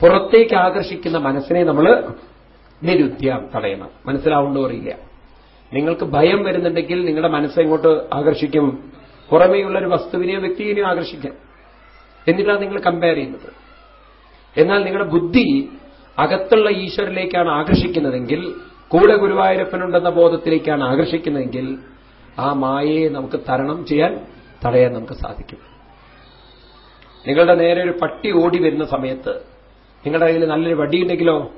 പുറത്തേക്ക് ആകർഷിക്കുന്ന മനസ്സിനെ നമ്മൾ നിരുദ്ധ്യം തടയണം. മനസ്സിലാവുണ്ടോ അറിയില്ല. നിങ്ങൾക്ക് ഭയം വരുന്നുണ്ടെങ്കിൽ നിങ്ങളുടെ മനസ്സെങ്ങോട്ട് ആകർഷിക്കും? പുറമേയുള്ള ഒരു വസ്തുവിനെയോ വ്യക്തിയെയോ ആകർഷിക്കാം എന്നിട്ടാണ് നിങ്ങൾ കമ്പയർ ചെയ്യുന്നത്. എന്നാൽ നിങ്ങളുടെ ബുദ്ധി അകത്തുള്ള ഈശ്വരിലേക്കാണ് ആകർഷിക്കുന്നതെങ്കിൽ കൂടെ ഗുരുവായൂരപ്പനുണ്ടെന്ന ബോധത്തിലേക്കാണ് ആകർഷിക്കുന്നതെങ്കിൽ ആ മായയെ നമുക്ക് തരണം ചെയ്യാൻ തടയാൻ നമുക്ക് സാധിക്കും. നിങ്ങളുടെ നേരെ ഒരു പട്ടി ഓടി വരുന്ന സമയത്ത് നിങ്ങളുടെ കയ്യിൽ നല്ലൊരു വടിയുണ്ടെങ്കിലോ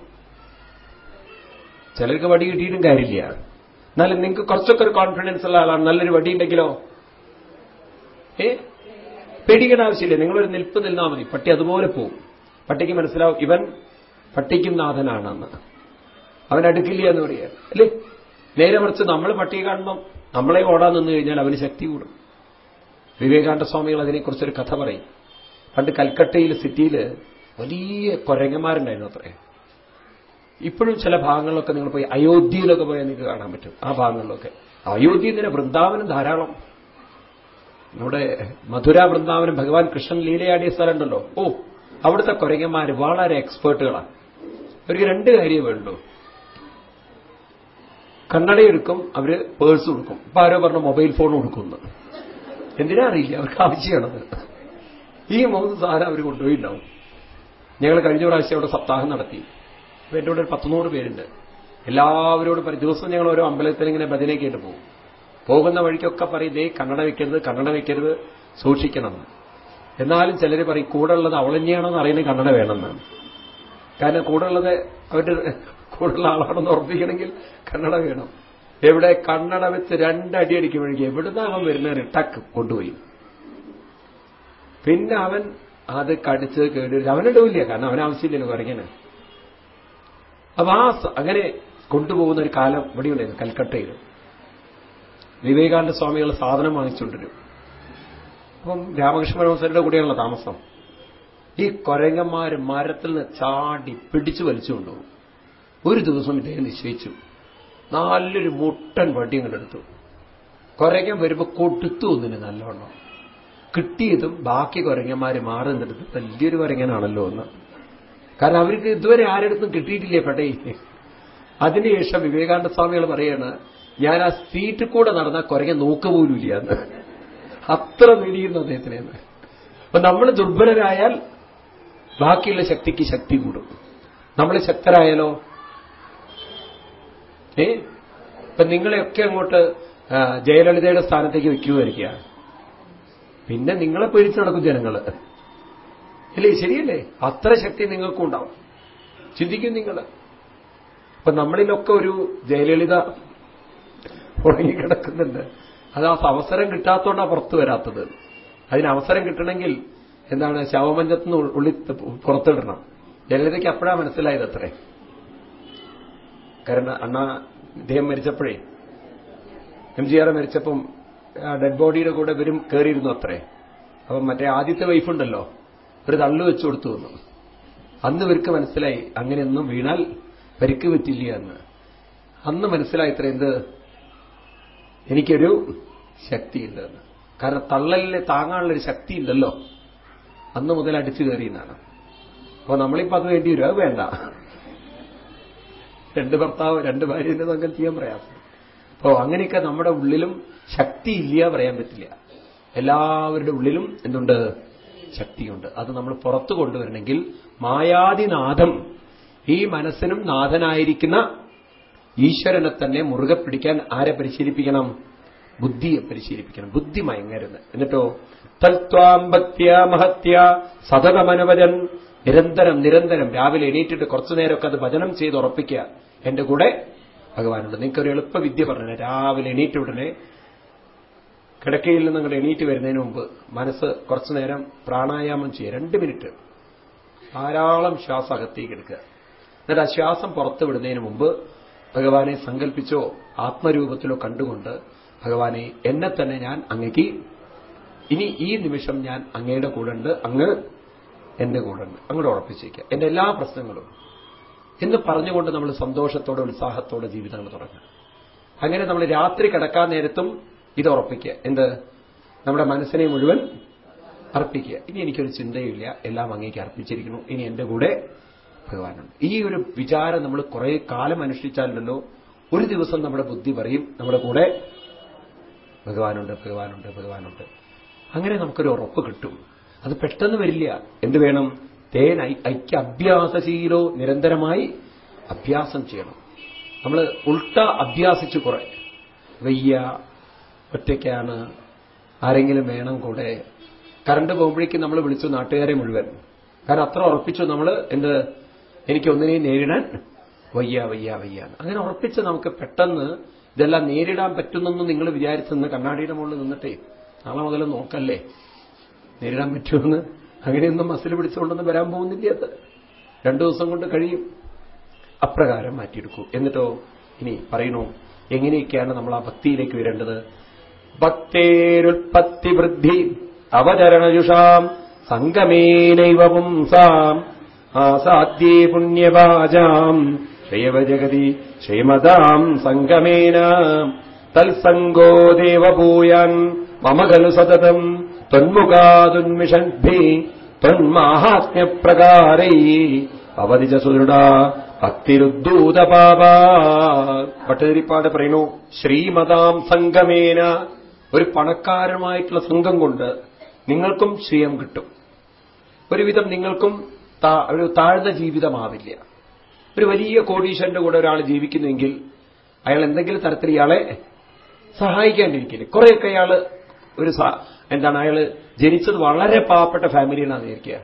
ചിലർക്ക് വടി കിട്ടിയിട്ടും കാര്യമില്ല. എന്നാലും നിങ്ങൾക്ക് കുറച്ചൊക്കെ ഒരു കോൺഫിഡൻസ് ഉള്ള ആളാണ്. നല്ലൊരു വടി ഉണ്ടെങ്കിലോ? ഏ? പേടിക്കേണ്ട ആവശ്യമില്ല. നിങ്ങളൊരു നിൽപ്പ് നിന്നാൽ മതി. പട്ടി അതുപോലെ പോവും. പട്ടിക്ക് മനസ്സിലാവും ഇവൻ പട്ടിക്കും നാഥനാണെന്ന്. അവൻ അടുക്കില്ല എന്ന് പറയുക അല്ലേ? നേരെ മറിച്ച് നമ്മൾ പട്ടിയെ കാണുമ്പം നമ്മളെ ഓടാൻ നിന്ന് കഴിഞ്ഞാൽ അവന് ശക്തി കൂടും. വിവേകാനന്ദ സ്വാമികൾ അതിനെക്കുറിച്ചൊരു കഥ പറയും. പണ്ട് കൽക്കട്ടയിൽ സിറ്റിയിൽ വലിയ കൊരങ്ങന്മാരുണ്ടായിരുന്നു അത്രേ. ഇപ്പോഴും ചില ഭാഗങ്ങളിലൊക്കെ നിങ്ങൾ പോയി അയോധ്യയിലൊക്കെ പോയാൽ നിങ്ങൾക്ക് കാണാൻ പറ്റും. ആ ഭാഗങ്ങളിലൊക്കെ. അയോധ്യയിൽ തന്നെ വൃന്ദാവനം ധാരാളം. നമ്മുടെ മധുര വൃന്ദാവനം ഭഗവാൻ കൃഷ്ണൻ ലീലയാടിയ സ്ഥലമുണ്ടല്ലോ. ഓ അവിടുത്തെ കൊരങ്ങന്മാർ വളരെ എക്സ്പേർട്ടുകളാണ് അവർക്ക് രണ്ട് കാര്യമേ വേണ്ടു കണ്ണടയെടുക്കും അവർ പേഴ്സ് കൊടുക്കും. ഇപ്പൊ ആരോ പറഞ്ഞ മൊബൈൽ ഫോൺ കൊടുക്കുന്നു. എന്തിനാ അറിയില്ല അവർക്ക് ആവശ്യമാണത്. ഈ മൂന്ന് സാധനം അവർ കൊണ്ടുപോയിണ്ടാവും. ഞങ്ങൾ കഴിഞ്ഞ പ്രാവശ്യം അവിടെ സപ്താഹം നടത്തി. അപ്പൊ എന്റെ കൂടെ ഒരു പത്തുനൂറ് പേരുണ്ട്. എല്ലാവരോടും ദിവസം ഞങ്ങൾ ഓരോ അമ്പലത്തിൽ ഇങ്ങനെ ഭജന കേട്ട് പോകും. പോകുന്ന വഴിക്കൊക്കെ പറയും ദേ കണ്ണട വെക്കരുത് കണ്ണട വെക്കരുത് സൂക്ഷിക്കണം. എന്നാലും ചിലർ പറയും കൂടെ ഉള്ളത് അവളഞ്ഞാണെന്ന് അറിയുന്ന കണ്ണട വേണമെന്നാണ് കാരണം കൂടെ ഉള്ളത് അവരുടെ ഉള്ള ആളാണെന്ന് ഉറപ്പിക്കണമെങ്കിൽ കണ്ണട വേണം. എവിടെ കണ്ണട വെച്ച് രണ്ടടി അടിക്കുമ്പോഴേക്കും എവിടുന്ന് അവൻ വരുന്നവർ ടക്ക് കൊണ്ടുപോയി. പിന്നെ അവൻ അത് കടിച്ച് കേടി അവനിടവില്ല കാരണം അവൻ ആവശ്യമില്ലല്ലോ കുറങ്ങനെ അപ്പൊ ആ അങ്ങനെ കൊണ്ടുപോകുന്ന ഒരു കാലം ഇവിടെയുണ്ടായിരുന്നു കൽക്കട്ടയിൽ. വിവേകാനന്ദ സ്വാമികൾ സാധനം വാങ്ങിച്ചുകൊണ്ടിരും. അപ്പം രാമകൃഷ്ണ പരമസരുടെ കൂടെയാണല്ലോ താമസം. ഈ കൊരങ്ങന്മാര് മരത്തിൽ നിന്ന് ചാടി പിടിച്ചു വലിച്ചു കൊണ്ടുപോകും ഒരു ദിവസം ഇദ്ദേഹം നിശ്ചയിച്ചു. നല്ലൊരു മുട്ടൻ വടിയും കണ്ടെടുത്തു കൊരങ്ങൻ വരുമ്പോ കൊടുത്തു ഒന്നിന് നല്ലോണം. കിട്ടിയതും ബാക്കി കൊരങ്ങന്മാര് മാറി നിന്നെടുത്ത് വലിയൊരു കൊരങ്ങനാണല്ലോ എന്ന്. കാരണം അവർക്ക് ഇതുവരെ ആരെടുത്തും കിട്ടിയിട്ടില്ലേ പടേ അതിനുശേഷം വിവേകാനന്ദ സ്വാമികൾ പറയാണ് ഞാൻ ആ സീറ്റിൽ കൂടെ നടന്ന നോക്ക നോക്കുപോലുമില്ല എന്ന്. അത്ര നേടിയിരുന്നു അദ്ദേഹത്തിനെ അപ്പൊ നമ്മൾ ദുർബലരായാൽ ബാക്കിയുള്ള ശക്തിക്ക് ശക്തി കൂടും. നമ്മൾ ശക്തരായാലോ? ഏ? ഇപ്പൊ നിങ്ങളെയൊക്കെ അങ്ങോട്ട് ജയലളിതയുടെ സ്ഥാനത്തേക്ക് വെക്കുമായിരിക്കുക പിന്നെ നിങ്ങളെ പേടിച്ച് നടക്കും ജനങ്ങൾ അല്ലേ ശരിയല്ലേ? അത്ര ശക്തി നിങ്ങൾക്കും ഉണ്ടാവും. ചിന്തിക്കും നിങ്ങൾ അപ്പൊ നമ്മളിലൊക്കെ ഒരു ജയലളിത ഉറങ്ങിക്കിടക്കുന്നുണ്ട് അത് ആ അവസരം കിട്ടാത്തതുകൊണ്ടാണ് പുറത്തു വരാത്തത്. അതിന് അവസരം കിട്ടണമെങ്കിൽ എന്താണ് ശവമഞ്ചത്തുനിന്ന് ഉള്ളി പുറത്തിടണം. ജയലളിതയ്ക്ക് അപ്പോഴാ മനസ്സിലായത് അത്രേ കാരണം അണ്ണ ഇദ്ദേഹം മരിച്ചപ്പോഴേ എം ജി ആർ മരിച്ചപ്പം ഡെഡ് ബോഡിയുടെ കൂടെ ഇവരും കയറിയിരുന്നു അത്രേ. അപ്പം മറ്റേ ആദ്യത്തെ വൈഫുണ്ടല്ലോ ഒരു തള്ളു വെച്ചു കൊടുത്തു വന്നു അന്ന് ഇവർക്ക് മനസ്സിലായി അങ്ങനെയൊന്നും വീണാൽ പരിക്ക് പറ്റില്ല എന്ന്. അന്ന് മനസ്സിലായി ഇത്ര എന്ത് എനിക്കൊരു ശക്തിയുണ്ട് എന്ന്. കാരണം തള്ളലിനെ താങ്ങാനുള്ളൊരു ശക്തി ഉണ്ടല്ലോ അന്ന് മുതൽ അടിച്ചു കയറിയെന്നാണ് അപ്പൊ നമ്മളിപ്പോ അത് വേണ്ടി വരും. അത് വേണ്ട. രണ്ട് ഭർത്താവ് രണ്ട് ഭാര്യന്റെ തങ്ങൾ ചെയ്യാൻ പ്രയാസം. അപ്പോ അങ്ങനെയൊക്കെ നമ്മുടെ ഉള്ളിലും ശക്തി ഇല്ല പറയാൻ പറ്റില്ല. എല്ലാവരുടെ ഉള്ളിലും എന്തുണ്ട്? ശക്തിയുണ്ട്. അത് നമ്മൾ പുറത്തു കൊണ്ടുവരണമെങ്കിൽ മായാതിനാഥം ഈ മനസ്സിനും നാഥനായിരിക്കുന്ന ഈശ്വരനെ തന്നെ മുറുകെ പിടിക്കാൻ ആരെ പരിശീലിപ്പിക്കണം? ബുദ്ധിയെ പരിശീലിപ്പിക്കണം. ബുദ്ധി മയങ്ങരുത്. എന്നിട്ടോ തൽത്വാം ഭക്തിയ മഹത്യ സതതമനുവചൻ. നിരന്തരം നിരന്തരം രാവിലെ എണീറ്റിട്ട് കുറച്ചു നേരമൊക്കെ അത് ഭജനം ചെയ്ത് ഉറപ്പിക്കുക എന്റെ കൂടെ ഭഗവാനുണ്ട്. നിങ്ങൾക്കൊരു എളുപ്പ വിദ്യ പറഞ്ഞു രാവിലെ എണീറ്റ ഉടനെ കിടക്കയിൽ നിന്ന് നിങ്ങൾ എണീറ്റ് വരുന്നതിന് മുമ്പ് മനസ്സ് കുറച്ചു നേരം പ്രാണായാമം ചെയ്യുക. രണ്ട് മിനിറ്റ്. ധാരാളം ശ്വാസം അകത്തേക്ക് എടുക്കുക. എന്നിട്ട് ആ ശ്വാസം പുറത്തു വിടുന്നതിന് മുമ്പ് ഭഗവാനെ സങ്കല്പിച്ചോ ആത്മരൂപത്തിലോ കണ്ടുകൊണ്ട് ഭഗവാനെ എന്നെ തന്നെ ഞാൻ അങ്ങേക്ക് ഇനി ഈ നിമിഷം ഞാൻ അങ്ങയുടെ കൂടെ ഉണ്ട് അങ്ങ് എന്റെ കൂടെ ഉണ്ട് അങ്ങോട്ട് ഉറപ്പിച്ചേക്കുക എന്റെ എല്ലാ പ്രശ്നങ്ങളും. എന്ന് പറഞ്ഞുകൊണ്ട് നമ്മൾ സന്തോഷത്തോടെ ഉത്സാഹത്തോടെ ജീവിതങ്ങൾ തുടങ്ങുക. അങ്ങനെ നമ്മൾ രാത്രി കിടക്കാൻ നേരത്തും ഇത് ഉറപ്പിക്കുക. എന്ത്? നമ്മുടെ മനസ്സിനെ മുഴുവൻ അർപ്പിക്കുക. ഇനി എനിക്കൊരു ചിന്തയില്ല എല്ലാം അങ്ങേക്ക് അർപ്പിച്ചിരിക്കുന്നു. ഇനി എന്റെ കൂടെ ഭഗവാനുണ്ട്. ഈ ഒരു വിചാരം നമ്മൾ കുറെ കാലം അനുഷ്ഠിച്ചാലല്ലോ ഒരു ദിവസം നമ്മുടെ ബുദ്ധി പറയും നമ്മുടെ കൂടെ ഭഗവാനുണ്ട് ഭഗവാനുണ്ട് ഭഗവാനുണ്ട്. അങ്ങനെ നമുക്കൊരു ഉറപ്പ് കിട്ടും. അത് പെട്ടെന്ന് വരില്ല. എന്ത് വേണം? തേൻ ഐക്യ അഭ്യാസശീലോ നിരന്തരമായി അഭ്യാസം ചെയ്യണം. നമ്മൾ ഉൾട്ട അഭ്യാസിച്ച് കുറെ. വയ്യ ഒറ്റയ്ക്കാണ് ആരെങ്കിലും വേണം കൂടെ. കറണ്ട് പോകുമ്പോഴേക്കും നമ്മൾ വിളിച്ചു നാട്ടുകാരെ മുഴുവൻ. കാരണം അത്ര ഉറപ്പിച്ചു നമ്മൾ എന്ത് എനിക്ക് ഒന്നിനെയും നേരിടാൻ വയ്യ വയ്യ വയ്യ അങ്ങനെ ഉറപ്പിച്ച് നമുക്ക് പെട്ടെന്ന് ഇതെല്ലാം നേരിടാൻ പറ്റുന്നെന്ന് നിങ്ങൾ വിചാരിച്ചെന്ന് കണ്ണാടിയുടെ മുകളിൽ നിന്നിട്ടേ നാളെ മുതൽ നോക്കല്ലേ? നേരിടാൻ പറ്റുമെന്ന്? അങ്ങനെയൊന്നും മസിൽ പിടിച്ചുകൊണ്ടൊന്നും വരാൻ പോകുന്നില്ല അത്. രണ്ടു ദിവസം കൊണ്ട് കഴിയും. അപ്രകാരം മാറ്റിയെടുക്കൂ. എന്നിട്ടോ ഇനി പറയണു എങ്ങനെയൊക്കെയാണ് നമ്മൾ ആ ഭക്തിയിലേക്ക് വരേണ്ടത്? ഭക്തേരുൽപത്തി വൃദ്ധി അവതരണജുഷാം സംഗമേനൈവ പുംസാം. ആസാദ്യേ പുണ്യവാചാം. ക്ഷയവജഗതി ശ്രീമതാം സംഗമേന. തൽസംഗോ ദേവഭൂയാൻ മമ ഖലു സതതം. ത്വന്മുഖാതുന്മിഷദ്ഭി ത്വന്മാഹാത്മ്യപ്രകാരൈ. അവധിജ സുദൃഢ ഭക്തിരുദ്ധൂതപാപ ഭട്ടതിരിപ്പാട് പറയുന്നു ശ്രീമതാം സംഗമേന. ഒരു പണക്കാരമായിട്ടുള്ള സംഘം കൊണ്ട് നിങ്ങൾക്കും ശ്രീയം കിട്ടും. ഒരുവിധം നിങ്ങൾക്കും ഒരു താഴ്ന്ന ജീവിതമാവില്ല. ഒരു വലിയ കോടീശ്വരന്റെ കൂടെ ഒരാൾ ജീവിക്കുന്നുവെങ്കിൽ അയാൾ എന്തെങ്കിലും തരത്തിൽ ഇയാളെ സഹായിക്കാണ്ടിരിക്കില്ല കുറെയൊക്കെ അയാൾ ഒരു എന്താണ് അയാൾ ജനിച്ചത് വളരെ പാവപ്പെട്ട ഫാമിലിയിലാണ് ഇരിക്കുക.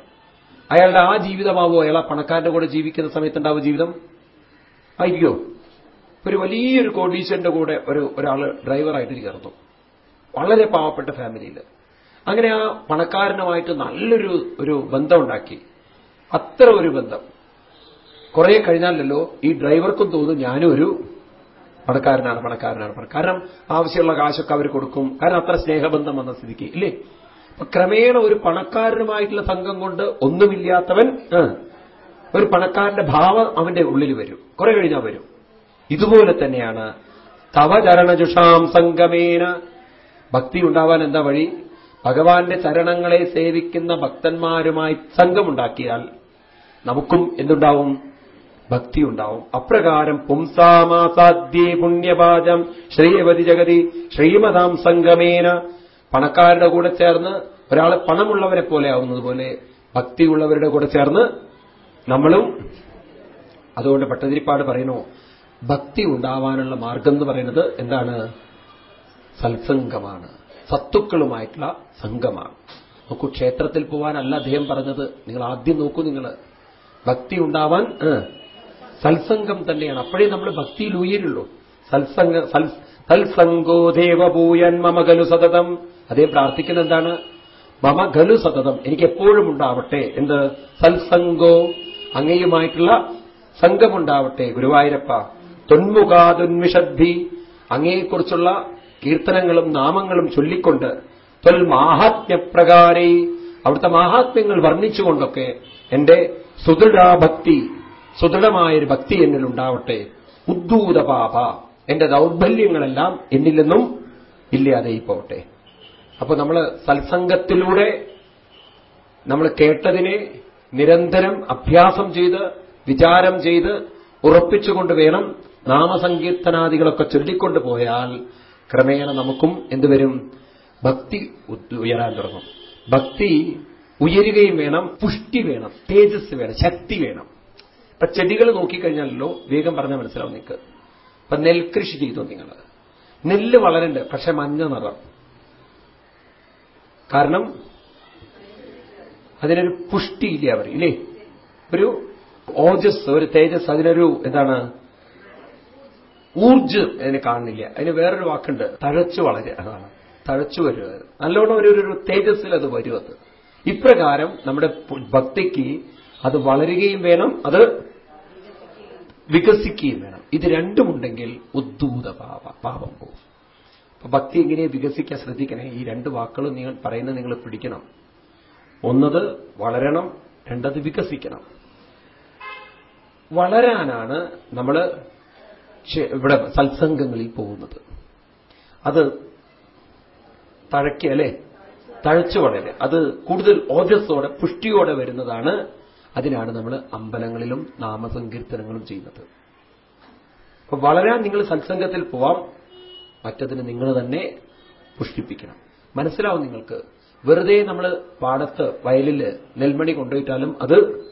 അയാളുടെ ആ ജീവിതമാവോ? അയാൾ ആ പണക്കാരന്റെ കൂടെ ജീവിക്കുന്ന സമയത്തുണ്ടാവും ജീവിതം ആയിരിക്കോ? ഒരു വലിയൊരു കോടീശ്വരന്റെ കൂടെ ഒരു ഒരാൾ ഡ്രൈവറായിട്ട് ചേർന്നു. വളരെ പാവപ്പെട്ട ഫാമിലിയിൽ അങ്ങനെ ആ പണക്കാരനുമായിട്ട് നല്ലൊരു ഒരു ബന്ധം ഉണ്ടാക്കി അത്ര ഒരു ബന്ധം. കുറെ കഴിഞ്ഞാലല്ലോ ഈ ഡ്രൈവർക്കും തോന്നും ഞാനും ഒരു പണക്കാരനാണ് പണക്കാരനാണ് കാരണം ആവശ്യമുള്ള കാശൊക്കെ അവർ കൊടുക്കും. കാരണം അത്ര സ്നേഹബന്ധം വന്ന സ്ഥിതിക്ക് ഇല്ലേ? ക്രമേണ ഒരു പണക്കാരനുമായിട്ടുള്ള സംഘം കൊണ്ട് ഒന്നുമില്ലാത്തവൻ ഒരു പണക്കാരന്റെ ഭാവം അവന്റെ ഉള്ളിൽ വരും. കുറെ കഴിഞ്ഞാൽ വരും. ഇതുപോലെ തന്നെയാണ് തവചരണജുഷാം സംഗമേന. ഭക്തി ഉണ്ടാവാൻ എന്താ വഴി? ഭഗവാന്റെ ചരണങ്ങളെ സേവിക്കുന്ന ഭക്തന്മാരുമായി സംഘമുണ്ടാക്കിയാൽ നമുക്കും എന്തുണ്ടാവും? ഭക്തി ഉണ്ടാവും അപ്രകാരം പുംസാമാസാദ്യേ പുണ്യപാചം ശ്രീയവതി ജഗതി ശ്രീമതാം സംഗമേന. പണക്കാരുടെ കൂടെ ചേർന്ന് ഒരാൾ പണമുള്ളവരെ പോലെ ആവുന്നത് പോലെ ഭക്തിയുള്ളവരുടെ കൂടെ ചേർന്ന് നമ്മളും അതുകൊണ്ട് പട്ടതിരിപ്പാട് പറയുന്നു ഭക്തി ഉണ്ടാവാനുള്ള മാർഗം എന്ന് പറയുന്നത് എന്താണ്? സത്സംഗമാണ്. സത്തുക്കളുമായിട്ടുള്ള സംഘമാണ്. നോക്കൂ ക്ഷേത്രത്തിൽ പോവാനല്ല അദ്ദേഹം പറഞ്ഞത്. നിങ്ങൾ ആദ്യം നോക്കൂ നിങ്ങൾ ഭക്തി ഉണ്ടാവാൻ സത്സംഗം തന്നെയാണ്. അപ്പോഴേ നമ്മൾ ഭക്തിയിൽ ഉയരുള്ളൂ. സത്സംഗ സത്സംഗോ ദേവഭൂയൻ മമ ഖലു സതതം. അദ്ദേഹം പ്രാർത്ഥിക്കുന്ന എന്താണ്? മമ ഖലു സതതം. എനിക്ക് എപ്പോഴും ഉണ്ടാവട്ടെ. എന്ത്? സത്സംഗോ അങ്ങയുമായിട്ടുള്ള സംഘമുണ്ടാവട്ടെ. ഗുരുവായൂരപ്പ തൊന്മുഖാതുന്മിഷദ്ധി അങ്ങയെക്കുറിച്ചുള്ള കീർത്തനങ്ങളും നാമങ്ങളും ചൊല്ലിക്കൊണ്ട് ത്വൽ മാഹാത്മ്യപ്രകാരേ അവിടുത്തെ മാഹാത്മ്യങ്ങൾ വർണിച്ചുകൊണ്ടൊക്കെ എന്റെ സുദൃഢാഭക്തി സുദൃഢമായൊരു ഭക്തി എന്നിൽ ഉണ്ടാവട്ടെ. ഉദ്ദൂത പാപ എന്റെ ദൗർബല്യങ്ങളെല്ലാം എന്നിൽ നിന്നും പോവട്ടെ. അപ്പൊ നമ്മൾ സത്സംഗത്തിലൂടെ നമ്മൾ കേട്ടതിനെ നിരന്തരം അഭ്യാസം ചെയ്ത് വിചാരം ചെയ്ത് ഉറപ്പിച്ചുകൊണ്ട് വേണം നാമസങ്കീർത്തനാദികളൊക്കെ ചൊല്ലിക്കൊണ്ടു പോയാൽ ക്രമേണ നമുക്കും എന്തുവരും? ഭക്തി ഉയരാൻ തുടങ്ങും. ഭക്തി ഉയരുകയും വേണം പുഷ്ടി വേണം തേജസ് വേണം ശക്തി വേണം. ഇപ്പൊ ചെടികൾ നോക്കിക്കഴിഞ്ഞാലല്ലോ വേഗം പറഞ്ഞാൽ മനസ്സിലാവും നിങ്ങൾക്ക് ഇപ്പൊ നെൽകൃഷി ചെയ്തു നിങ്ങൾ? നെല്ല് വളരണ്ട് പക്ഷെ മഞ്ഞ നിറം. കാരണം അതിനൊരു പുഷ്ടിയില്ല അവർ ഇല്ലേ? ഒരു ഓജസ് ഒരു തേജസ് അതിനൊരു എന്താണ്? ഊർജം അതിനെ കാണുന്നില്ല. അതിന് വേറൊരു വാക്കുണ്ട് തഴച്ചു വളരെ അതാണ്. തഴച്ചു വരിക. നല്ലോണം ഒരു ഒരു തേജസ്സിൽ അത് വരും അത്. ഇപ്രകാരം നമ്മുടെ ഭക്തിക്ക് അത് വളരുകയും വേണം അത് വികസിക്കുകയും വേണം. ഇത് രണ്ടുമുണ്ടെങ്കിൽ ഉദ്ദൂത പാപ പോകും. അപ്പൊ ഭക്തി എങ്ങനെ വികസിക്കാൻ ശ്രദ്ധിക്കണേ? ഈ രണ്ട് വാക്കുകളും നിങ്ങൾ പറയുന്നത് നിങ്ങൾ പിടിക്കണം. ഒന്നത് വളരണം രണ്ടത് വികസിക്കണം. വളരാനാണ് നമ്മൾ ഇവിടെ സത്സംഗങ്ങളിൽ പോകുന്നത്. അത് തഴക്കി അല്ലേ? തഴച്ചു വളരെ. അത് കൂടുതൽ ഓജസ്സോടെ പുഷ്ടിയോടെ വരുന്നതാണ് അതിനാണ് നമ്മൾ അമ്പലങ്ങളിലും നാമസങ്കീർത്തനങ്ങളും ചെയ്യുന്നത്. അപ്പൊ വളരാൻ നിങ്ങൾ സത്സംഗത്തിൽ പോവാം. മറ്റതിന് നിങ്ങൾ തന്നെ പുഷ്ടിപ്പിക്കണം. മനസ്സിലാവും നിങ്ങൾക്ക്? വെറുതെ നമ്മൾ പാടത്ത് വയലിൽ നെൽമണി കൊണ്ടുപോയിട്ടാലും അത്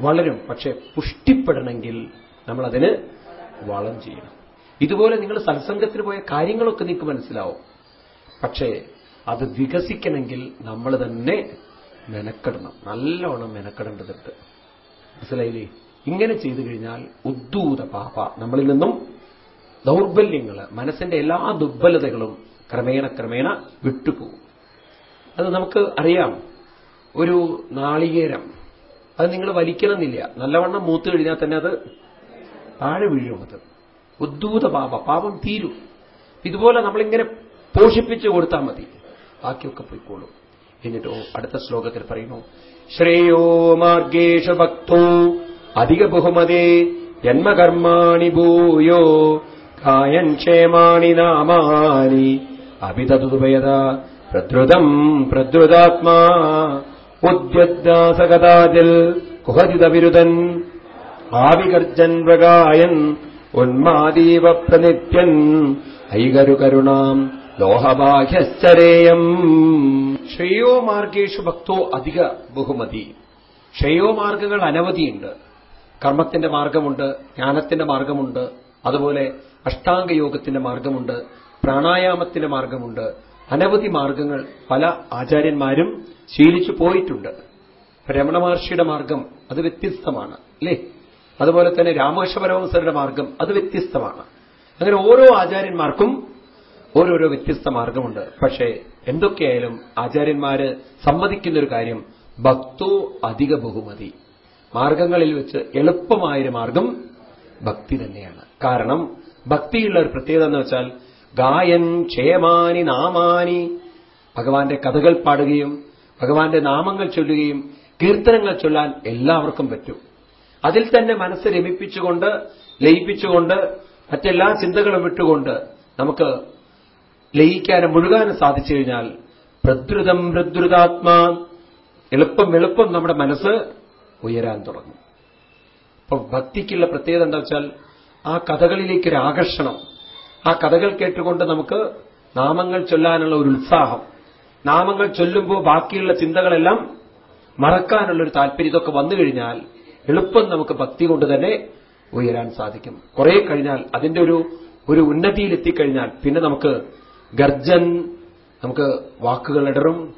വളരും. പക്ഷെ പുഷ്ടിപ്പെടണമെങ്കിൽ നമ്മളതിന് വളം ചെയ്യണം. ഇതുപോലെ നിങ്ങൾ സത്സംഗത്തിന് പോയ കാര്യങ്ങളൊക്കെ നിങ്ങൾക്ക് മനസ്സിലാവും. പക്ഷേ അത് വികസിക്കണമെങ്കിൽ നമ്മൾ തന്നെ മെനക്കെടണം. നല്ലോണം മെനക്കെടേണ്ടതുണ്ട്. മനസ്സിലായില്ലേ? ഇങ്ങനെ ചെയ്തു കഴിഞ്ഞാൽ ഉദ്ദൂത പാപ നമ്മളിൽ നിന്നും ദൗർബല്യങ്ങൾ മനസ്സിന്റെ എല്ലാ ദുർബലതകളും ക്രമേണ ക്രമേണ വിട്ടുപോകും. അത് നമുക്ക് അറിയാം. ഒരു നാളികേരം. അത് നിങ്ങൾ വലിക്കണമെന്നില്ല. നല്ലവണ്ണം മൂത്ത് കഴിഞ്ഞാൽ തന്നെ അത് താഴെ വീഴും അത് ഉദ്ദൂത പാപ പാപം തീരും. ഇതുപോലെ നമ്മളിങ്ങനെ പോഷിപ്പിച്ചു കൊടുത്താൽ മതി. ബാക്കിയൊക്കെ പോയിക്കോളും. എന്നിട്ടോ അടുത്ത ശ്ലോകത്തിൽ പറയുന്നു ശ്രേയോ മാർഗേഷ ഭക്തോ അധിക ബഹുമതേ ജന്മകർമാണി ഭൂയോ കായൻ ക്ഷേമാണി നാമാനി അഭിതതുപയത പ്രദ്രുതം പ്രദ്രുതാത്മാ ഉദ്യദ്ദാസകഥാതിൽ കുഹതിതവിരുദൻ ആവികർജൻ പ്രകായൻ ഉന്മാദീവ പ്രനിത്യൻ ഐകരുകരുണാം ലോഹബാഹ്യശ്ചരേയം. ശ്രേയോ മാർഗേഷു ഭക്തോ അധിക ബഹുമതി. ശ്രേയോ മാർഗങ്ങൾ അനവധിയുണ്ട്. കർമ്മത്തിന്റെ മാർഗമുണ്ട് ജ്ഞാനത്തിന്റെ മാർഗമുണ്ട് അതുപോലെ അഷ്ടാംഗയോഗത്തിന്റെ മാർഗമുണ്ട് പ്രാണായാമത്തിന്റെ മാർഗമുണ്ട്. അനവധി മാർഗങ്ങൾ പല ആചാര്യന്മാരും ശീലിച്ചു പോയിട്ടുണ്ട്. രമണ മഹർഷിയുടെ മാർഗം അത് വ്യത്യസ്തമാണ് അല്ലേ? അതുപോലെ തന്നെ രാമകൃഷ്ണ പരമഹംസരുടെ മാർഗം അത് വ്യത്യസ്തമാണ്. അങ്ങനെ ഓരോ ആചാര്യന്മാർക്കും ഓരോരോ വ്യത്യസ്ത മാർഗമുണ്ട്. പക്ഷേ എന്തൊക്കെയായാലും ആചാര്യന്മാര് സമ്മതിക്കുന്ന ഒരു കാര്യം ഭക്തോ അധിക ബഹുമതി. മാർഗങ്ങളിൽ വെച്ച് എളുപ്പമായൊരു മാർഗം ഭക്തി തന്നെയാണ്. കാരണം ഭക്തിയുള്ള ഒരു പ്രത്യേകത എന്ന് വെച്ചാൽ ഗായൻ ക്ഷേമാനി നാമാനി ഭഗവാന്റെ കഥകൾ പാടുകയും ഭഗവാന്റെ നാമങ്ങൾ ചൊല്ലുകയും കീർത്തനങ്ങൾ ചൊല്ലാൻ എല്ലാവർക്കും പറ്റും. അതിൽ തന്നെ മനസ്സ് രമിപ്പിച്ചുകൊണ്ട് ലയിപ്പിച്ചുകൊണ്ട് മറ്റെല്ലാ ചിന്തകളും വിട്ടുകൊണ്ട് നമുക്ക് ലയിക്കാനും മുഴുകാനും സാധിച്ചു കഴിഞ്ഞാൽ പ്രദ്രുതം പ്രദ്രുതാത്മാ എളുപ്പം എളുപ്പം നമ്മുടെ മനസ്സ് ഉയരാൻ തുടങ്ങും. അപ്പൊ ഭക്തിക്കുള്ള പ്രത്യേകത എന്താ വെച്ചാൽ ആ കഥകളിലേക്കൊരു ആകർഷണം ആ കഥകൾ കേട്ടുകൊണ്ട് നമുക്ക് നാമങ്ങൾ ചൊല്ലാനുള്ള ഒരു ഉത്സാഹം നാമങ്ങൾ ചൊല്ലുമ്പോൾ ബാക്കിയുള്ള ചിന്തകളെല്ലാം മറക്കാനുള്ളൊരു താല്പര്യം ഇതൊക്കെ വന്നു കഴിഞ്ഞാൽ എളുപ്പം നമുക്ക് ഭക്തി കൊണ്ട് തന്നെ ഉയരാൻ സാധിക്കും. കുറെ കഴിഞ്ഞാൽ അതിന്റെ ഒരു ഒരു ഉന്നതിയിൽ എത്തിക്കഴിഞ്ഞാൽ പിന്നെ നമുക്ക് ഗർജൻ നമുക്ക് വാക്കുകൾ ഇടറും.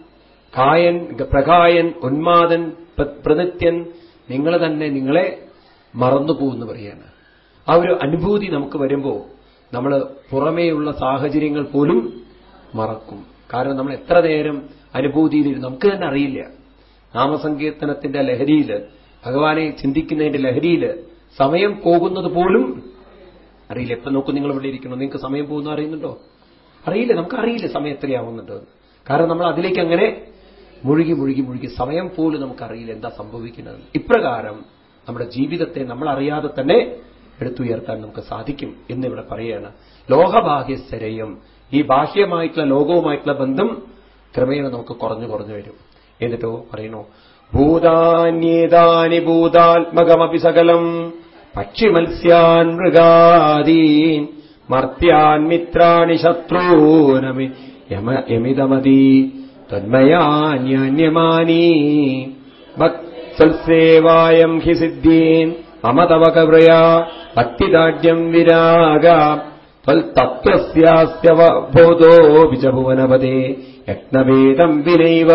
കായൻ പ്രകായൻ ഉന്മാദൻ പ്രതിത്യൻ നിങ്ങൾ തന്നെ നിങ്ങളെ മറന്നുപോകുന്നു പറയാണ് ആ ഒരു അനുഭൂതി നമുക്ക് വരുമ്പോൾ നമ്മൾ പുറമേയുള്ള സാഹചര്യങ്ങൾ പോലും മറക്കും. കാരണം നമ്മൾ എത്ര നേരം അനുഭൂതിയിലിരുന്നു? നമുക്ക് തന്നെ അറിയില്ല. നാമസങ്കീർത്തനത്തിന്റെ ലഹരിയിൽ ഭഗവാനെ ചിന്തിക്കുന്നതിന്റെ ലഹരിയിൽ സമയം പോകുന്നത് പോലും അറിയില്ല. എപ്പം നോക്കും നിങ്ങൾ ഇവിടെ ഇരിക്കണം നിങ്ങൾക്ക് സമയം പോകുന്ന അറിയുന്നുണ്ടോ? അറിയില്ല. നമുക്ക് അറിയില്ല സമയം എത്രയാവുന്നുണ്ട് കാരണം നമ്മൾ അതിലേക്ക് അങ്ങനെ മുഴുകി മുഴുകി മുഴുകി സമയം പോലും നമുക്കറിയില്ല എന്താ സംഭവിക്കുന്നത്. ഇപ്രകാരം നമ്മുടെ ജീവിതത്തെ നമ്മൾ അറിയാതെ തന്നെ എടുത്തുയർത്താൻ നമുക്ക് സാധിക്കും എന്നിവിടെ പറയുകയാണ് ലോകബാഹ്യസ്ഥരയും ഈ ബാഹ്യമായിട്ടുള്ള ലോകവുമായിട്ടുള്ള ബന്ധം ക്രമേണ നമുക്ക് കുറഞ്ഞു കുറഞ്ഞു വരും. എന്നിട്ടോ പറയുന്നു ഭൂതാന്യേതാനി ഭൂതാത്മകമപി സകലം. പക്ഷിമത്സ്യാൻ മൃഗാദീൻ. മർത്യാൻ മിത്രാണി ശത്രൂനമി. യമിതമതി. തന്മയാന്യാന്യമാനീ. ഭക്സേവായം ഹി സിദ്ധീൻ. മമ തവ കവ്രയാ ഭക്തിദാഢ്യം വിരാഗ. തത്വസ്യാസ്യവബോധോ വിജഭുവനപദേ യജ്ഞവേദം വിനൈവ.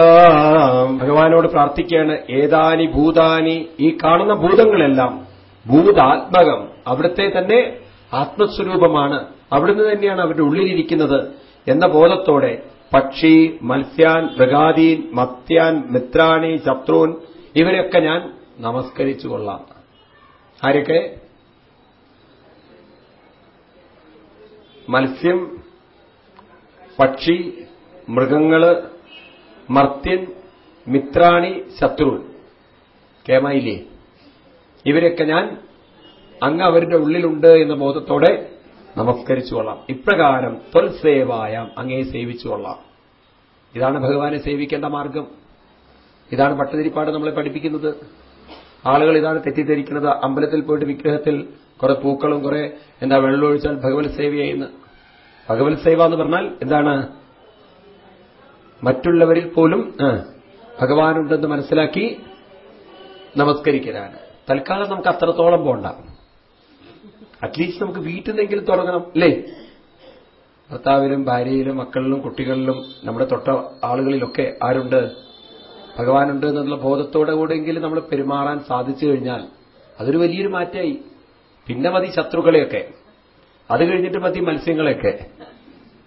ഭഗവാനോട് പ്രാർത്ഥിക്കുകയാണ് ഏതാനി ഭൂതാനി? ഈ കാണുന്ന ഭൂതങ്ങളെല്ലാം ഭൂതാത്മകം അവിടുത്തെ തന്നെ ആത്മസ്വരൂപമാണ്. അവിടുന്ന് തന്നെയാണ് അവരുടെ ഉള്ളിലിരിക്കുന്നത് എന്ന ബോധത്തോടെ പക്ഷി മത്സ്യാൻ മൃഗാദീൻ മത്യാൻ മിത്രാണി ശത്രുൻ ഇവരെയൊക്കെ ഞാൻ നമസ്കരിച്ചു കൊള്ളാം. ആരൊക്കെ? മത്സ്യം പക്ഷി മൃഗങ്ങൾ മർത്യൻ മിത്രാണി ശത്രുൻ. കേമായില്ലേ? ഇവരൊക്കെ ഞാൻ അങ്ങ് അവരുടെ ഉള്ളിലുണ്ട് എന്ന ബോധത്തോടെ നമസ്കരിച്ചു കൊള്ളാം. ഇപ്രകാരം ത്വൽസേവായം അങ്ങേ സേവിച്ചു കൊള്ളാം. ഇതാണ് ഭഗവാനെ സേവിക്കേണ്ട മാർഗം. ഇതാണ് പട്ടതിരിപ്പാട് നമ്മളെ പഠിപ്പിക്കുന്നത്. ആളുകൾ ഇതാണ് തെറ്റിദ്ധരിക്കുന്നത്. അമ്പലത്തിൽ പോയിട്ട് വിഗ്രഹത്തിൽ കുറെ പൂക്കളും കുറെ എന്താ വെള്ളമൊഴിച്ചാൽ ഭഗവത് സേവ ചെയ്യുന്നു ഭഗവത് സേവ എന്ന് പറഞ്ഞാൽ എന്താണ്? മറ്റുള്ളവരിൽ പോലും ഭഗവാനുണ്ടെന്ന് മനസ്സിലാക്കി നമസ്കരിക്കലാണ്. തൽക്കാലം നമുക്ക് അത്രത്തോളം പോണ്ട. അറ്റ്ലീസ്റ്റ് നമുക്ക് വീട്ടിൽ നിന്നെങ്കിലും തുടങ്ങണം അല്ലേ? ഭർത്താവിലും ഭാര്യയിലും മക്കളിലും കുട്ടികളിലും നമ്മുടെ തൊട്ട ആളുകളിലൊക്കെ ആരുണ്ട്? ഭഗവാനുണ്ട് എന്നുള്ള ബോധത്തോടെ കൂടെയെങ്കിലും നമ്മൾ പെരുമാറാൻ സാധിച്ചു കഴിഞ്ഞാൽ അതൊരു വലിയൊരു മാറ്റമായി പിന്നെ മതി ശത്രുക്കളെയൊക്കെ. അത് കഴിഞ്ഞിട്ട് മതി മത്സ്യങ്ങളെയൊക്കെ.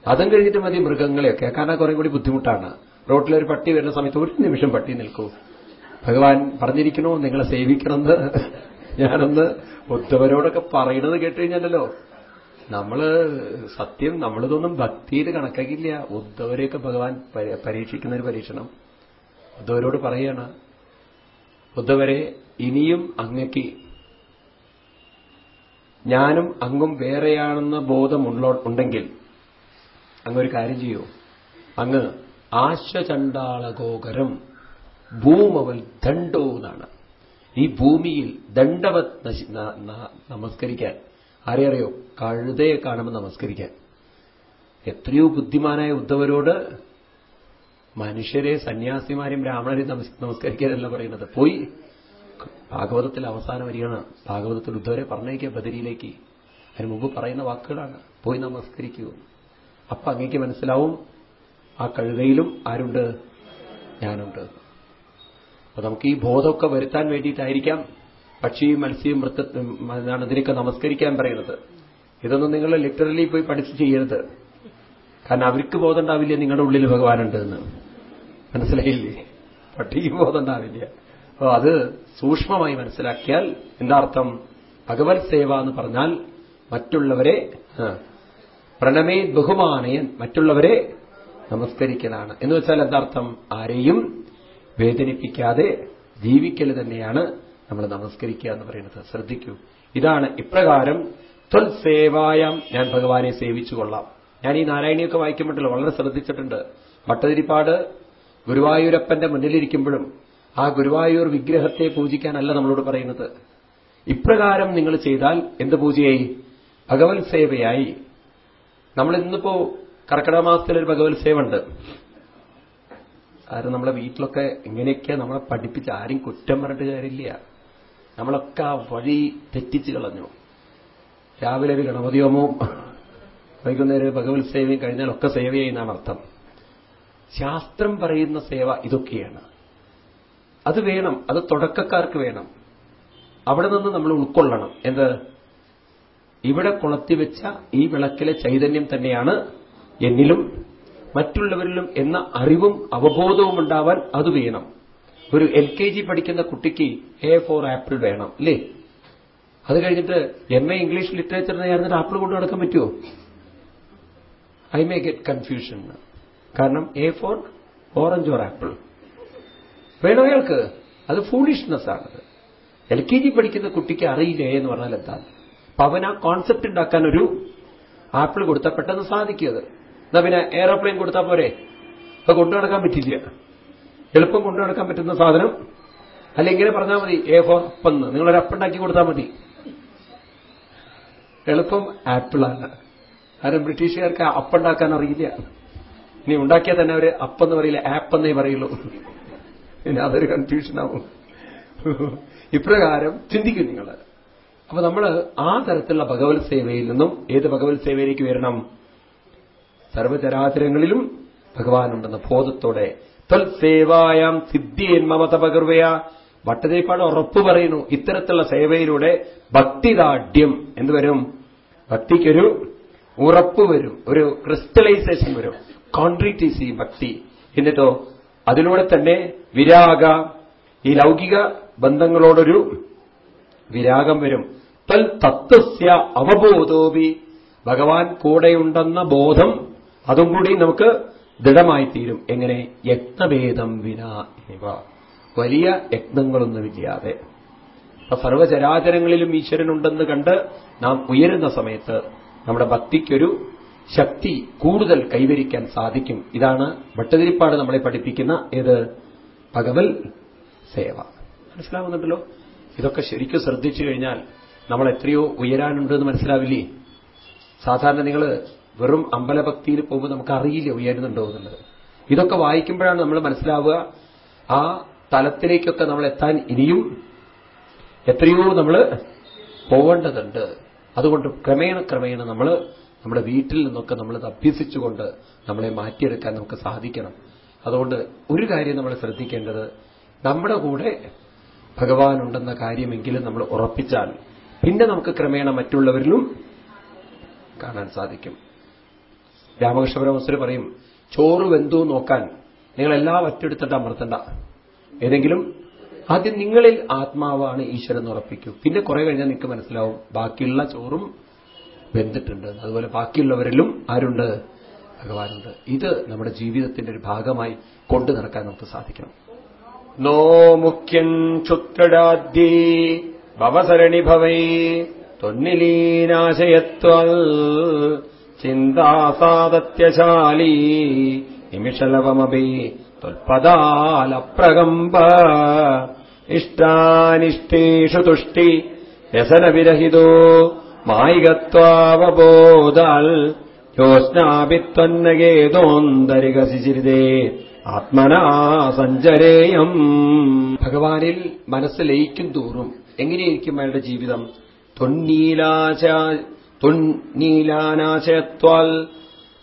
അതും കഴിഞ്ഞിട്ട് മതി മൃഗങ്ങളെയൊക്കെ. കാരണം കുറെ കൂടി ബുദ്ധിമുട്ടാണ്. റോട്ടിലൊരു പട്ടി വരുന്ന സമയത്ത് ഒരു നിമിഷം പട്ടി നിൽക്കൂ. ഭഗവാൻ പറഞ്ഞിരിക്കണോ? നിങ്ങളെ സേവിക്കണമെന്ന്? ഞാനൊന്ന് ഉദ്ധവരോടൊക്കെ പറയണത് കേട്ട് കഴിഞ്ഞാലല്ലോ. നമ്മൾ സത്യം നമ്മളിതൊന്നും ഭക്തിയിൽ കണക്കാക്കില്ല. ഉദ്ധവരെയൊക്കെ ഭഗവാൻ പരീക്ഷിക്കുന്ന ഒരു പരീക്ഷണം. ഉദ്ധവരോട് പറയാണ് ഉദ്ധവരെ ഇനിയും അങ്ങക്ക് ഞാനും അങ്ങും വേറെയാണെന്ന ബോധം ഉണ്ടെങ്കിൽ അങ്ങൊരു കാര്യം ചെയ്യൂ. അങ്ങ് ആശ്വചണ്ടാളഗോകരം ഭൂമവൽ ദണ്ഡോ എന്നാണ്. ഈ ഭൂമിയിൽ ദണ്ഡവത് നമസ്കരിക്കാൻ. ആരെയറിയോ കഴുതയെ കാണുമ്പോൾ നമസ്കരിക്കാൻ. എത്രയോ ബുദ്ധിമാനായ ഉദ്ധവരോട് മനുഷ്യരെ സന്യാസിമാരെയും ബ്രാഹ്മണരെയും നമസ്കരിക്കാനല്ല പറയുന്നത്. പോയി. ഭാഗവതത്തിൽ അവസാനം വരികയാണ്. ഭാഗവതത്തിൽ ഉദ്ധവരെ പറഞ്ഞേക്കുക ബദരിയിലേക്ക്. അതിന് മുമ്പ് പറയുന്ന വാക്കുകളാണ്. പോയി നമസ്കരിക്കൂ. അപ്പൊ അങ്ങേക്ക് മനസ്സിലാവും ആ കഴുകയിലും ആരുണ്ട്? ഞാനുണ്ട്. അപ്പൊ നമുക്ക് ഈ ബോധമൊക്കെ വരുത്താൻ വേണ്ടിയിട്ടായിരിക്കാം പക്ഷിയും മത്സ്യവും മൃത്ത എന്താണ് ഇതിനൊക്കെ നമസ്കരിക്കാൻ പറയുന്നത്. ഇതൊന്നും നിങ്ങൾ ലിറ്ററലി പോയി പഠിച്ച് ചെയ്യരുത്. കാരണം അവർക്ക് ബോധം ഉണ്ടാവില്ല നിങ്ങളുടെ ഉള്ളിൽ ഭഗവാനുണ്ട് എന്ന്. മനസ്സിലായില്ലേ? പട്ടിക്ക് ബോധം ഉണ്ടാവില്ല. അപ്പോൾ അത് സൂക്ഷ്മമായി മനസ്സിലാക്കിയാൽ എന്താർത്ഥം? ഭഗവത് സേവ എന്ന് പറഞ്ഞാൽ മറ്റുള്ളവരെ പ്രണമേ ബഹുമാനയൻ മറ്റുള്ളവരെ നമസ്കരിക്കലാണ്. എന്ന് വെച്ചാൽ എന്താർത്ഥം? ആരെയും വേദനിപ്പിക്കാതെ ജീവിക്കൽ തന്നെയാണ് നമ്മൾ നമസ്കരിക്കുക എന്ന് പറയുന്നത്. ശ്രദ്ധിക്കൂ. ഇതാണ് ഇപ്രകാരം ത്വൽ സേവായം ഞാൻ ഭഗവാനെ സേവിച്ചു കൊള്ളാം ഞാൻ ഈ നാരായണിയൊക്കെ വായിക്കുമ്പോഴല്ലോ വളരെ ശ്രദ്ധിച്ചിട്ടുണ്ട്. ഭട്ടതിരിപ്പാട് ഗുരുവായൂരപ്പന്റെ മുന്നിലിരിക്കുമ്പോഴും ആ ഗുരുവായൂർ വിഗ്രഹത്തെ പൂജിക്കാനല്ല നമ്മളോട് പറയുന്നത്. ഇപ്രകാരം നിങ്ങൾ ചെയ്താൽ എന്ത് പൂജയായി? ഭഗവത് സേവയായി നമ്മൾ ഇന്നിപ്പോ കർക്കിടക മാസത്തിലൊരു ഭഗവത് സേവ ഉണ്ട് നമ്മളെ വീട്ടിലൊക്കെ എങ്ങനെയൊക്കെയാ നമ്മളെ പഠിപ്പിച്ച് ആരും കുറ്റം പറഞ്ഞിട്ട് കാര്യമില്ല. നമ്മളൊക്കെ ആ വഴി തെറ്റിച്ച് കളഞ്ഞു. രാവിലെ ഒരു ഗണപതിയോമവും വൈകുന്നേരം ഭഗവത് സേവയും കഴിഞ്ഞാൽ ഒക്കെ സേവ ചെയ്യുന്നതാണ് അർത്ഥം. ശാസ്ത്രം പറയുന്ന സേവ ഇതൊക്കെയാണ്. അത് വേണം അത് തുടക്കക്കാർക്ക് വേണം. അവിടെ നിന്ന് നമ്മൾ ഉൾക്കൊള്ളണം. എന്ത്? ഇവിടെ കൊളത്തിവെച്ച ഈ വിളക്കിലെ ചൈതന്യം തന്നെയാണ് എന്നിലും മറ്റുള്ളവരിലും എന്ന അറിവും അവബോധവും ഉണ്ടാവാൻ അത് വേണം. ഒരു എൽ കെ ജി പഠിക്കുന്ന കുട്ടിക്ക് എ ഫോർ ആപ്പിൾ വേണം അല്ലേ? അത് കഴിഞ്ഞിട്ട് എം എ ഇംഗ്ലീഷ് ലിറ്ററേച്ചർ ചേർന്നിട്ട് ആപ്പിൾ കൊണ്ടു നടക്കാൻ പറ്റുമോ ഐ മേ ഗെറ്റ് കൺഫ്യൂഷൻ. കാരണം A for orange or apple. വേണോ അയാൾക്ക്? അത് ഫൂളിഷ്നെസ് ആണ് എൽ കെ ജി പഠിക്കുന്ന കുട്ടിക്ക് അറിയില്ലേ എന്ന് പറഞ്ഞാൽ എന്താ? അപ്പൊ അവൻ ആ കോൺസെപ്റ്റ് ഉണ്ടാക്കാൻ ഒരു ആപ്പിൾ കൊടുത്താൽ പെട്ടെന്ന് സാധിക്കുന്നത് എന്നാ പിന്നെ എയറോപ്ലെയിൻ കൊടുത്താൽ പോരെ? അപ്പൊ കൊണ്ടു നടക്കാൻ പറ്റില്ല എളുപ്പം കൊണ്ടു നടക്കാൻ പറ്റുന്ന സാധനം. അല്ല ഇങ്ങനെ പറഞ്ഞാൽ മതി. എ ഫോർ അപ്പെന്ന്. നിങ്ങളൊരു അപ്പുണ്ടാക്കി കൊടുത്താൽ മതി. എളുപ്പം ആപ്പിളാണ് കാരണം ബ്രിട്ടീഷുകാർക്ക് അപ്പുണ്ടാക്കാൻ അറിയില്ല. ഇനി ഉണ്ടാക്കിയാൽ തന്നെ അവർ അപ്പെന്ന് പറയില്ല ആപ്പെന്നേ പറയുള്ളൂ. ഇനി അതൊരു കൺഫ്യൂഷനാവും ഇപ്രകാരം ചിന്തിക്കും നിങ്ങൾ അപ്പൊ നമ്മൾ ആ തരത്തിലുള്ള ഭഗവത് സേവയിൽ നിന്നും ഏത് ഭഗവത് സേവയിലേക്ക് വരണം? സർവചരാചരങ്ങളിലും ഭഗവാനുണ്ടെന്ന ബോധത്തോടെ. ത്വൽസേവായാം സിദ്ധിയൻ മമതപകർവയ ഭട്ടതിരിപ്പാട് ഉറപ്പ് പറയുന്നു ഇത്തരത്തിലുള്ള സേവയിലൂടെ ഭക്തിദാഢ്യം എന്തുവരും ഭക്തിക്കൊരു ഉറപ്പ് വരും ഒരു ക്രിസ്റ്റലൈസേഷൻ വരും. കോൺട്രീറ്റീസ് ഈ ഭക്തി. എന്നിട്ടോ അതിലൂടെ തന്നെ വിരാഗ ഈ ലൗകിക ബന്ധങ്ങളോടൊരു വിരാഗം വരും. തൽ തത്വസ്യ അവബോധോവി ഭഗവാൻ കൂടെയുണ്ടെന്ന ബോധം അതും കൂടി നമുക്ക് ദൃഢമായി തീരും എങ്ങനെ? യജ്ഞഭേദം വിന ഇവ. വലിയ യജ്ഞങ്ങളൊന്നുമില്ലാതെ അപ്പൊ സർവചരാചരങ്ങളിലും ഈശ്വരനുണ്ടെന്ന് കണ്ട് നാം ഉയരുന്ന സമയത്ത് നമ്മുടെ ഭക്തിക്കൊരു ശക്തി കൂടുതൽ കൈവരിക്കാൻ സാധിക്കും. ഇതാണ് ഭട്ടതിരിപ്പാട് നമ്മളെ പഠിപ്പിക്കുന്ന ഏത്? ഭഗവൽ സേവ. മനസ്സിലാവുന്നുണ്ടല്ലോ? ഇതൊക്കെ ശരിക്കും ശ്രദ്ധിച്ചു കഴിഞ്ഞാൽ നമ്മൾ എത്രയോ ഉയരാനുണ്ടെന്ന് മനസ്സിലാവില്ലേ? സാധാരണ നിങ്ങൾ വെറും അമ്പലഭക്തിയിൽ പോകുമ്പോൾ നമുക്ക് അറിയില്ല ഉയരുന്നുണ്ടോ എന്നുള്ളത്? ഇതൊക്കെ വായിക്കുമ്പോഴാണ് നമ്മൾ മനസ്സിലാവുക ആ തലത്തിലേക്കൊക്കെ നമ്മൾ എത്താൻ ഇനിയും എത്രയോ നമ്മൾ പോവേണ്ടതുണ്ട് അതുകൊണ്ട് ക്രമേണ ക്രമേണ നമ്മൾ നമ്മുടെ വീട്ടിൽ നിന്നൊക്കെ നമ്മളത് അഭ്യസിച്ചുകൊണ്ട് നമ്മളെ മാറ്റിയെടുക്കാൻ നമുക്ക് സാധിക്കണം. അതുകൊണ്ട് ഒരു കാര്യം നമ്മൾ ശ്രദ്ധിക്കേണ്ടത് നമ്മുടെ കൂടെ ഭഗവാനുണ്ടെന്ന കാര്യമെങ്കിലും നമ്മൾ ഉറപ്പിച്ചാൽ പിന്നെ നമുക്ക് ക്രമേണ മറ്റുള്ളവരിലും കാണാൻ സാധിക്കും. രാമകൃഷ്ണ പരമസ്വര് പറയും ചോറ് വെന്തു നോക്കാൻ നിങ്ങളെല്ലാം ഒറ്റെടുത്തിട്ട് അമർത്തണ്ട. ഏതെങ്കിലും ആദ്യം നിങ്ങളിൽ ആത്മാവാണ് ഈശ്വരൻ ഉറപ്പിക്കൂ. പിന്നെ കുറെ കഴിഞ്ഞാൽ നിങ്ങൾക്ക് മനസ്സിലാവും ബാക്കിയുള്ള ചോറും വെന്തിട്ടുണ്ട്. അതുപോലെ ബാക്കിയുള്ളവരിലും ആരുണ്ട്? ഭഗവാനുണ്ട്. ഇത് നമ്മുടെ ജീവിതത്തിന്റെ ഒരു ഭാഗമായി കൊണ്ടു നടക്കാൻ നമുക്ക് സാധിക്കണം. നോ മുഖ്യൻ ക്ഷുത്രടാദ്യേ ഭവസരണി ഭവൈ തൊന്നിലീനാശയത്വൽ ചിന്താസാദത്യശാലീ നിമിഷലവമപി തൊൽപദാലപ്രകമ്പ ഇഷ്ടാനിഷ്ടേഷു തുഷ്ടി വ്യസനവിരഹിതോ മായികത്വാവബോധാൽ യോസ്നാഭിത്വന്നഗേതോന്തരികശിചിരിതേ ആത്മനാ സഞ്ചരേയം. ഭഗവാനിൽ മനസ്സ് ലയിക്കും തോറും എങ്ങനെയിരിക്കും അയാളുടെ ജീവിതം? തൊന്നീലാനാശയത്വാൽ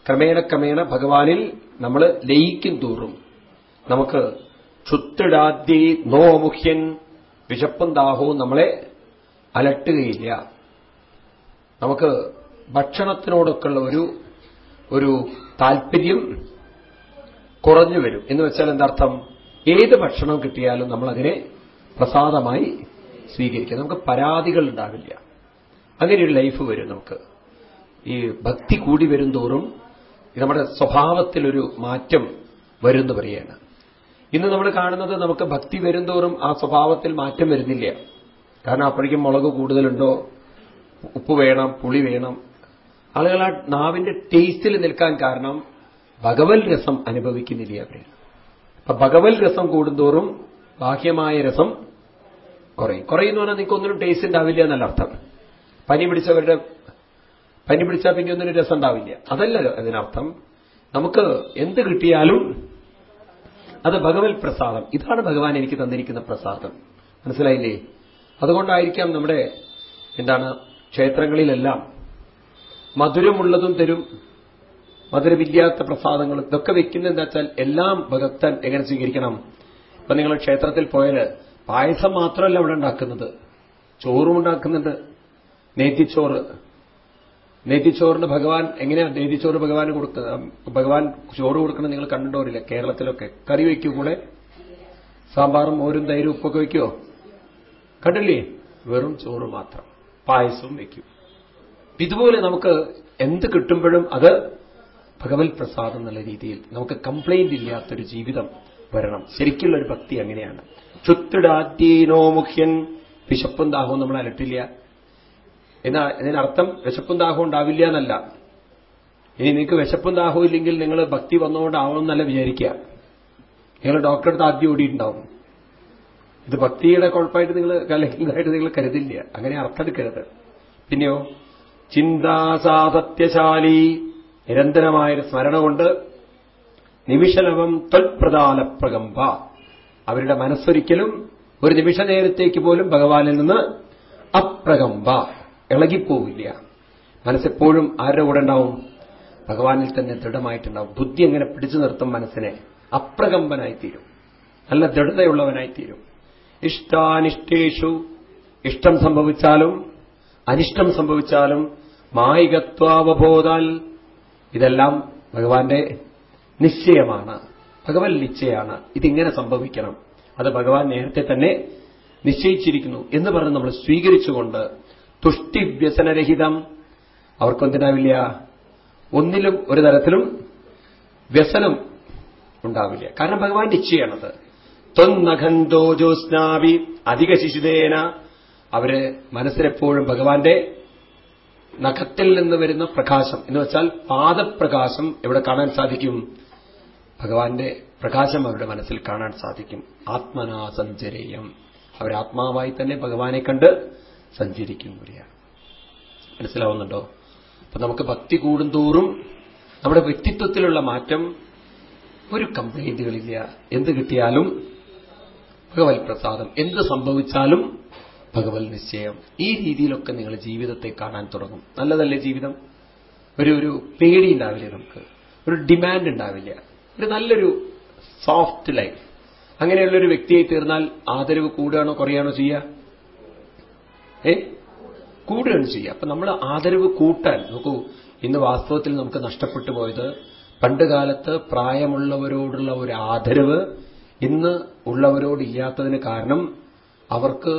ക്രമേണ ക്രമേണ ഭഗവാനിൽ നമ്മൾ ലയിക്കും തോറും. നമുക്ക് ക്ഷുത്തിടാദ്യ നോമുഹ്യൻ വിശപ്പും ദാഹവും നമ്മളെ അലട്ടുകയില്ല. നമുക്ക് ഭക്ഷണത്തിനോടൊക്കെയുള്ള ഒരു ഒരു താല്പര്യം കുറഞ്ഞു വരും. എന്ന് വെച്ചാൽ എന്താർത്ഥം? ഏത് ഭക്ഷണം കിട്ടിയാലും നമ്മൾ അതിനെ പ്രസാദമായി സ്വീകരിക്കുക. നമുക്ക് പരാതികൾ ഉണ്ടാവില്ല. അങ്ങനെ ഒരു ലൈഫ് വരും നമുക്ക്. ഈ ഭക്തി കൂടി വരും തോറും നമ്മുടെ സ്വഭാവത്തിലൊരു മാറ്റം വരുന്നു പറയാണ് ഇന്ന് നമ്മൾ കാണുന്നത് നമുക്ക് ഭക്തി വരും തോറും ആ സ്വഭാവത്തിൽ മാറ്റം വരുന്നില്ല. കാരണം അപ്പോഴേക്കും മുളക് കൂടുതലുണ്ടോ? ഉപ്പ് വേണം പുളി വേണം. ആളുകൾ ആ നാവിന്റെ ടേസ്റ്റിൽ നിൽക്കാൻ കാരണം ഭഗവൽ രസം അനുഭവിക്കുന്നില്ല അവരാണ് അപ്പൊ ഭഗവൽ രസം കൂടുന്തോറും ബാഹ്യമായ രസം കുറയും. കുറയുന്നു പറഞ്ഞാൽ നിങ്ങൾക്ക് ഒന്നിനും ടേസ്റ്റ് ഉണ്ടാവില്ല എന്നല്ല അർത്ഥം. പനി പിടിച്ചവരുടെ പനി പിടിച്ചാൽ പിന്നെ ഒന്നിനും രസം ഉണ്ടാവില്ല. അതല്ലല്ലോ അതിനർത്ഥം. നമുക്ക് എന്ത് കിട്ടിയാലും അത് ഭഗവത് പ്രസാദം. ഇതാണ് ഭഗവാൻ എനിക്ക് തന്നിരിക്കുന്ന പ്രസാദം. മനസ്സിലായില്ലേ? അതുകൊണ്ടായിരിക്കാം നമ്മുടെ എന്താണ് ക്ഷേത്രങ്ങളിലെല്ലാം മധുരമുള്ളതും തരും. മധുരമില്ലാത്ത പ്രസാദങ്ങളും ഇതൊക്കെ വെക്കുന്ന എന്താ വെച്ചാൽ എല്ലാം ഭക്തൻ എങ്ങനെ സ്വീകരിക്കണം? ഇപ്പൊ നിങ്ങൾ ക്ഷേത്രത്തിൽ പോയാൽ പായസം മാത്രമല്ല അവിടെ ഉണ്ടാക്കുന്നത്. ചോറും ഉണ്ടാക്കുന്നുണ്ട്. നെയ്ത്തിച്ചോറ്. നെയ്ത്തിച്ചോറിന് ഭഗവാൻ എങ്ങനെയാണ് നെയ്ത്തിച്ചോറ് ഭഗവാന് കൊടുക്കുക ഭഗവാൻ ചോറ് കൊടുക്കണം നിങ്ങൾ കണ്ടിട്ടോറില്ല കേരളത്തിലൊക്കെ. കറി വയ്ക്കൂ കൂടെ സാമ്പാറും മോരും തൈരും ഉപ്പൊക്കെ വയ്ക്കുമോ കണ്ടില്ലേ? വെറും ചോറ് മാത്രം. പായസവും വയ്ക്കും. ഇതുപോലെ നമുക്ക് എന്ത് കിട്ടുമ്പോഴും അത് ഭഗവത് പ്രസാദം എന്നുള്ള രീതിയിൽ നമുക്ക് കംപ്ലൈന്റ് ഇല്ലാത്തൊരു ജീവിതം വരണം. ശരിക്കുള്ള ഒരു ഭക്തി അങ്ങനെയാണ്. ക്ഷുത്തിടാത്തീനോ മുഖ്യൻ വിശപ്പും ദാഹവും നമ്മൾ അലട്ടില്ല. എന്നാ ഇതിനർത്ഥം വിശപ്പും ദാഹവും ഉണ്ടാവില്ല എന്നല്ല. ഇനി നിങ്ങൾക്ക് വിശപ്പും ദാഹവും ഇല്ലെങ്കിൽ നിങ്ങൾ ഭക്തി വന്നുകൊണ്ടാവണം എന്നല്ല വിചാരിക്കുക. നിങ്ങൾ ഡോക്ടറെ അടുത്ത് ആദ്യം ഓടിയിട്ടുണ്ടാവും. ഇത് ഭക്തിയുടെ കുഴപ്പമായിട്ട് നിങ്ങൾ കലഹിക്കുന്നതായിട്ട് നിങ്ങൾ കരുതില്ല. അങ്ങനെ അർത്ഥം എടുക്കരുത്. പിന്നെയോ ചിന്താസാതത്യശാലി നിരന്തരമായൊരു സ്മരണ കൊണ്ട് നിമിഷലവം ത്വൽപ്രധാന പ്രകമ്പ അവരുടെ മനസ്സൊരിക്കലും ഒരു നിമിഷ നേരത്തേക്ക് പോലും ഭഗവാനിൽ നിന്ന് അപ്രകമ്പ. ഇളകിപ്പോവില്ല. മനസ്സെപ്പോഴും ആരുടെ കൂടെ ഉണ്ടാവും? ഭഗവാനിൽ തന്നെ ദൃഢമായിട്ടുണ്ടാവും. ബുദ്ധി എങ്ങനെ പിടിച്ചു നിർത്തും മനസ്സിനെ? അപ്രകമ്പനായിത്തീരും. നല്ല ദൃഢതയുള്ളവനായി തീരും ഇഷ്ടാനിഷ്ടേഷു ഇഷ്ടം സംഭവിച്ചാലും അനിഷ്ടം സംഭവിച്ചാലും മായികത്വാവബോധാൽ ഇതെല്ലാം ഭഗവാന്റെ നിശ്ചയമാണ്. ഭഗവൻ നിശ്ചയമാണ് ഇതിങ്ങനെ സംഭവിക്കണം. അത് ഭഗവാൻ നേരത്തെ തന്നെ നിശ്ചയിച്ചിരിക്കുന്നു എന്ന് പറഞ്ഞ് നമ്മൾ സ്വീകരിച്ചുകൊണ്ട് തുഷ്ടി വ്യസനരഹിതം അവർക്കൊന്തിനാവില്ല ഒന്നിലും ഒരു തരത്തിലും വ്യസനം ഉണ്ടാവില്ല. കാരണം ഭഗവാൻ നിശ്ചയമാണത് ത്വന്നഖന്തോ ജോസ്നാവി അധിക ശിശുദേന അവർ മനസ്സിലെപ്പോഴും ഭഗവാന്റെ നഖത്തിൽ നിന്ന് വരുന്ന പ്രകാശം. എന്ന് വെച്ചാൽ പാദപ്രകാശം എവിടെ കാണാൻ സാധിക്കും? ഭഗവാന്റെ പ്രകാശം അവരുടെ മനസ്സിൽ കാണാൻ സാധിക്കും. ആത്മനാ സഞ്ചരേയം. അവരാത്മാവായി തന്നെ ഭഗവാനെ കണ്ട് സഞ്ചരിക്കും വരികയാണ് മനസ്സിലാവുന്നുണ്ടോ? അപ്പൊ നമുക്ക് ഭക്തി കൂടുന്തോറും നമ്മുടെ വ്യക്തിത്വത്തിലുള്ള മാറ്റം ഒരു കംപ്ലൈന്റുകളില്ല എന്ത് കിട്ടിയാലും ഭഗവത് പ്രസാദം എന്ത് സംഭവിച്ചാലും ഭഗവത് നിശ്ചയം. ഈ രീതിയിലൊക്കെ നിങ്ങൾ ജീവിതത്തെ കാണാൻ തുടങ്ങും. നല്ലതല്ലേ ജീവിതം? ഒരു ഒരു പേടി ഉണ്ടാവില്ല നമുക്ക്? ഒരു ഡിമാൻഡ് ഉണ്ടാവില്ല? ഒരു നല്ലൊരു സോഫ്റ്റ് ലൈഫ് അങ്ങനെയുള്ളൊരു വ്യക്തിയായി തീർന്നാൽ ആദരവ് കൂടുകയാണോ കുറയാണോ ചെയ്യുക ഏ? കൂടുകയാണ് ചെയ്യുക അപ്പൊ നമ്മൾ ആദരവ് കൂട്ടാൻ നോക്കൂ ഇന്ന് വാസ്തവത്തിൽ നമുക്ക് നഷ്ടപ്പെട്ടു പോയത് പണ്ട് കാലത്ത് പ്രായമുള്ളവരോടുള്ള ഒരു ആദരവ് ഇന്ന് ഉള്ളവരോട് ഇല്ലാത്തതിന് കാരണം അവർക്ക്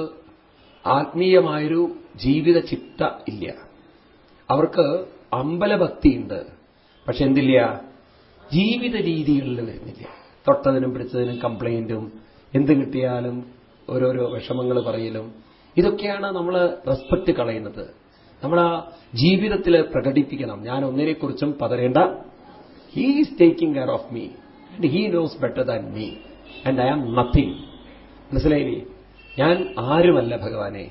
ആത്മീയമായൊരു ജീവിത ചിത്ത ഇല്ല. അവർക്ക് അമ്പലഭക്തിയുണ്ട്. പക്ഷെ എന്തില്ല? ജീവിത രീതികളിൽ വരുന്നില്ല. തൊട്ടതിനും പിടിച്ചതിനും കംപ്ലൈന്റും എന്ത് കിട്ടിയാലും ഓരോരോ വിഷമങ്ങൾ പറയലും. ഇതൊക്കെയാണ് നമ്മൾ റെസ്പെക്ട് കളയുന്നത്. നമ്മൾ ആ ജീവിതത്തിൽ പ്രകടിപ്പിക്കണം. ഞാൻ ഒന്നിനെക്കുറിച്ചും പതരേണ്ട he is taking care of me and he knows better than me and I am nothing മനസ്സിലായില്ലേ? ഞാൻ ആരുമല്ല ഭഗവാനെ.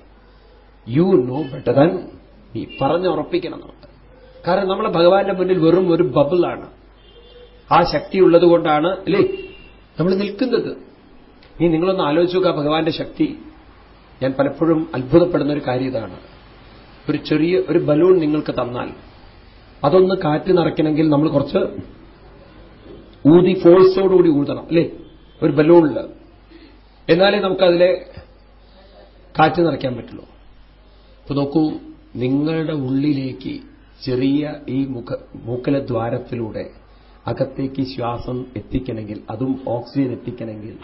യു നോ ബെറ്റർ ദാൻ നീ പറഞ്ഞുറപ്പിക്കണം നമുക്ക്. കാരണം നമ്മൾ ഭഗവാന്റെ മുന്നിൽ വെറും ഒരു ബബിളാണ് ആ ശക്തി ഉള്ളതുകൊണ്ടാണ് അല്ലേ? നമ്മൾ നിൽക്കുന്നത്. നീ നിങ്ങളൊന്ന് ആലോചിച്ചു നോക്കുക ഭഗവാന്റെ ശക്തി. ഞാൻ പലപ്പോഴും അത്ഭുതപ്പെടുന്ന ഒരു കാര്യം ഇതാണ്. ഒരു ചെറിയ ഒരു ബലൂൺ നിങ്ങൾക്ക് തന്നാൽ അതൊന്ന് കാറ്റ് നിറയ്ക്കണമെങ്കിൽ നമ്മൾ കുറച്ച് ഊതി ഫോഴ്സോടുകൂടി ഊതണം അല്ലേ? ഒരു ബലൂണിൽ എന്നാലേ നമുക്കതിലെ കാറ്റ് നിറയ്ക്കാൻ പറ്റുള്ളൂ. അപ്പൊ നോക്കൂ നിങ്ങളുടെ ഉള്ളിലേക്ക് ചെറിയ ഈ മുഖ മൂക്കല ദ്വാരത്തിലൂടെ അകത്തേക്ക് ശ്വാസം എത്തിക്കണമെങ്കിൽ അതും ഓക്സിജൻ എത്തിക്കണമെങ്കിൽ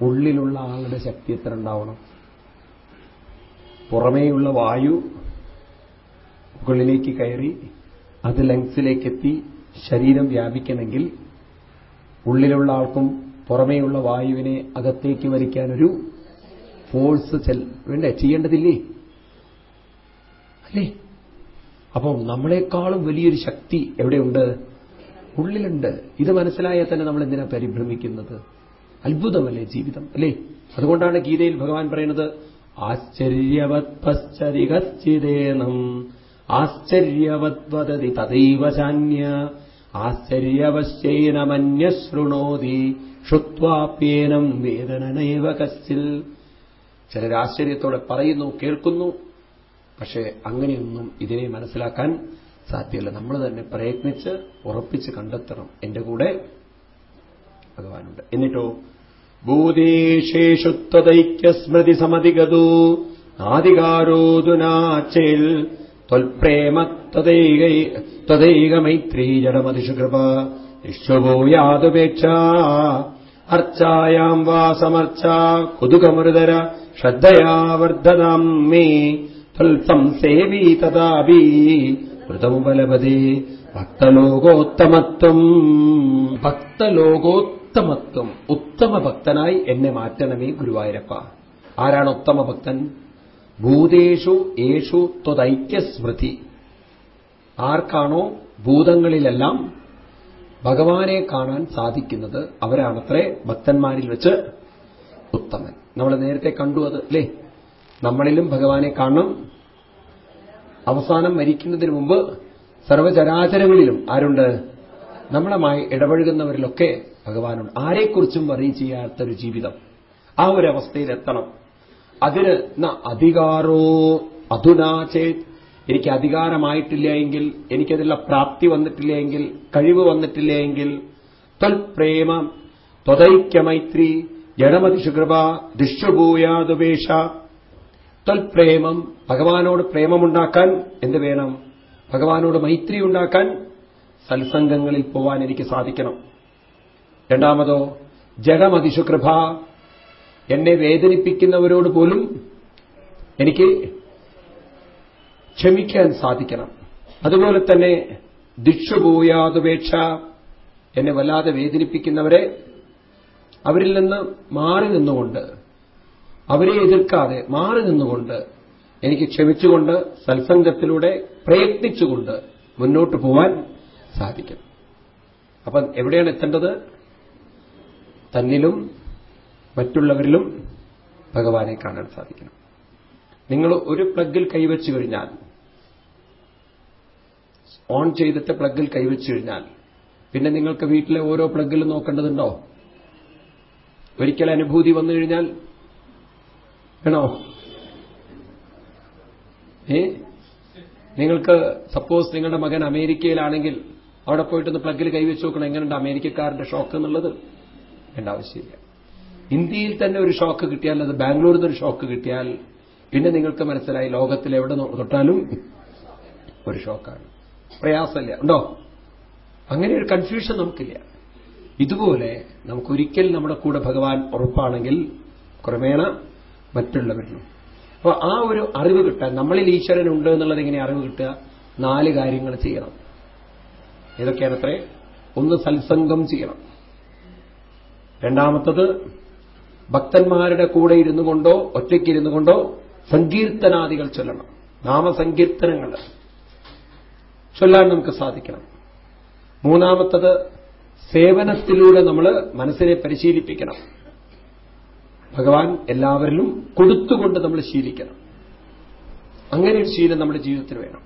ഉള്ളിലുള്ള ആളുടെ ശക്തി എത്ര ഉണ്ടാവണം? പുറമേയുള്ള വായു മുകളിലേക്ക് കയറി അത് ലങ്സിലേക്കെത്തി ശരീരം വ്യാപിക്കണമെങ്കിൽ ഉള്ളിലുള്ള ആൾക്കും പുറമേയുള്ള വായുവിനെ അകത്തേക്ക് വരിക്കാനൊരു ഫോഴ്സ് ചെൽ വേണ്ടേ? ചെയ്യേണ്ടതില്ലേ? അല്ലേ? അപ്പം നമ്മളെക്കാളും വലിയൊരു ശക്തി എവിടെയുണ്ട്? ഉള്ളിലുണ്ട്. ഇത് മനസ്സിലായാൽ തന്നെ നമ്മൾ എന്തിനാ പരിഭ്രമിക്കുന്നത്? അത്ഭുതമല്ലേ ജീവിതം അല്ലേ? അതുകൊണ്ടാണ് ഗീതയിൽ ഭഗവാൻ പറയുന്നത് ആശ്ചര്യവത് പശ്ചരികശ്ചിതേനം ആശ്ചര്യവത് വദതി ചാന്യ ആശ്ചര്യവശ്യേനമന്യശൃണോതി ഷുത്വാപ്യേനം വേദനനൈവ കശ്ചിൽ. ചിലരാശ്ചര്യത്തോടെ പറയുന്നു കേൾക്കുന്നു. പക്ഷേ അങ്ങനെയൊന്നും ഇതിനെ മനസ്സിലാക്കാൻ സാധ്യമല്ല നമ്മൾ തന്നെ പ്രയത്നിച്ച് ഉറപ്പിച്ച് കണ്ടെത്തണം. എന്റെ കൂടെ ഭഗവാനുണ്ട്. എന്നിട്ടോ ഭൂതേശേഷുത്വതൈക്യസ്മൃതി സമതിഗതു ആദികാരോദുനാച്ചേൽ ത്വൽപ്രേമ ത്വദൈകമൈത്രീ ജഡമതിഷു കൃപ വിശ്വഭൂയാതുപേക്ഷ അർച്ചായാം വാ സമർച്ച കുതുകമൃതര ശ്രദ്ധയാ മേ തൽസം സേവി തഥാപി വൃതമുപലപതി ഭക്തലോകോത്തമത്വം ഭക്തലോകോത്തമത്വം ഉത്തമ ഭക്തനായി എന്നെ മാറ്റണമേ ഗുരുവായൂരപ്പ. ആരാണ് ഉത്തമ ഭക്തൻ? ഭൂതേഷു യേഷു ത്വതൈക്യസ്മൃതി ആർക്കാണോ ഭൂതങ്ങളിലെല്ലാം ഭഗവാനെ കാണാൻ സാധിക്കുന്നത് അവരാണത്രേ ഭക്തന്മാരിൽ വെച്ച് ഉത്തമൻ. നമ്മൾ നേരത്തെ കണ്ടു അത് അല്ലേ? നമ്മളിലും ഭഗവാനെ കാണണം. അവസാനം മരിക്കുന്നതിന് മുമ്പ് സർവചരാചരങ്ങളിലും ആരുണ്ട്? നമ്മളുമായി ഇടപഴകുന്നവരിലൊക്കെ ഭഗവാനുണ്ട്. ആരെക്കുറിച്ചും വറി ചെയ്യാത്തൊരു ജീവിതം. ആ ഒരു അവസ്ഥയിലെത്തണം. അതിന് അധികാരോ അധുനാ ചേത്. എനിക്ക് അധികാരമായിട്ടില്ല എങ്കിൽ എനിക്കതിലുള്ള പ്രാപ്തി വന്നിട്ടില്ല എങ്കിൽ കഴിവ് വന്നിട്ടില്ല എങ്കിൽ ത്വൽപ്രേമ ത്വതൈക്യമൈത്രി ജഡമതിഷുകൃപ ദുഷ്യഭൂയാതുപേക്ഷ തൽപ്രേമം ഭഗവാനോട് പ്രേമമുണ്ടാക്കാൻ എന്ത് വേണം? ഭഗവാനോട് മൈത്രി ഉണ്ടാക്കാൻ സത്സംഗങ്ങളിൽ പോവാൻ എനിക്ക് സാധിക്കണം. രണ്ടാമതോ ജഡമതിശുകൃപ എന്നെ വേദനിപ്പിക്കുന്നവരോട് പോലും എനിക്ക് ക്ഷമിക്കാൻ സാധിക്കണം. അതുപോലെ തന്നെ ദിക്ഷുപോയാതുപേക്ഷ എന്നെ വല്ലാതെ വേദനിപ്പിക്കുന്നവരെ അവരിൽ നിന്ന് മാറി നിന്നുകൊണ്ട് അവരെ എതിർക്കാതെ മാറി നിന്നുകൊണ്ട് എനിക്ക് ക്ഷമിച്ചുകൊണ്ട് സത്സംഗത്തിലൂടെ പ്രയത്നിച്ചുകൊണ്ട് മുന്നോട്ട് പോവാൻ സാധിക്കും. അപ്പം എവിടെയാണ് എത്തേണ്ടത്? തന്നിലും മറ്റുള്ളവരിലും ഭഗവാനെ കാണാൻ സാധിക്കണം. നിങ്ങൾ ഒരു പ്ലഗിൽ കൈവച്ചു കഴിഞ്ഞാൽ ഓൺ ചെയ്തിട്ട് പ്ലഗിൽ കൈവച്ചു കഴിഞ്ഞാൽ പിന്നെ നിങ്ങൾക്ക് വീട്ടിലെ ഓരോ പ്ലഗിലും നോക്കേണ്ടതുണ്ടോ? ഒരിക്കൽ അനുഭൂതി വന്നു കഴിഞ്ഞാൽ വേണോ? ഏ? നിങ്ങൾക്ക് സപ്പോസ് നിങ്ങളുടെ മകൻ അമേരിക്കയിലാണെങ്കിൽ അവിടെ പോയിട്ടൊന്ന് പ്ലഗിൽ കൈവച്ച് നോക്കണം എങ്ങനെയുണ്ട് അമേരിക്കക്കാരന്റെ ഷോക്ക് എന്നുള്ളത്? വേണ്ട ആവശ്യമില്ല. ഇന്ത്യയിൽ തന്നെ ഒരു ഷോക്ക് കിട്ടിയാൽ അത് ബാംഗ്ലൂരിൽ നിന്ന് ഒരു ഷോക്ക് കിട്ടിയാൽ പിന്നെ നിങ്ങൾക്ക് മനസ്സിലായി ലോകത്തിൽ എവിടെ തൊട്ടാലും ഒരു ഷോക്കാണ് പ്രയാസമില്ല. ഉണ്ടോ? അങ്ങനെ ഒരു കൺഫ്യൂഷൻ നമുക്കില്ല. ഇതുപോലെ നമുക്കൊരിക്കൽ നമ്മുടെ കൂടെ ഭഗവാൻ ഉറപ്പാണെങ്കിൽ ക്രമേണ മറ്റുള്ളവരിലും അപ്പൊ ആ ഒരു അറിവ് കിട്ടാൻ നമ്മളിൽ ഈശ്വരൻ ഉണ്ട് എന്നുള്ളത് എങ്ങനെ അറിവ് കിട്ടുക? നാല് കാര്യങ്ങൾ ചെയ്യണം. ഏതൊക്കെയാണത്രേ? ഒന്ന് സത്സംഗം ചെയ്യണം. രണ്ടാമത്തത് ഭക്തന്മാരുടെ കൂടെ ഇരുന്നു കൊണ്ടോ ഒറ്റയ്ക്കിരുന്നു കൊണ്ടോ സങ്കീർത്തനാദികൾ ചൊല്ലണം. നാമസങ്കീർത്തനങ്ങൾ ചൊല്ലാൻ നമുക്ക് സാധിക്കണം. മൂന്നാമത്തത് സേവനത്തിലൂടെ നമ്മൾ മനസ്സിനെ പരിശീലിപ്പിക്കണം. ഭഗവാൻ എല്ലാവരിലും കൊടുത്തുകൊണ്ട് നമ്മൾ ശീലിക്കണം. അങ്ങനെ ഒരു ശീലം നമ്മുടെ ജീവിതത്തിൽ വേണം.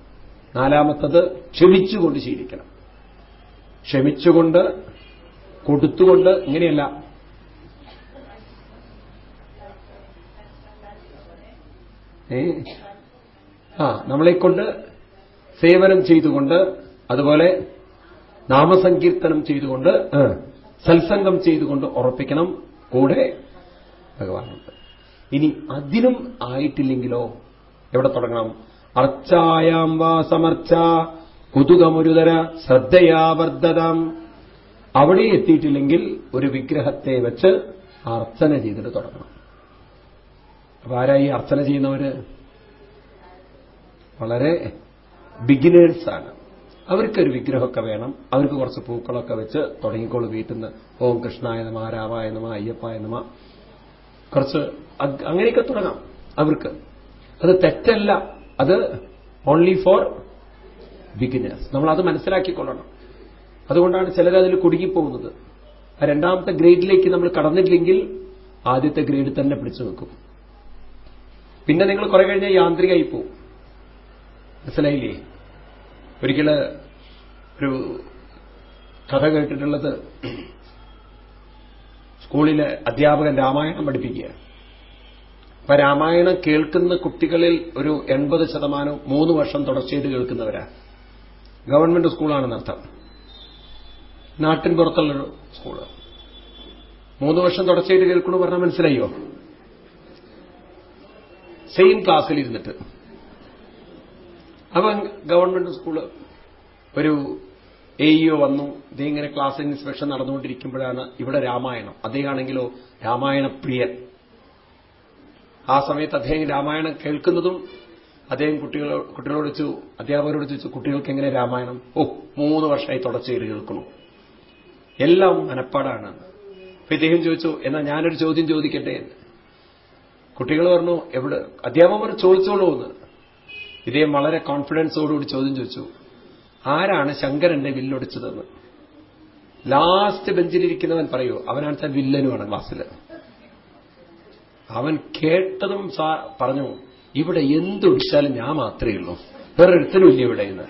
നാലാമത്തത് ക്ഷമിച്ചുകൊണ്ട് ശീലിക്കണം. ക്ഷമിച്ചുകൊണ്ട് കൊടുത്തുകൊണ്ട് ഇങ്ങനെയല്ല. ഏ? ആ നമ്മളെക്കൊണ്ട് സേവനം ചെയ്തുകൊണ്ട് അതുപോലെ നാമസങ്കീർത്തനം ചെയ്തുകൊണ്ട് സത്സംഗം ചെയ്തുകൊണ്ട് ഉറപ്പിക്കണം. കൂടെ ഭഗവാനുണ്ട്. ഇനി അതിനും ആയിട്ടില്ലെങ്കിലോ എവിടെ തുടങ്ങണം? അർച്ചായാം വാ സമർച്ച കുതുകമുരുതര ശ്രദ്ധയാവർദ്ധതാം. അവിടെ എത്തിയിട്ടില്ലെങ്കിൽ ഒരു വിഗ്രഹത്തെ വെച്ച് അർച്ചന ചെയ്തിട്ട് തുടങ്ങണം. അപ്പൊ ആരായി അർച്ചന ചെയ്യുന്നവര്? വളരെ ബിഗിനേഴ്സാണ് അവർക്കൊരു വിഗ്രഹമൊക്കെ വേണം. അവർക്ക് കുറച്ച് പൂക്കളൊക്കെ വെച്ച് തുടങ്ങിക്കോളൂ വീട്ടിൽ നിന്ന്. ഓം കൃഷ്ണായ നമ രാമായ നമ അയ്യപ്പായ നമ. കുറച്ച് അങ്ങനെയൊക്കെ തുടങ്ങാം അവർക്ക്. അത് തെറ്റല്ല. അത് ഓൺലി ഫോർ ബിഗിനേഴ്സ് നമ്മൾ അത് മനസ്സിലാക്കിക്കൊള്ളണം. അതുകൊണ്ടാണ് ചിലർ അതിൽ കുടുങ്ങിപ്പോകുന്നത്. രണ്ടാമത്തെ ഗ്രേഡിലേക്ക് നമ്മൾ കടന്നില്ലെങ്കിൽ ആദ്യത്തെ ഗ്രേഡ് തന്നെ പിടിച്ചു വെക്കും. പിന്നെ നിങ്ങൾ കുറെ കഴിഞ്ഞാൽ യാന്ത്രികമായി പോവും. മനസ്സിലായില്ലേ? ഒരിക്കൽ ഒരു കഥ കേട്ടിട്ടുള്ളത് സ്കൂളിലെ അധ്യാപകൻ രാമായണം പഠിപ്പിക്കുക അപ്പൊ രാമായണം കേൾക്കുന്ന കുട്ടികളിൽ ഒരു എൺപത് ശതമാനം മൂന്ന് വർഷം തുടർച്ചയായിട്ട് കേൾക്കുന്നവരാ. ഗവൺമെന്റ് സ്കൂളാണെന്നർത്ഥം നാട്ടിൻ പുറത്തുള്ളൊരു സ്കൂൾ മൂന്ന് വർഷം തുടർച്ചയായിട്ട് കേൾക്കണു പറഞ്ഞാൽ മനസ്സിലായോ? സെയിം ക്ലാസ്സിൽ ഇരുന്നിട്ട് അവൻ ഗവൺമെന്റ് സ്കൂൾ ഒരു എ ഇഒ വന്നു. ഇതേ ഇങ്ങനെ ക്ലാസ് ഇൻസ്പെക്ഷൻ നടന്നുകൊണ്ടിരിക്കുമ്പോഴാണ് ഇവിടെ രാമായണം. അദ്ദേഹമാണെങ്കിലോ രാമായണ പ്രിയൻ ആ സമയത്ത് അദ്ദേഹം രാമായണം കേൾക്കുന്നതും അദ്ദേഹം കുട്ടികളോ കുട്ടികളോട് വെച്ചു അധ്യാപകരോട് ചോദിച്ചു കുട്ടികൾക്ക് എങ്ങനെ രാമായണം? ഓ മൂന്ന് വർഷമായി തുടച്ചേര് കേൾക്കുന്നു. എല്ലാം മനപ്പാടാണ്. അപ്പൊ ഇദ്ദേഹം ചോദിച്ചു എന്നാ ഞാനൊരു ചോദ്യം ചോദിക്കട്ടെ? കുട്ടികൾ പറഞ്ഞു എവിടെ? അധ്യാപകർ ചോദിച്ചോളൂ എന്ന്. ഇദ്ദേഹം വളരെ കോൺഫിഡൻസോടുകൂടി ചോദ്യം ചോദിച്ചു. ആരാണ് ശങ്കരന്റെ വില്ലൊടിച്ചതെന്ന്? ലാസ്റ്റ് ബെഞ്ചിലിരിക്കുന്നവൻ പറയൂ അവനാണ് വില്ലനുമാണ് ക്ലാസ്സിൽ അവൻ കേട്ടതും പറഞ്ഞു ഇവിടെ എന്തൊടിച്ചാലും ഞാൻ മാത്രമേ ഉള്ളൂ. വേറെ ഇല്ല ഇവിടെ എന്ന്.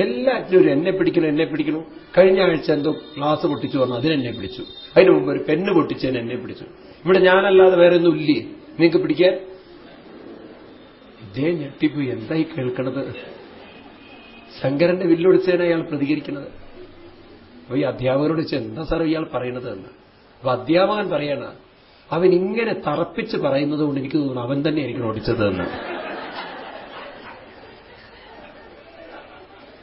എല്ലാറ്റിനും ഒരു എന്നെ പിടിക്കണം എന്നെ പിടിക്കണം? കഴിഞ്ഞ ആഴ്ച എന്തോ ക്ലാസ് പൊട്ടിച്ചു പറഞ്ഞു അതിനെന്നെ പിടിച്ചു. അതിന് മുമ്പ് ഒരു പെണ്ണ് പൊട്ടിച്ചതിന് എന്നെ പിടിച്ചു. ഇവിടെ ഞാനല്ലാതെ വേറെ ഒന്നും ഇല്ലേ? നിങ്ങൾക്ക് പിടിക്കാൻ? ഇതേ ഞെട്ടിപ്പോയി എന്തായി കേൾക്കണത്? ശങ്കരന്റെ വില്ലൊടിച്ചതിനെ അയാൾ പ്രതികരിക്കുന്നത്. അപ്പൊ ഈ അധ്യാപകരോട് വെച്ച് എന്താ സാർ ഇയാൾ പറയണത് എന്ന്. അപ്പൊ അധ്യാപകൻ പറയണ അവൻ ഇങ്ങനെ തറപ്പിച്ച് പറയുന്നത് കൊണ്ട് എനിക്ക് തോന്നുന്നു അവൻ തന്നെ എനിക്ക് ഓടിച്ചത് എന്ന്.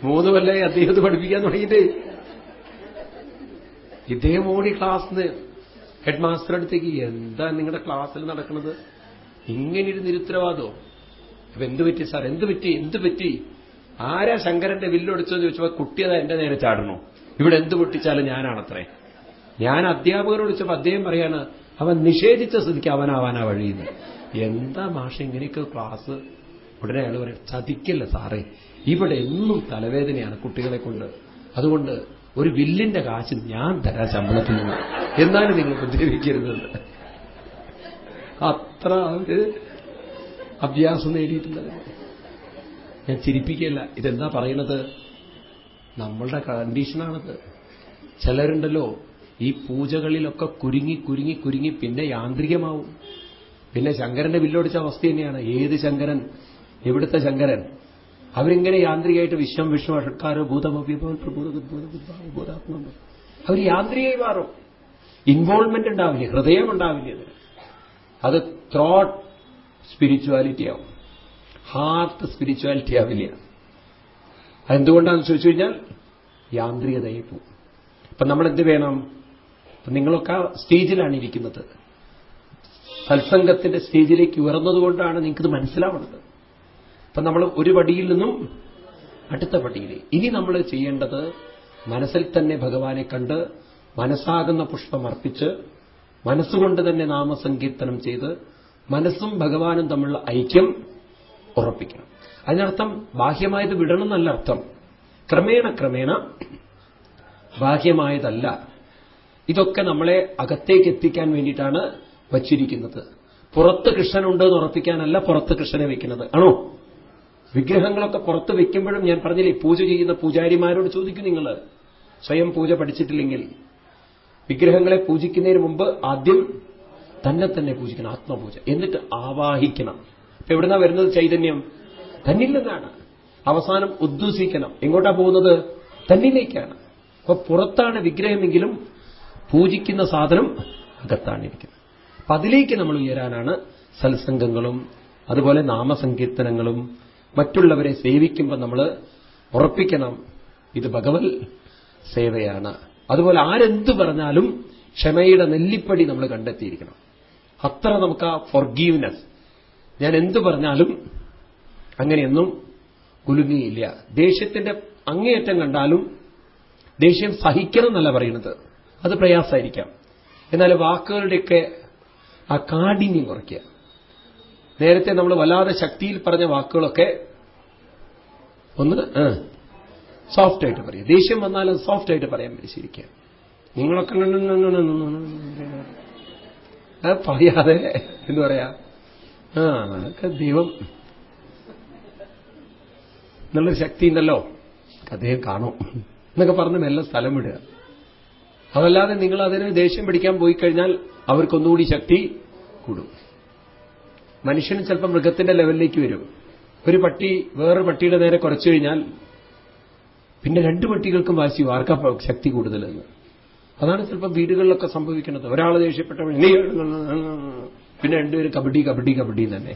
മൂന്ന് കൊല്ലായി അദ്ദേഹത്തെ പഠിപ്പിക്കാൻ തുടങ്ങിയിട്ട്. ഇദ്ദേഹം ഓടി ക്ലാസ്സിന് ഹെഡ് മാസ്റ്റർ അടുത്തേക്ക് എന്താ നിങ്ങളുടെ ക്ലാസ്സിൽ നടക്കുന്നത്? ഇങ്ങനെ ഒരു നിരുത്തരവാദോ അപ്പൊ എന്ത് പറ്റി സാർ എന്ത് പറ്റി? എന്ത് പറ്റി? ആരാ ശങ്കരന്റെ വില്ലൊടിച്ചെന്ന് ചോദിച്ചപ്പോ കുട്ടിയത് എന്റെ നേരെ ചാടണു. ഇവിടെ എന്ത് പൊട്ടിച്ചാലും ഞാനാണത്രേ. ഞാൻ അധ്യാപകരോട് ചോദിച്ചപ്പോൾ അദ്ദേഹം പറയാണ് അവൻ നിഷേധിച്ച സ്ഥിതിക്ക് അവനാവാനാ വഴിയുന്നു. എന്താ മാഷ ഇങ്ങനെയൊക്കെ ക്ലാസ്? ഉടനെ അയാൾ പറയും ചതിക്കല്ല സാറേ. ഇവിടെ എന്നും തലവേദനയാണ് കുട്ടികളെ കൊണ്ട്. അതുകൊണ്ട് ഒരു വില്ലിന്റെ കാശ് ഞാൻ തരാ ശമ്പളത്തിൽ നിന്ന്. എന്നാലും നിങ്ങൾ ഉപദ്രവിക്കരുതെന്ന്. അത്ര അവർ അഭ്യാസം നേടിയിട്ടുള്ളത്. ഞാൻ ചിരിപ്പിക്കല്ല ഇതെന്താ പറയണത്? നമ്മളുടെ കണ്ടീഷനാണത് ചിലരുണ്ടല്ലോ ഈ പൂജകളിലൊക്കെ കുരുങ്ങി കുരുങ്ങി കുരുങ്ങി പിന്നെ യാന്ത്രികമാവും. പിന്നെ ശങ്കരന്റെ വില്ലൊടിച്ച അവസ്ഥ തന്നെയാണ്. ഏത് ശങ്കരൻ? എവിടുത്തെ ശങ്കരൻ? അവരിങ്ങനെ യാന്ത്രികമായിട്ട് വിശ്വം വിഷ്ണു അഷക്കാരോ ഭൂതമഭ്യൂതാത്മ അവർ യാന്ത്രികമായി മാറും. ഇൻവോൾവ്മെന്റ് ഉണ്ടാവില്ല? ഹൃദയം ഉണ്ടാവില്ല അത് ത്രോട്ട് സ്പിരിച്വാലിറ്റി ആവും. ഹാർട്ട് സ്പിരിച്വാലിറ്റി ആവില്ല. അതെന്തുകൊണ്ടാണെന്ന് ചോദിച്ചു കഴിഞ്ഞാൽ യാന്ത്രികതയെ പോകും. അപ്പൊ നമ്മൾ എന്ത് വേണം നിങ്ങളൊക്കെ സ്റ്റേജിലാണ് ഇരിക്കുന്നത്. സത്സംഗത്തിന്റെ സ്റ്റേജിലേക്ക് ഉയർന്നതുകൊണ്ടാണ് നിങ്ങൾക്കിത് മനസ്സിലാവുന്നത്. അപ്പൊ നമ്മൾ ഒരു പടിയിൽ നിന്നും അടുത്ത പടിയിൽ ഇനി നമ്മൾ ചെയ്യേണ്ടത് മനസ്സിൽ തന്നെ ഭഗവാനെ കണ്ട് മനസ്സാകുന്ന പുഷ്പം അർപ്പിച്ച് മനസ്സുകൊണ്ട് തന്നെ നാമസങ്കീർത്തനം ചെയ്ത് മനസ്സും ഭഗവാനും തമ്മിലുള്ള ഐക്യം ഉറപ്പിക്കണം. അതിനർത്ഥം ബാഹ്യമായത് വിടണം എന്നല്ല അർത്ഥം. ക്രമേണ ക്രമേണ ബാഹ്യമായതല്ല. ഇതൊക്കെ നമ്മളെ അകത്തേക്ക് എത്തിക്കാൻ വേണ്ടിയിട്ടാണ് വച്ചിരിക്കുന്നത്. പുറത്ത് കൃഷ്ണനുണ്ട് എന്ന് ഉറപ്പിക്കാനല്ല പുറത്ത് കൃഷ്ണനെ വെക്കുന്നത്. ആണോ? വിഗ്രഹങ്ങളൊക്കെ പുറത്ത് വെക്കുമ്പോഴും ഞാൻ പറഞ്ഞില്ലേ പൂജ ചെയ്യുന്ന പൂജാരിമാരോട് ചോദിക്കും നിങ്ങൾ സ്വയം പൂജ പഠിച്ചിട്ടില്ലെങ്കിൽ. വിഗ്രഹങ്ങളെ പൂജിക്കുന്നതിന് മുമ്പ് ആദ്യം തന്നെ തന്നെ പൂജിക്കണം ആത്മപൂജ. എന്നിട്ട് ആവാഹിക്കണം. എവിടുന്നാ വരുന്നത് ചൈതന്യം? തന്നിൽ നിന്നാണ് അവസാനം ഉദ്ദൂസിക്കണം. എങ്ങോട്ടാ പോകുന്നത്? തന്നിലേക്കാണ്. അപ്പൊ പുറത്താണ് വിഗ്രഹമെങ്കിലും പൂജിക്കുന്ന സാധനം അകത്താണിരിക്കുന്നത്. അപ്പൊ അതിലേക്ക് നമ്മൾ ഉയരാനാണ് സത്സംഗങ്ങളും അതുപോലെ നാമസങ്കീർത്തനങ്ങളും മറ്റുള്ളവരെ സേവിക്കുമ്പോൾ നമ്മൾ ഉറപ്പിക്കണം. ഇത് ഭഗവത് സേവയാണ്. അതുപോലെ ആരെന്ത് പറഞ്ഞാലും ക്ഷമയുടെ നെല്ലിപ്പടി നമ്മൾ കണ്ടെത്തിയിരിക്കണം. അത്ര നമുക്ക് ആ ഫൊർഗീവ്നെസ് ഞാൻ എന്തു പറഞ്ഞാലും അങ്ങനെയൊന്നും കുലുങ്ങിയില്ല ദേഷ്യത്തിന്റെ അങ്ങേയറ്റം കണ്ടാലും ദേഷ്യം സഹിക്കണം എന്നല്ല പറയുന്നത് അത് പ്രയാസമായിരിക്കാം എന്നാൽ വാക്കുകളുടെയൊക്കെ ആ കാഠിന്യം കുറയ്ക്കുക നേരത്തെ നമ്മൾ വല്ലാതെ ശക്തിയിൽ പറഞ്ഞ വാക്കുകളൊക്കെ ഒന്ന് സോഫ്റ്റ് ആയിട്ട് പറയും ദേഷ്യം വന്നാലും സോഫ്റ്റ് ആയിട്ട് പറയാൻ പരിശീലിക്കുക നിങ്ങളൊക്കെ അത് പറയാതെ എന്ന് പറയാ ആ ദൈവം. എന്നുള്ളൊരു ശക്തി ഉണ്ടല്ലോ. അദ്ദേഹം കാണും. എന്നൊക്കെ പറഞ്ഞ് മെല്ലെ സ്ഥലം വിടുക. അതല്ലാതെ നിങ്ങൾ അതിന് ദേഷ്യം പിടിക്കാൻ പോയി കഴിഞ്ഞാൽ അവർക്കൊന്നുകൂടി ശക്തി കൂടും. മനുഷ്യന് ചിലപ്പോൾ മൃഗത്തിന്റെ ലെവലിലേക്ക് വരും. ഒരു പട്ടി വേറൊരു പട്ടിയുടെ നേരെ കുറച്ചു കഴിഞ്ഞാൽ പിന്നെ രണ്ട് പട്ടികൾക്കും വാശി ആർക്കാ ശക്തി കൂടുതലെന്ന്. അതാണ് ചിലപ്പോൾ വീടുകളിലൊക്കെ സംഭവിക്കുന്നത്. ഒരാൾ ദേഷ്യപ്പെട്ട പിന്നെ രണ്ടുപേരും കബഡി കബഡി കബഡി തന്നെ.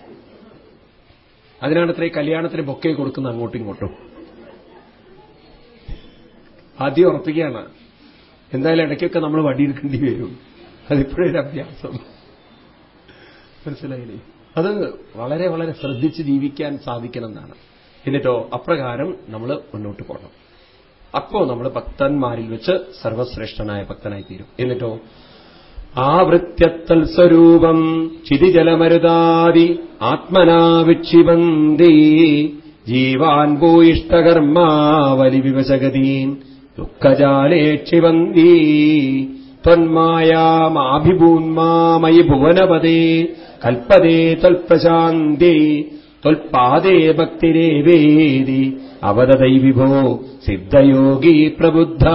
അതിനാണ് കല്യാണത്തിന് ബൊക്കെ കൊടുക്കുന്ന അങ്ങോട്ടും ഇങ്ങോട്ടും. ആദ്യം ഉറപ്പിക്കുകയാണ് എന്തായാലും ഇടയ്ക്കൊക്കെ നമ്മൾ വടിയെടുക്കേണ്ടി വരും. അതിപ്പോഴൊരു അഭ്യാസം. മനസ്സിലായില്ലേ? അത് വളരെ വളരെ ശ്രദ്ധിച്ച് ജീവിക്കാൻ സാധിക്കണം എന്നാണ്. എന്നിട്ടോ അപ്രകാരം നമ്മൾ മുന്നോട്ട് പോകണം. അപ്പോ നമ്മൾ ഭക്തന്മാരിൽ വെച്ച് സർവശ്രേഷ്ഠനായ ഭക്തനായി തീരും എന്നിട്ടോ ആവൃത്യത്തൽ സ്വരൂപം ചിതിജലമരുതാതി ആത്മനാ വിക്ഷിപന്തി ജീവാൻ ഭൂയിഷ്ടകർമാവലി വിവശഗതീൻ ദുഃഖജാലേ ത്വന്മായാമാഭിഭൂന്മാമയി ഭുവനപദേ കൽപ്പതേ തൽപ്രശാന്തി ത്വൽപാദേ ഭക്തിരേവേദി അവതതൈ വിഭോ സിദ്ധയോഗി പ്രബുദ്ധ.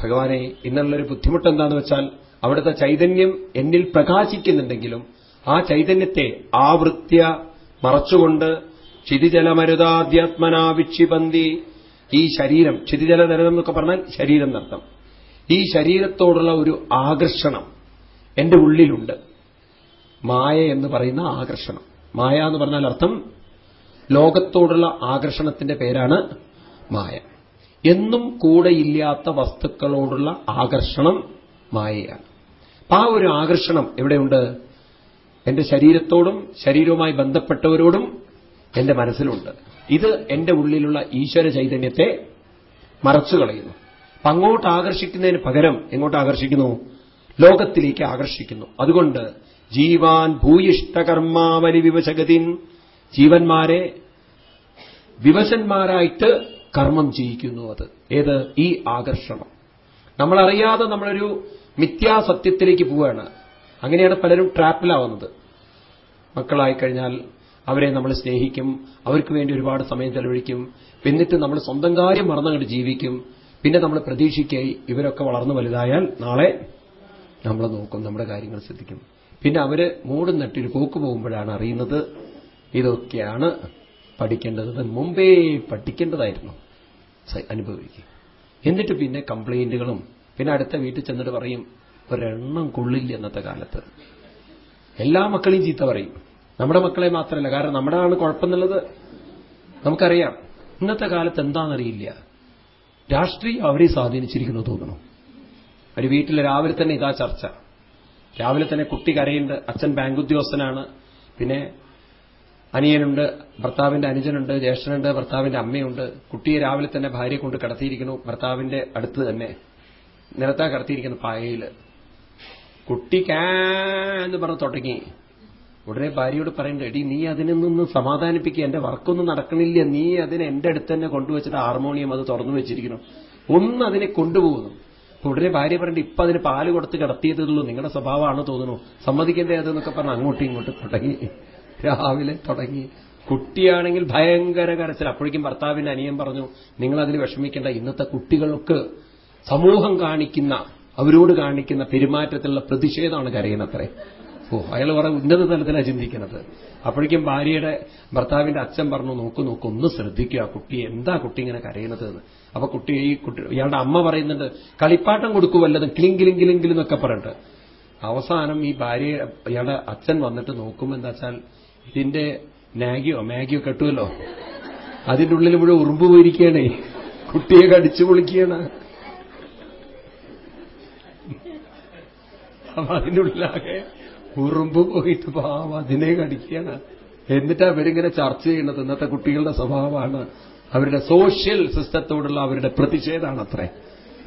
ഭഗവാനെ ഇന്നുള്ളൊരു ബുദ്ധിമുട്ടെന്താന്ന് വെച്ചാൽ അവിടുത്തെ ചൈതന്യം എന്നിൽ പ്രകാശിക്കുന്നുണ്ടെങ്കിലും ആ ചൈതന്യത്തെ ആവൃത്യ മറച്ചുകൊണ്ട് ക്ഷിതിജലമരുതാധ്യാത്മനാവിക്ഷിപന്തി ഈ ശരീരം ക്ഷിതിജലതരം എന്നൊക്കെ പറഞ്ഞാൽ ശരീരം നർത്ഥം ഈ ശരീരത്തോടുള്ള ഒരു ആകർഷണം എന്റെ ഉള്ളിലുണ്ട്. മായ എന്ന് പറയുന്ന ആകർഷണം. മായ എന്ന് പറഞ്ഞാൽ അർത്ഥം ലോകത്തോടുള്ള ആകർഷണത്തിന്റെ പേരാണ് മായ. എന്നും കൂടെയില്ലാത്ത വസ്തുക്കളോടുള്ള ആകർഷണം മായയാണ്. ആ ഒരു ആകർഷണം എവിടെയുണ്ട്? എന്റെ ശരീരത്തോടും ശരീരവുമായി ബന്ധപ്പെട്ടവരോടും എന്റെ മനസ്സിലുണ്ട്. ഇത് എന്റെ ഉള്ളിലുള്ള ഈശ്വര ചൈതന്യത്തെ മറച്ചു കളയുന്നു. അപ്പൊ അങ്ങോട്ട് ആകർഷിക്കുന്നതിന് പകരം എങ്ങോട്ട് ആകർഷിക്കുന്നു? ലോകത്തിലേക്ക് ആകർഷിക്കുന്നു. അതുകൊണ്ട് ജീവാൻ ഭൂയിഷ്ടകർമാവലി വിവശഗതിൻ ജീവന്മാരെ വിവശന്മാരായിട്ട് കർമ്മം ചെയ്യിക്കുന്നു അത്. ഏത്? ഈ ആകർഷണം. നമ്മളറിയാതെ നമ്മളൊരു മിഥ്യാസത്യത്തിലേക്ക് പോവുകയാണ്. അങ്ങനെയാണ് പലരും ട്രാപ്പിലാവുന്നത്. മക്കളായി കഴിഞ്ഞാൽ അവരെ നമ്മൾ സ്നേഹിക്കും അവർക്ക് വേണ്ടി ഒരുപാട് സമയം ചെലവഴിക്കും എന്നിട്ട് നമ്മൾ സ്വന്തം കാര്യം മറന്നുകൊണ്ട് ജീവിക്കും പിന്നെ നമ്മൾ പ്രതീക്ഷിക്കായി ഇവരൊക്കെ വളർന്നു വലുതായാൽ നാളെ നമ്മൾ നോക്കും നമ്മുടെ കാര്യങ്ങൾ ശ്രദ്ധിക്കും. പിന്നെ അവർ മൂടും നട്ടൊരു പോക്ക് പോകുമ്പോഴാണ് അറിയുന്നത് ഇതൊക്കെയാണ് പഠിക്കേണ്ടത്. മുമ്പേ പഠിക്കേണ്ടതായിരുന്നു. അനുഭവിക്കുക എന്നിട്ട് പിന്നെ കംപ്ലൈന്റുകളും പിന്നെ അടുത്ത വീട്ടിൽ ചെന്നിട്ട് പറയും ഒരെണ്ണം കൊള്ളില്ല ഇന്നത്തെ കാലത്ത്. എല്ലാ മക്കളെയും ചീത്ത പറയും. നമ്മുടെ മക്കളെ മാത്രമല്ല കാരണം നമ്മുടെ ആണ് കുഴപ്പമെന്നുള്ളത് നമുക്കറിയാം. ഇന്നത്തെ കാലത്ത് എന്താണെന്നറിയില്ല. രാഷ്ട്രീയം അവരെ സ്വാധീനിച്ചിരിക്കുന്നു തോന്നുന്നു. ഒരു വീട്ടിൽ രാവിലെ തന്നെ ഇതാ ചർച്ച. രാവിലെ തന്നെ കുട്ടി കരയുണ്ട് അച്ഛൻ ബാങ്ക് ഉദ്യോഗസ്ഥനാണ്. പിന്നെ അനിയനുണ്ട് ഭർത്താവിന്റെ അനുജനുണ്ട് ജ്യേഷ്ഠനുണ്ട് ഭർത്താവിന്റെ അമ്മയുണ്ട്. കുട്ടിയെ രാവിലെ തന്നെ ഭാര്യയെ കൊണ്ട് കടത്തിയിരിക്കുന്നു ഭർത്താവിന്റെ അടുത്ത് തന്നെ. നിലത്താ കടത്തിയിരിക്കുന്ന പായയിൽ. കുട്ടി കാ എന്ന് പറഞ്ഞ് തുടങ്ങി. ഉടനെ ഭാര്യയോട് പറയണ്ട എടി നീ അതിനെ നിന്ന് സമാധാനിപ്പിക്കുക എന്റെ വർക്കൊന്നും നടക്കണില്ല. നീ അതിനെ എന്റെ അടുത്ത് തന്നെ കൊണ്ടുവച്ചിട്ട് ഹാർമോണിയം അത് തുറന്നു വെച്ചിരിക്കുന്നു. ഒന്ന് അതിനെ കൊണ്ടുപോകുന്നു. ഉടനെ ഭാര്യ പറഞ്ഞിട്ട് ഇപ്പൊ അതിന് പാൽ കൊടുത്ത് കിടത്തിയതുള്ളൂ നിങ്ങളുടെ സ്വഭാവമാണ് തോന്നുന്നു. സമ്മതിക്കേണ്ടേ അതെന്നൊക്കെ പറഞ്ഞ് അങ്ങോട്ടും ഇങ്ങോട്ടും തുടങ്ങി. രാവിലെ തുടങ്ങി. കുട്ടിയാണെങ്കിൽ ഭയങ്കര കരച്ചിൽ. അപ്പോഴേക്കും ഭർത്താവിന്റെ അനിയൻ പറഞ്ഞു നിങ്ങൾ അതിൽ വിഷമിക്കേണ്ട. ഇന്നത്തെ കുട്ടികൾക്ക് സമൂഹം കാണിക്കുന്ന അവരോട് കാണിക്കുന്ന പെരുമാറ്റത്തിലുള്ള പ്രതിഷേധമാണ് കരയുന്നത്രേ. ഓ അയാൾ കുറെ ഉന്നത തലത്തിലാണ് ചിന്തിക്കുന്നത്. അപ്പോഴേക്കും ഭാര്യയുടെ ഭർത്താവിന്റെ അച്ഛൻ പറഞ്ഞു നോക്കൂ നോക്കൂ ഒന്ന് ശ്രദ്ധിക്കുക കുട്ടി എന്താ കുട്ടി ഇങ്ങനെ കരയുന്നത് എന്ന് അപ്പൊ കുട്ടി ഈ കുട്ടി ഇയാളുടെ അമ്മ പറയുന്നുണ്ട് കളിപ്പാട്ടം കൊടുക്കൂ വല്ലതും കിളിങ്കിലിങ്കിലിങ്കിലും എന്നൊക്കെ പറഞ്ഞിട്ട്. അവസാനം ഈ ഭാര്യ ഇയാളുടെ അച്ഛൻ വന്നിട്ട് നോക്കുമ്പോൾ എന്താ വെച്ചാൽ ഇതിന്റെ നാഗിയോ മാഗിയോ കെട്ടുമല്ലോ അതിന്റെ ഉള്ളിൽ മുഴുവൻ ഉറുമ്പ് പോയിരിക്കുകയാണേ. കുട്ടിയെ കടിച്ചു പൊളിക്കുകയാണ്. അപ്പൊ അതിന്റെ ഉള്ളിലാകെ ഉറുമ്പ് പോയിട്ട് പാവം അതിനെ കടിക്കുകയാണ്. എന്നിട്ട് അവരിങ്ങനെ ചർച്ച ചെയ്യുന്നത് ഇന്നത്തെ കുട്ടികളുടെ സ്വഭാവമാണ്. അവരുടെ സോഷ്യൽ സിസ്റ്റത്തോടുള്ള അവരുടെ പ്രതിഷേധമാണ് അത്രേ.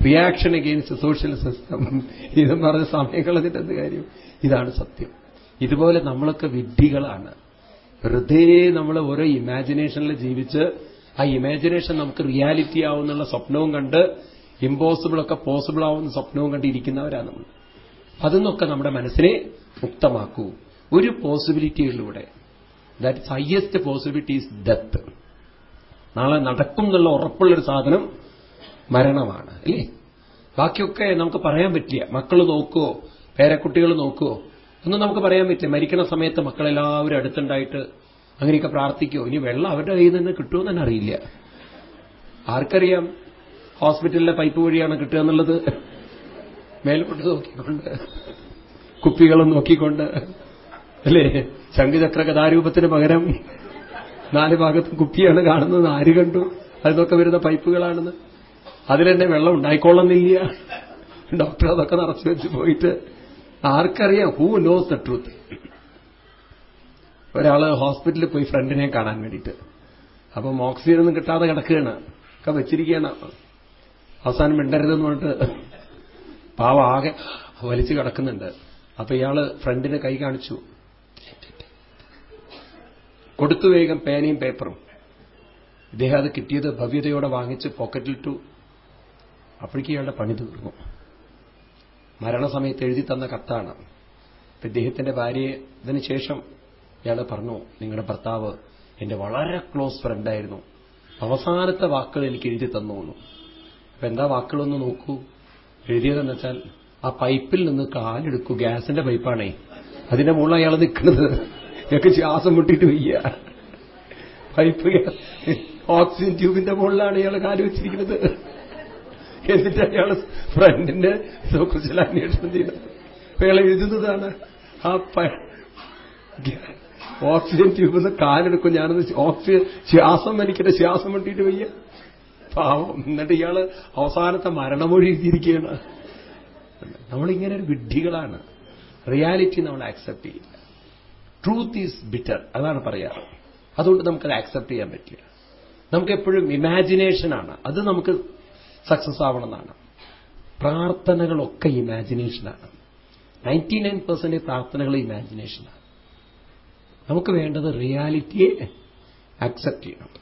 റിയാക്ഷൻ അഗെയിൻസ്റ്റ് സോഷ്യൽ സിസ്റ്റം ഇതും പറഞ്ഞ സമയം കളഞ്ഞിട്ട് എന്ത് കാര്യം. ഇതാണ് സത്യം. ഇതുപോലെ നമ്മളൊക്കെ വിഡ്ഢികളാണ്. വെറുതെ നമ്മൾ ഓരോ ഇമാജിനേഷനിൽ ജീവിച്ച് ആ ഇമാജിനേഷൻ നമുക്ക് റിയാലിറ്റി ആവുന്നുള്ള സ്വപ്നവും കണ്ട് ഇമ്പോസിബിളൊക്കെ പോസിബിൾ ആവുന്ന സ്വപ്നവും കണ്ടിരിക്കുന്നവരാണ് നമ്മൾ. അതൊന്നൊക്കെ നമ്മുടെ മനസ്സിനെ മുക്തമാക്കൂ. ഒരു പോസിബിലിറ്റിയിലൂടെ that highest possibility is death നാളെ നടക്കും എന്നുള്ള ഉറപ്പുള്ളൊരു സാധനം മരണമാണ് അല്ലേ? ബാക്കിയൊക്കെ നമുക്ക് പറയാൻ പറ്റില്ല മക്കൾ നോക്കുവോ പേരക്കുട്ടികൾ നോക്കുവോ ഒന്നും നമുക്ക് പറയാൻ പറ്റില്ല. മരിക്കണ സമയത്ത് മക്കളെല്ലാവരും അടുത്തുണ്ടായിട്ട് അങ്ങനെയൊക്കെ പ്രാർത്ഥിക്കുമോ ഇനി വെള്ളം അവരുടെ കയ്യിൽ നിന്ന് കിട്ടുമോ തന്നെ അറിയില്ല. ആർക്കറിയാം? ഹോസ്പിറ്റലിലെ പൈപ്പ് വഴിയാണ് കിട്ടുക എന്നുള്ളത്. മേൽപോട്ട് നോക്കിക്കൊണ്ട് കുപ്പികളും നോക്കിക്കൊണ്ട് അല്ലേ? ശംഖുചക്ര കഥാരൂപത്തിന് പകരം നാല് ഭാഗത്തും കുപ്പിയാണ് കാണുന്നത്. ആര് കണ്ടു? അതിനൊക്കെ വരുന്ന പൈപ്പുകളാണെന്ന്. അതിലെന്നെ വെള്ളം ഉണ്ടായിക്കൊള്ളുന്നില്ല. ഡോക്ടർ അതൊക്കെ നിറച്ചു വെച്ച് പോയിട്ട് ആർക്കറിയാം? ഹൂ നോസ് ദ ട്രൂത്ത് ഒരാൾ ഹോസ്പിറ്റലിൽ പോയി ഫ്രണ്ടിനെ കാണാൻ വേണ്ടിയിട്ട്. അപ്പം ഓക്സിജൻ ഒന്നും കിട്ടാതെ കിടക്കുകയാണ്. ഒക്കെ വെച്ചിരിക്കുകയാണ്. അവസാനം മിണ്ടരുതെന്ന് പറഞ്ഞിട്ട് പാവ ആകെ വലിച്ചു കിടക്കുന്നുണ്ട്. അപ്പൊ ഇയാൾ ഫ്രണ്ടിന് കൈ കാണിച്ചു. കൊടുത്തു വേഗം പേനയും പേപ്പറും. ഇദ്ദേഹം അത് കിട്ടിയത് ഭവ്യതയോടെ വാങ്ങിച്ച് പോക്കറ്റിലിട്ടു അപ്പോഴേക്കും ഇയാളുടെ പണി തീർന്നു. മരണസമയത്ത് എഴുതി തന്ന കത്താണ്. ഇദ്ദേഹത്തിന്റെ ഭാര്യയെ ഇതിനുശേഷം ഇയാൾ പറഞ്ഞു നിങ്ങളുടെ ഭർത്താവ് എന്റെ വളരെ ക്ലോസ് ഫ്രണ്ടായിരുന്നു അവസാനത്തെ വാക്കുകൾ എനിക്ക് എഴുതി തന്നു അപ്പൊ എന്താ വാക്കുകളൊന്ന് നോക്കൂ. എഴുതിയതെന്ന് വെച്ചാൽ ആ പൈപ്പിൽ നിന്ന് കാലെടുക്കൂ ഗ്യാസിന്റെ പൈപ്പാണേ. അതിന്റെ മുകളിൽ അയാൾ നിൽക്കുന്നത്. ഞങ്ങൾക്ക് ശ്വാസം മുട്ടിയിട്ട് വയ്യ. പൈപ്പ് ഓക്സിജൻ ട്യൂബിന്റെ മുകളിലാണ് ഇയാൾ കാൽ വെച്ചിരിക്കുന്നത്. എന്നിട്ട് അയാൾ ഫ്രണ്ടിന്റെ കുറിച്ചുള്ള അന്വേഷണം ചെയ്യുന്നത് അയാൾ എഴുതുന്നതാണ് ആ ഓക്സിജൻ ട്യൂബിൽ നിന്ന് കാലെടുക്കും ഞാനത് ഓക്സിജൻ ശ്വാസം വലിക്കട്ടെ ശ്വാസം മുട്ടിയിട്ട് വയ്യ. പാവം. എന്നിട്ട് ഇയാൾ അവസാനത്തെ മരണമൊഴി എഴുതിയിരിക്കുകയാണ്. നമ്മളിങ്ങനെ ഒരു വിഡ്ഢികളാണ്. റിയാലിറ്റി നമ്മൾ ആക്സെപ്റ്റ് ചെയ്യില്ല. ട്രൂത്ത് ഈസ് ബിറ്റർ അതാണ് പറയാറ്. അതുകൊണ്ട് നമുക്കത് ആക്സെപ്റ്റ് ചെയ്യാൻ പറ്റില്ല. നമുക്കെപ്പോഴും ഇമാജിനേഷനാണ് അത് നമുക്ക് സക്സസ് ആവണമെന്നാണ്. പ്രാർത്ഥനകളൊക്കെ ഇമാജിനേഷനാണ് നയന്റി നയൻ പെർസെന്റേജ് പ്രാർത്ഥനകൾ ഇമാജിനേഷനാണ് നമുക്ക് വേണ്ടത് റിയാലിറ്റിയെ ആക്സെപ്റ്റ് ചെയ്യണം.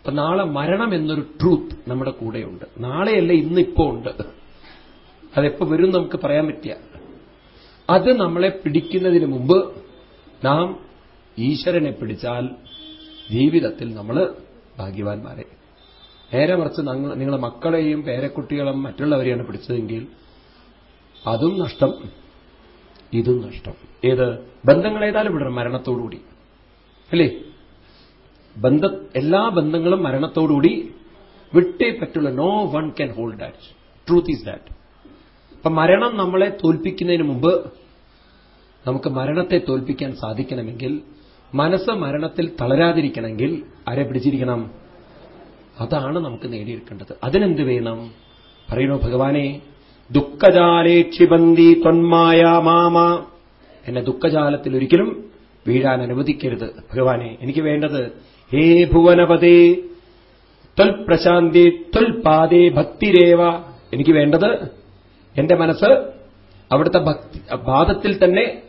അപ്പൊ നാളെ മരണം എന്നൊരു ട്രൂത്ത് നമ്മുടെ കൂടെയുണ്ട്. നാളെയല്ല ഇന്നിപ്പോ ഉണ്ട്? അതെപ്പോ വരും നമുക്ക് പറയാൻ പറ്റിയ അത് നമ്മളെ പിടിക്കുന്നതിന് മുമ്പ് നാം ഈശ്വരനെ പിടിച്ചാൽ ജീവിതത്തിൽ നമ്മൾ ഭാഗ്യവാന്മാരെ. നേരെ മറിച്ച് നിങ്ങളുടെ മക്കളെയും പേരക്കുട്ടികളും മറ്റുള്ളവരെയാണ് പിടിച്ചതെങ്കിൽ അതും നഷ്ടം ഇതും നഷ്ടം. ഏത്? ബന്ധങ്ങൾ ഏതായാലും വിടണം മരണത്തോടുകൂടി. അല്ലേ? ബന്ധ എല്ലാ ബന്ധങ്ങളും മരണത്തോടുകൂടി വിട്ടേ പറ്റുള്ള no one can hold that truth is that അപ്പൊ മരണം നമ്മളെ തോൽപ്പിക്കുന്നതിന് മുമ്പ് നമുക്ക് മരണത്തെ തോൽപ്പിക്കാൻ സാധിക്കണമെങ്കിൽ മനസ്സ് മരണത്തിൽ തളരാതിരിക്കണമെങ്കിൽ ആരെ പിടിച്ചിരിക്കണം? അതാണ് നമുക്ക് നേടിയെടുക്കേണ്ടത്. അതിനെന്ത് വേണം? പറയണോ ഭഗവാനെ ദുഃഖജാലേ ക്ഷിബന്തി തൊന്മായ മാമ. എന്നെ ദുഃഖജാലത്തിൽ ഒരിക്കലും വീഴാൻ അനുവദിക്കരുത്. ഭഗവാനെ എനിക്ക് വേണ്ടത് ഹേ ഭുവനപതേ ത്വൽ പ്രശാന്തി ഭക്തിരേവ. എനിക്ക് വേണ്ടത് എന്റെ മനസ്സ് അവിടുത്തെ ഭക്തി പാദത്തിൽ തന്നെ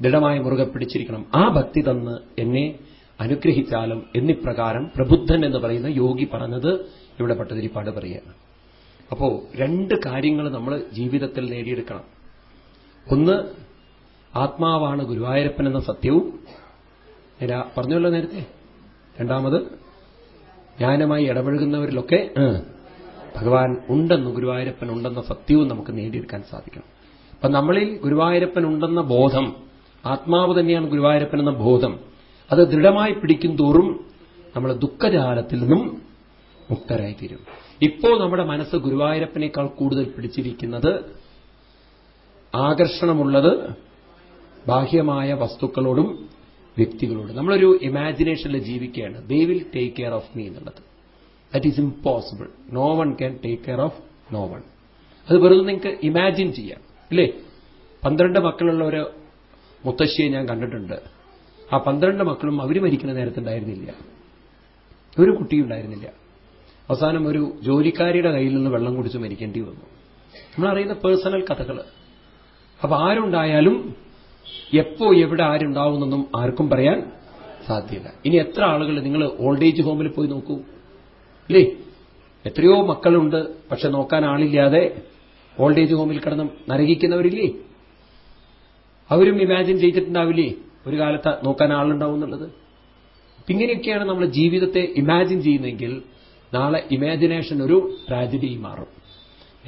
ദൃഢമായി മുറുകെ പിടിച്ചിരിക്കണം. ആ ഭക്തി തന്ന് എന്നെ അനുഗ്രഹിച്ചാലും എന്നിപ്രകാരം പ്രബുദ്ധൻ എന്ന് പറയുന്ന യോഗി പറഞ്ഞത് ഇവിടെ പട്ടതിരിപ്പാട് പറയുകയാണ്. അപ്പോ രണ്ട് കാര്യങ്ങൾ നമ്മൾ ജീവിതത്തിൽ നേടിയെടുക്കണം. ഒന്ന് ആത്മാവാണ് ഗുരുവായൂരപ്പൻ എന്ന സത്യവും. പറഞ്ഞല്ലോ നേരത്തെ? രണ്ടാമത് ജ്ഞാനമായി ഇടപഴകുന്നവരിലൊക്കെ ഭഗവാൻ ഉണ്ടെന്ന് ഗുരുവായൂരപ്പൻ ഉണ്ടെന്ന സത്യവും നമുക്ക് നേടിയെടുക്കാൻ സാധിക്കണം. അപ്പൊ നമ്മളിൽ ഗുരുവായൂരപ്പൻ ഉണ്ടെന്ന ബോധം ആത്മാവ് തന്നെയാണ് ഗുരുവായൂരപ്പൻ എന്ന ബോധം അത് ദൃഢമായി പിടിക്കും തോറും നമ്മൾ ദുഃഖജാലത്തിൽ നിന്നും മുക്തരായിത്തീരും. ഇപ്പോ നമ്മുടെ മനസ്സ് ഗുരുവായൂരപ്പനേക്കാൾ കൂടുതൽ പിടിച്ചിരിക്കുന്നത് ആകർഷണമുള്ളത് ബാഹ്യമായ വസ്തുക്കളോടും വ്യക്തികളോടും. നമ്മളൊരു ഇമാജിനേഷനിൽ ജീവിക്കുകയാണ്. They will take care of me എന്നുള്ളത്. That is impossible no one can take care of no one അത് വെറുതെ നിങ്ങൾക്ക് ഇമാജിൻ ചെയ്യാം. ഇല്ലേ പന്ത്രണ്ട് മക്കളുള്ള ഒരു മുത്തശ്ശിയെ ഞാൻ കണ്ടിട്ടുണ്ട്. ആ പന്ത്രണ്ട് മക്കളും അവർ മരിക്കുന്ന നേരത്തുണ്ടായിരുന്നില്ല ഒരു കുട്ടിയും ഉണ്ടായിരുന്നില്ല. അവസാനം ഒരു ജോലിക്കാരിയുടെ കയ്യിൽ നിന്ന് വെള്ളം കുടിച്ച് മരിക്കേണ്ടി വന്നു. നമ്മളറിയുന്ന പേഴ്സണൽ കഥകൾ അപ്പൊ ആരുണ്ടായാലും എപ്പോ എവിടെ ആരുണ്ടാവുമെന്നൊന്നും ആർക്കും പറയാൻ സാധ്യത. ഇനി എത്ര ആളുകൾ നിങ്ങൾ ഓൾഡ് ഏജ് ഹോമിൽ പോയി നോക്കൂ? ഇല്ലേ? എത്രയോ മക്കളുണ്ട് പക്ഷെ നോക്കാൻ ആളില്ലാതെ ഓൾഡ് ഏജ് ഹോമിൽ കിടന്ന് നരകിക്കുന്നവരില്ലേ? അവരും ഇമാജിൻ ചെയ്തിട്ടുണ്ടാവില്ലേ? ഒരു കാലത്ത് നോക്കാൻ ആളുണ്ടാവും എന്നുള്ളത് ഇങ്ങനെയൊക്കെയാണ് നമ്മൾ ജീവിതത്തെ ഇമാജിൻ ചെയ്യുന്നതെങ്കിൽ നാളെ ഇമാജിനേഷൻ ഒരു ട്രാജഡി മാറും.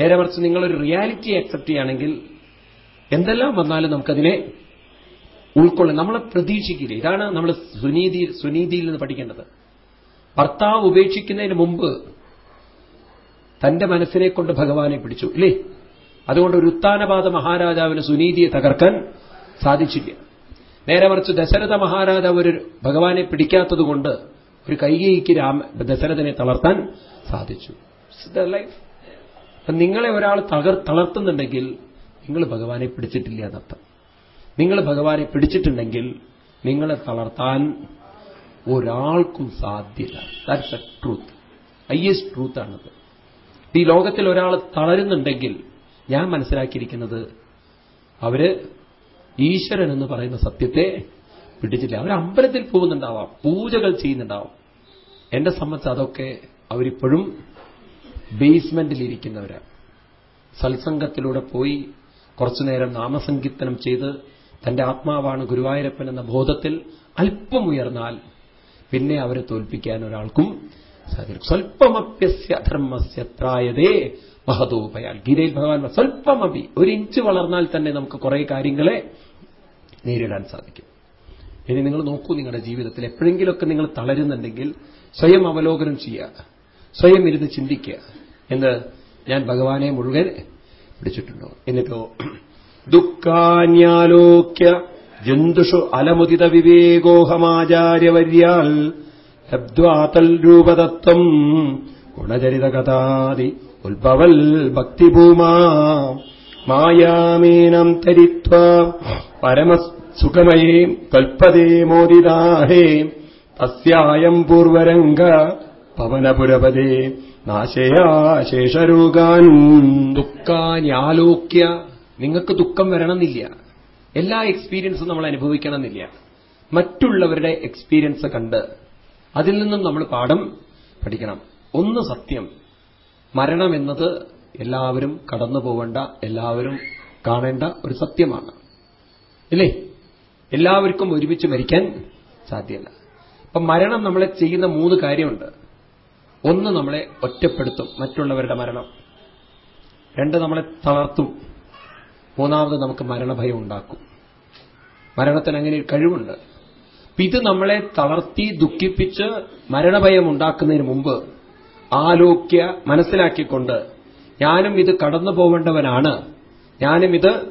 നേരെ മറിച്ച് നിങ്ങളൊരു റിയാലിറ്റി അക്സെപ്റ്റ് ചെയ്യുകയാണെങ്കിൽ എന്തെല്ലാം വന്നാലും നമുക്കതിനെ ഉൾക്കൊള്ളാം നമ്മളെ പ്രതീക്ഷിക്കില്ല. ഇതാണ് നമ്മൾ സുനീതി സുനീതിയിൽ നിന്ന് പഠിക്കേണ്ടത്. ഭർത്താവ് ഉപേക്ഷിക്കുന്നതിന് മുമ്പ് തന്റെ മനസ്സിനെ കൊണ്ട് ഭഗവാനെ പിടിച്ചു ഇല്ലേ? അതുകൊണ്ട് ഒരു ഉത്താനപാത മഹാരാജാവിന് സുനീതിയെ തകർക്കാൻ സാധിച്ചില്ല. നേരെ മറിച്ച് ദശരഥ മഹാരാജാവ് ഒരു ഭഗവാനെ പിടിക്കാത്തതുകൊണ്ട് ഒരു കൈകേയിക്ക് രാമ ദശരഥനെ തളർത്താൻ സാധിച്ചു. ലൈഫ് നിങ്ങളെ ഒരാൾ തകർ തളർത്തുന്നുണ്ടെങ്കിൽ നിങ്ങൾ ഭഗവാനെ പിടിച്ചിട്ടില്ല എന്നർത്ഥം. നിങ്ങൾ ഭഗവാനെ പിടിച്ചിട്ടുണ്ടെങ്കിൽ നിങ്ങളെ തളർത്താൻ ഒരാൾക്കും സാധ്യത ദാറ്റ്സ് എ ട്രൂത്ത് ഹയ്യസ്റ്റ് ട്രൂത്താണത് ഈ ലോകത്തിൽ ഒരാൾ തളരുന്നുണ്ടെങ്കിൽ ഞാൻ മനസ്സിലാക്കിയിരിക്കുന്നത് അവർ ഈശ്വരൻ എന്ന് പറയുന്ന സത്യത്തെ പിടിച്ചില്ല അവർ അമ്പലത്തിൽ പോകുന്നുണ്ടാവാം. പൂജകൾ ചെയ്യുന്നുണ്ടാവാം. എന്നെ സംബന്ധിച്ച് അതൊക്കെ അവരിപ്പോഴും ബേസ്മെന്റിലിരിക്കുന്നവരാണ് സത്സംഗത്തിലൂടെ പോയി കുറച്ചുനേരം നാമസങ്കീർത്തനം ചെയ്ത് തന്റെ ആത്മാവാണ് ഗുരുവായൂരപ്പൻ എന്ന ബോധത്തിൽ അല്പം ഉയർന്നാൽ പിന്നെ അവരെ തോൽപ്പിക്കാൻ ഒരാൾക്കും സാധിക്കും സ്വൽപ്പമപ്യസ്യ ധർമ്മസ്യത്രായതേ മഹതോപയാൽ ഗീതയിൽ ഭഗവാൻ സ്വൽപ്പമപി ഒരു ഇഞ്ച് വളർന്നാൽ തന്നെ നമുക്ക് കുറെ കാര്യങ്ങളെ നേരിടാൻ സാധിക്കും. ഇനി നിങ്ങൾ നോക്കൂ നിങ്ങളുടെ ജീവിതത്തിൽ എപ്പോഴെങ്കിലുമൊക്കെ നിങ്ങൾ തളരുന്നുണ്ടെങ്കിൽ സ്വയം അവലോകനം ചെയ്യുക സ്വയം ഇരുന്ന് ചിന്തിക്കുക എന്ന് ഞാൻ ഭഗവാനെ മുഴുവൻ പിടിച്ചിട്ടുണ്ടോ എന്നിട്ടോ ദുഃഖാന്യാലോക്യ ജന്തുഷു അലമുദിത വിവേകോഹമാചാര്യവര്യാൽ ലബ്ധ്വാതൽ രൂപതത്വം ഗുണചരിതകഥാതി ഉത്ഭവൽ ഭക്തിഭൂമാ മായാമീനം തരിത്വ പരമസുഖമയേ കൽപ്പതേ മോദിതാഹേ തസ്യായം പൂർവരംഗ പവനപുരപദേ നാശയാശേഷരോഗാൻ ദുഃഖാന്യാലോക്യ നിങ്ങൾക്ക് ദുഃഖം വരണമെന്നില്ല. എല്ലാ എക്സ്പീരിയൻസും നമ്മൾ അനുഭവിക്കണമെന്നില്ല. മറ്റുള്ളവരുടെ എക്സ്പീരിയൻസ് കണ്ട് അതിൽ നിന്നും നമ്മൾ പാഠം പഠിക്കണം. ഒന്ന് സത്യം. മരണമെന്നത് എല്ലാവരും കടന്നു പോവേണ്ട എല്ലാവരും കാണേണ്ട ഒരു സത്യമാണ്. ഇല്ലേ? എല്ലാവർക്കും ഒരുമിച്ച് മരിക്കാൻ സാധ്യമല്ല അപ്പൊ മരണം നമ്മളെ ചെയ്യുന്ന മൂന്ന് കാര്യമുണ്ട്. ഒന്ന് നമ്മളെ ഒറ്റപ്പെടുത്തും മറ്റുള്ളവരുടെ മരണം. രണ്ട് നമ്മളെ തളർത്തും. മൂന്നാമത് നമുക്ക് മരണഭയം ഉണ്ടാക്കും. മരണത്തിന് അങ്ങനെ ഒരു കഴിവുണ്ട്. ഇത് നമ്മളെ തളർത്തി ദുഃഖിപ്പിച്ച് മരണഭയം ഉണ്ടാക്കുന്നതിന് മുമ്പ് ആലോക്യ മനസ്സിലാക്കിക്കൊണ്ട് ഞാനും ഇത് കടന്നു പോവേണ്ടവനാണ്. ഞാനും ഇത്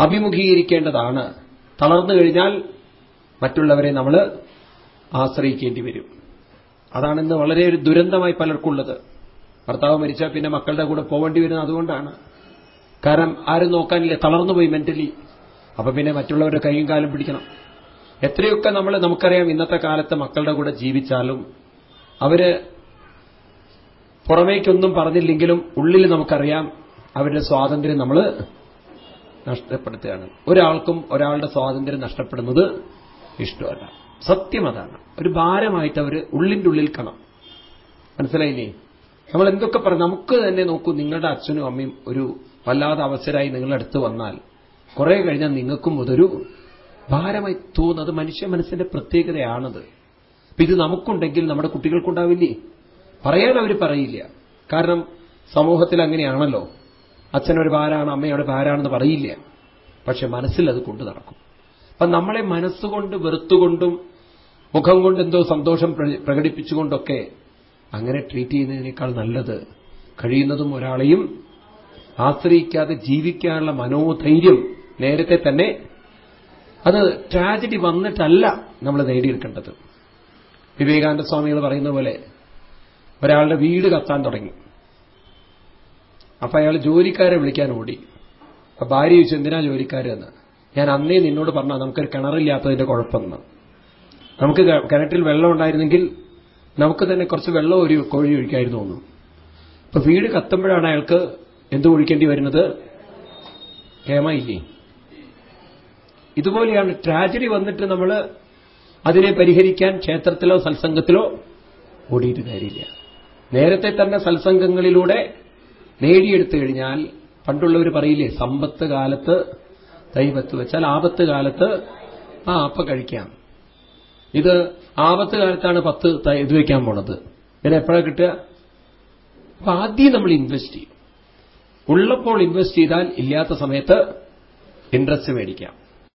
അഭിമുഖീകരിക്കേണ്ടതാണ്. തളർന്നു കഴിഞ്ഞാൽ മറ്റുള്ളവരെ നമ്മൾ ആശ്രയിക്കേണ്ടി വരും. അതാണിന്ന് വളരെ ഒരു ദുരന്തമായി പലർക്കുള്ളത്. ഭർത്താവ് മരിച്ചാൽ പിന്നെ മക്കളുടെ കൂടെ പോവേണ്ടി വരുന്നത് അതുകൊണ്ടാണ്. കാരണം ആരും നോക്കാനില്ല. തളർന്നുപോയി മെന്റലി അപ്പൊ പിന്നെ മറ്റുള്ളവരുടെ കൈയും കാലും പിടിക്കണം. എത്രയൊക്കെ നമ്മൾ നമുക്കറിയാം ഇന്നത്തെ കാലത്ത് മക്കളുടെ കൂടെ ജീവിച്ചാലും അവർ പുറമേക്കൊന്നും പറഞ്ഞില്ലെങ്കിലും ഉള്ളിൽ നമുക്കറിയാം അവരുടെ സ്വാതന്ത്ര്യം നമ്മൾ നഷ്ടപ്പെടുത്തുകയാണ്. ഒരാൾക്കും ഒരാളുടെ സ്വാതന്ത്ര്യം നഷ്ടപ്പെടുന്നത് ഇഷ്ടമല്ല. സത്യം അതാണ്. ഒരു ഭാരമായിട്ട് അവർ ഉള്ളിന്റെ ഉള്ളിൽ കണം. മനസ്സിലായില്ലേ? നമ്മൾ എന്തൊക്കെ പറഞ്ഞു നമുക്ക് തന്നെ നോക്കൂ നിങ്ങളുടെ അച്ഛനും അമ്മയും ഒരു വല്ലാതെ അവസരമായി നിങ്ങളുടെ അടുത്ത് വന്നാൽ കുറെ കഴിഞ്ഞാൽ നിങ്ങൾക്കും അതൊരു ഭാരമായി തോന്നുന്നത് മനുഷ്യ മനസ്സിന്റെ പ്രത്യേകതയാണത്. അപ്പൊ ഇത് നമുക്കുണ്ടെങ്കിൽ നമ്മുടെ കുട്ടികൾക്കുണ്ടാവില്ലേ? പറയാൻ അവർ പറയില്ല. കാരണം സമൂഹത്തിൽ അങ്ങനെയാണല്ലോ. അച്ഛനൊരു ഭാരാണ് അമ്മയുടെ ഭാരാണെന്ന് പറയില്ല. പക്ഷെ മനസ്സിൽ അത് കൊണ്ടു നടക്കും. അപ്പൊ നമ്മളെ മനസ്സുകൊണ്ട് വെറുത്തുകൊണ്ടും മുഖം കൊണ്ട് എന്തോ സന്തോഷം പ്രകടിപ്പിച്ചുകൊണ്ടൊക്കെ അങ്ങനെ ട്രീറ്റ് ചെയ്യുന്നതിനേക്കാൾ നല്ലത് കഴിയുന്നതും ഒരാളെയും ആശ്രയിക്കാതെ ജീവിക്കാനുള്ള മനോധൈര്യം നേരത്തെ തന്നെ അത് ട്രാജഡി വന്നിട്ടല്ല നമ്മൾ നേടിയെടുക്കേണ്ടത്. വിവേകാനന്ദ സ്വാമികൾ പറയുന്ന പോലെ ഒരാളുടെ വീട് കത്താൻ തുടങ്ങി. അപ്പൊ അയാൾ ജോലിക്കാരെ വിളിക്കാൻ ഓടി. അപ്പൊ ഭാര്യ ചോദിച്ചു എന്തിനാ ജോലിക്കാരെന്ന് ഞാൻ അന്നേ നിന്നോട് പറഞ്ഞ നമുക്കൊരു കിണറില്ലാത്തതിന്റെ കുഴപ്പമെന്ന്. നമുക്ക് കിണറ്റിൽ വെള്ളം ഉണ്ടായിരുന്നെങ്കിൽ നമുക്ക് തന്നെ കുറച്ച് വെള്ളം ഒരു കോഴി ഒഴിക്കായിരുന്നു തോന്നുന്നു അപ്പൊ വീട് കത്തുമ്പോഴാണ് അയാൾക്ക് എന്ത് ഒഴിക്കേണ്ടി വരുന്നത്? ഹേമയില്ലേ ഇതുപോലെയാണ് ട്രാജഡി വന്നിട്ട് നമ്മൾ അതിനെ പരിഹരിക്കാൻ ക്ഷേത്രത്തിലോ സത്സംഗത്തിലോ ഓടിയിട്ട് കാര്യമില്ല നേരത്തെ തന്നെ സത്സംഗങ്ങളിലൂടെ നേടിയെടുത്തു കഴിഞ്ഞാൽ പണ്ടുള്ളവർ പറയില്ലേ സമ്പത്ത് കാലത്ത് ദൈവത്ത് വെച്ചാൽ ആപത്ത് കാലത്ത് ആ അപ്പ കഴിക്കാം. ഇത് ആപത്ത് കാലത്താണ് പത്ത് ഇത് വയ്ക്കാൻ പോണത്. ഇതിനെപ്പോഴാണ് കിട്ടുക? അപ്പൊ ആദ്യം നമ്മൾ ഇൻവെസ്റ്റ് ചെയ്യും. ഉള്ളപ്പോൾ ഇൻവെസ്റ്റ് ചെയ്താൽ ഇല്ലാത്ത സമയത്ത് ഇൻട്രസ്റ്റ് മേടിക്കാം.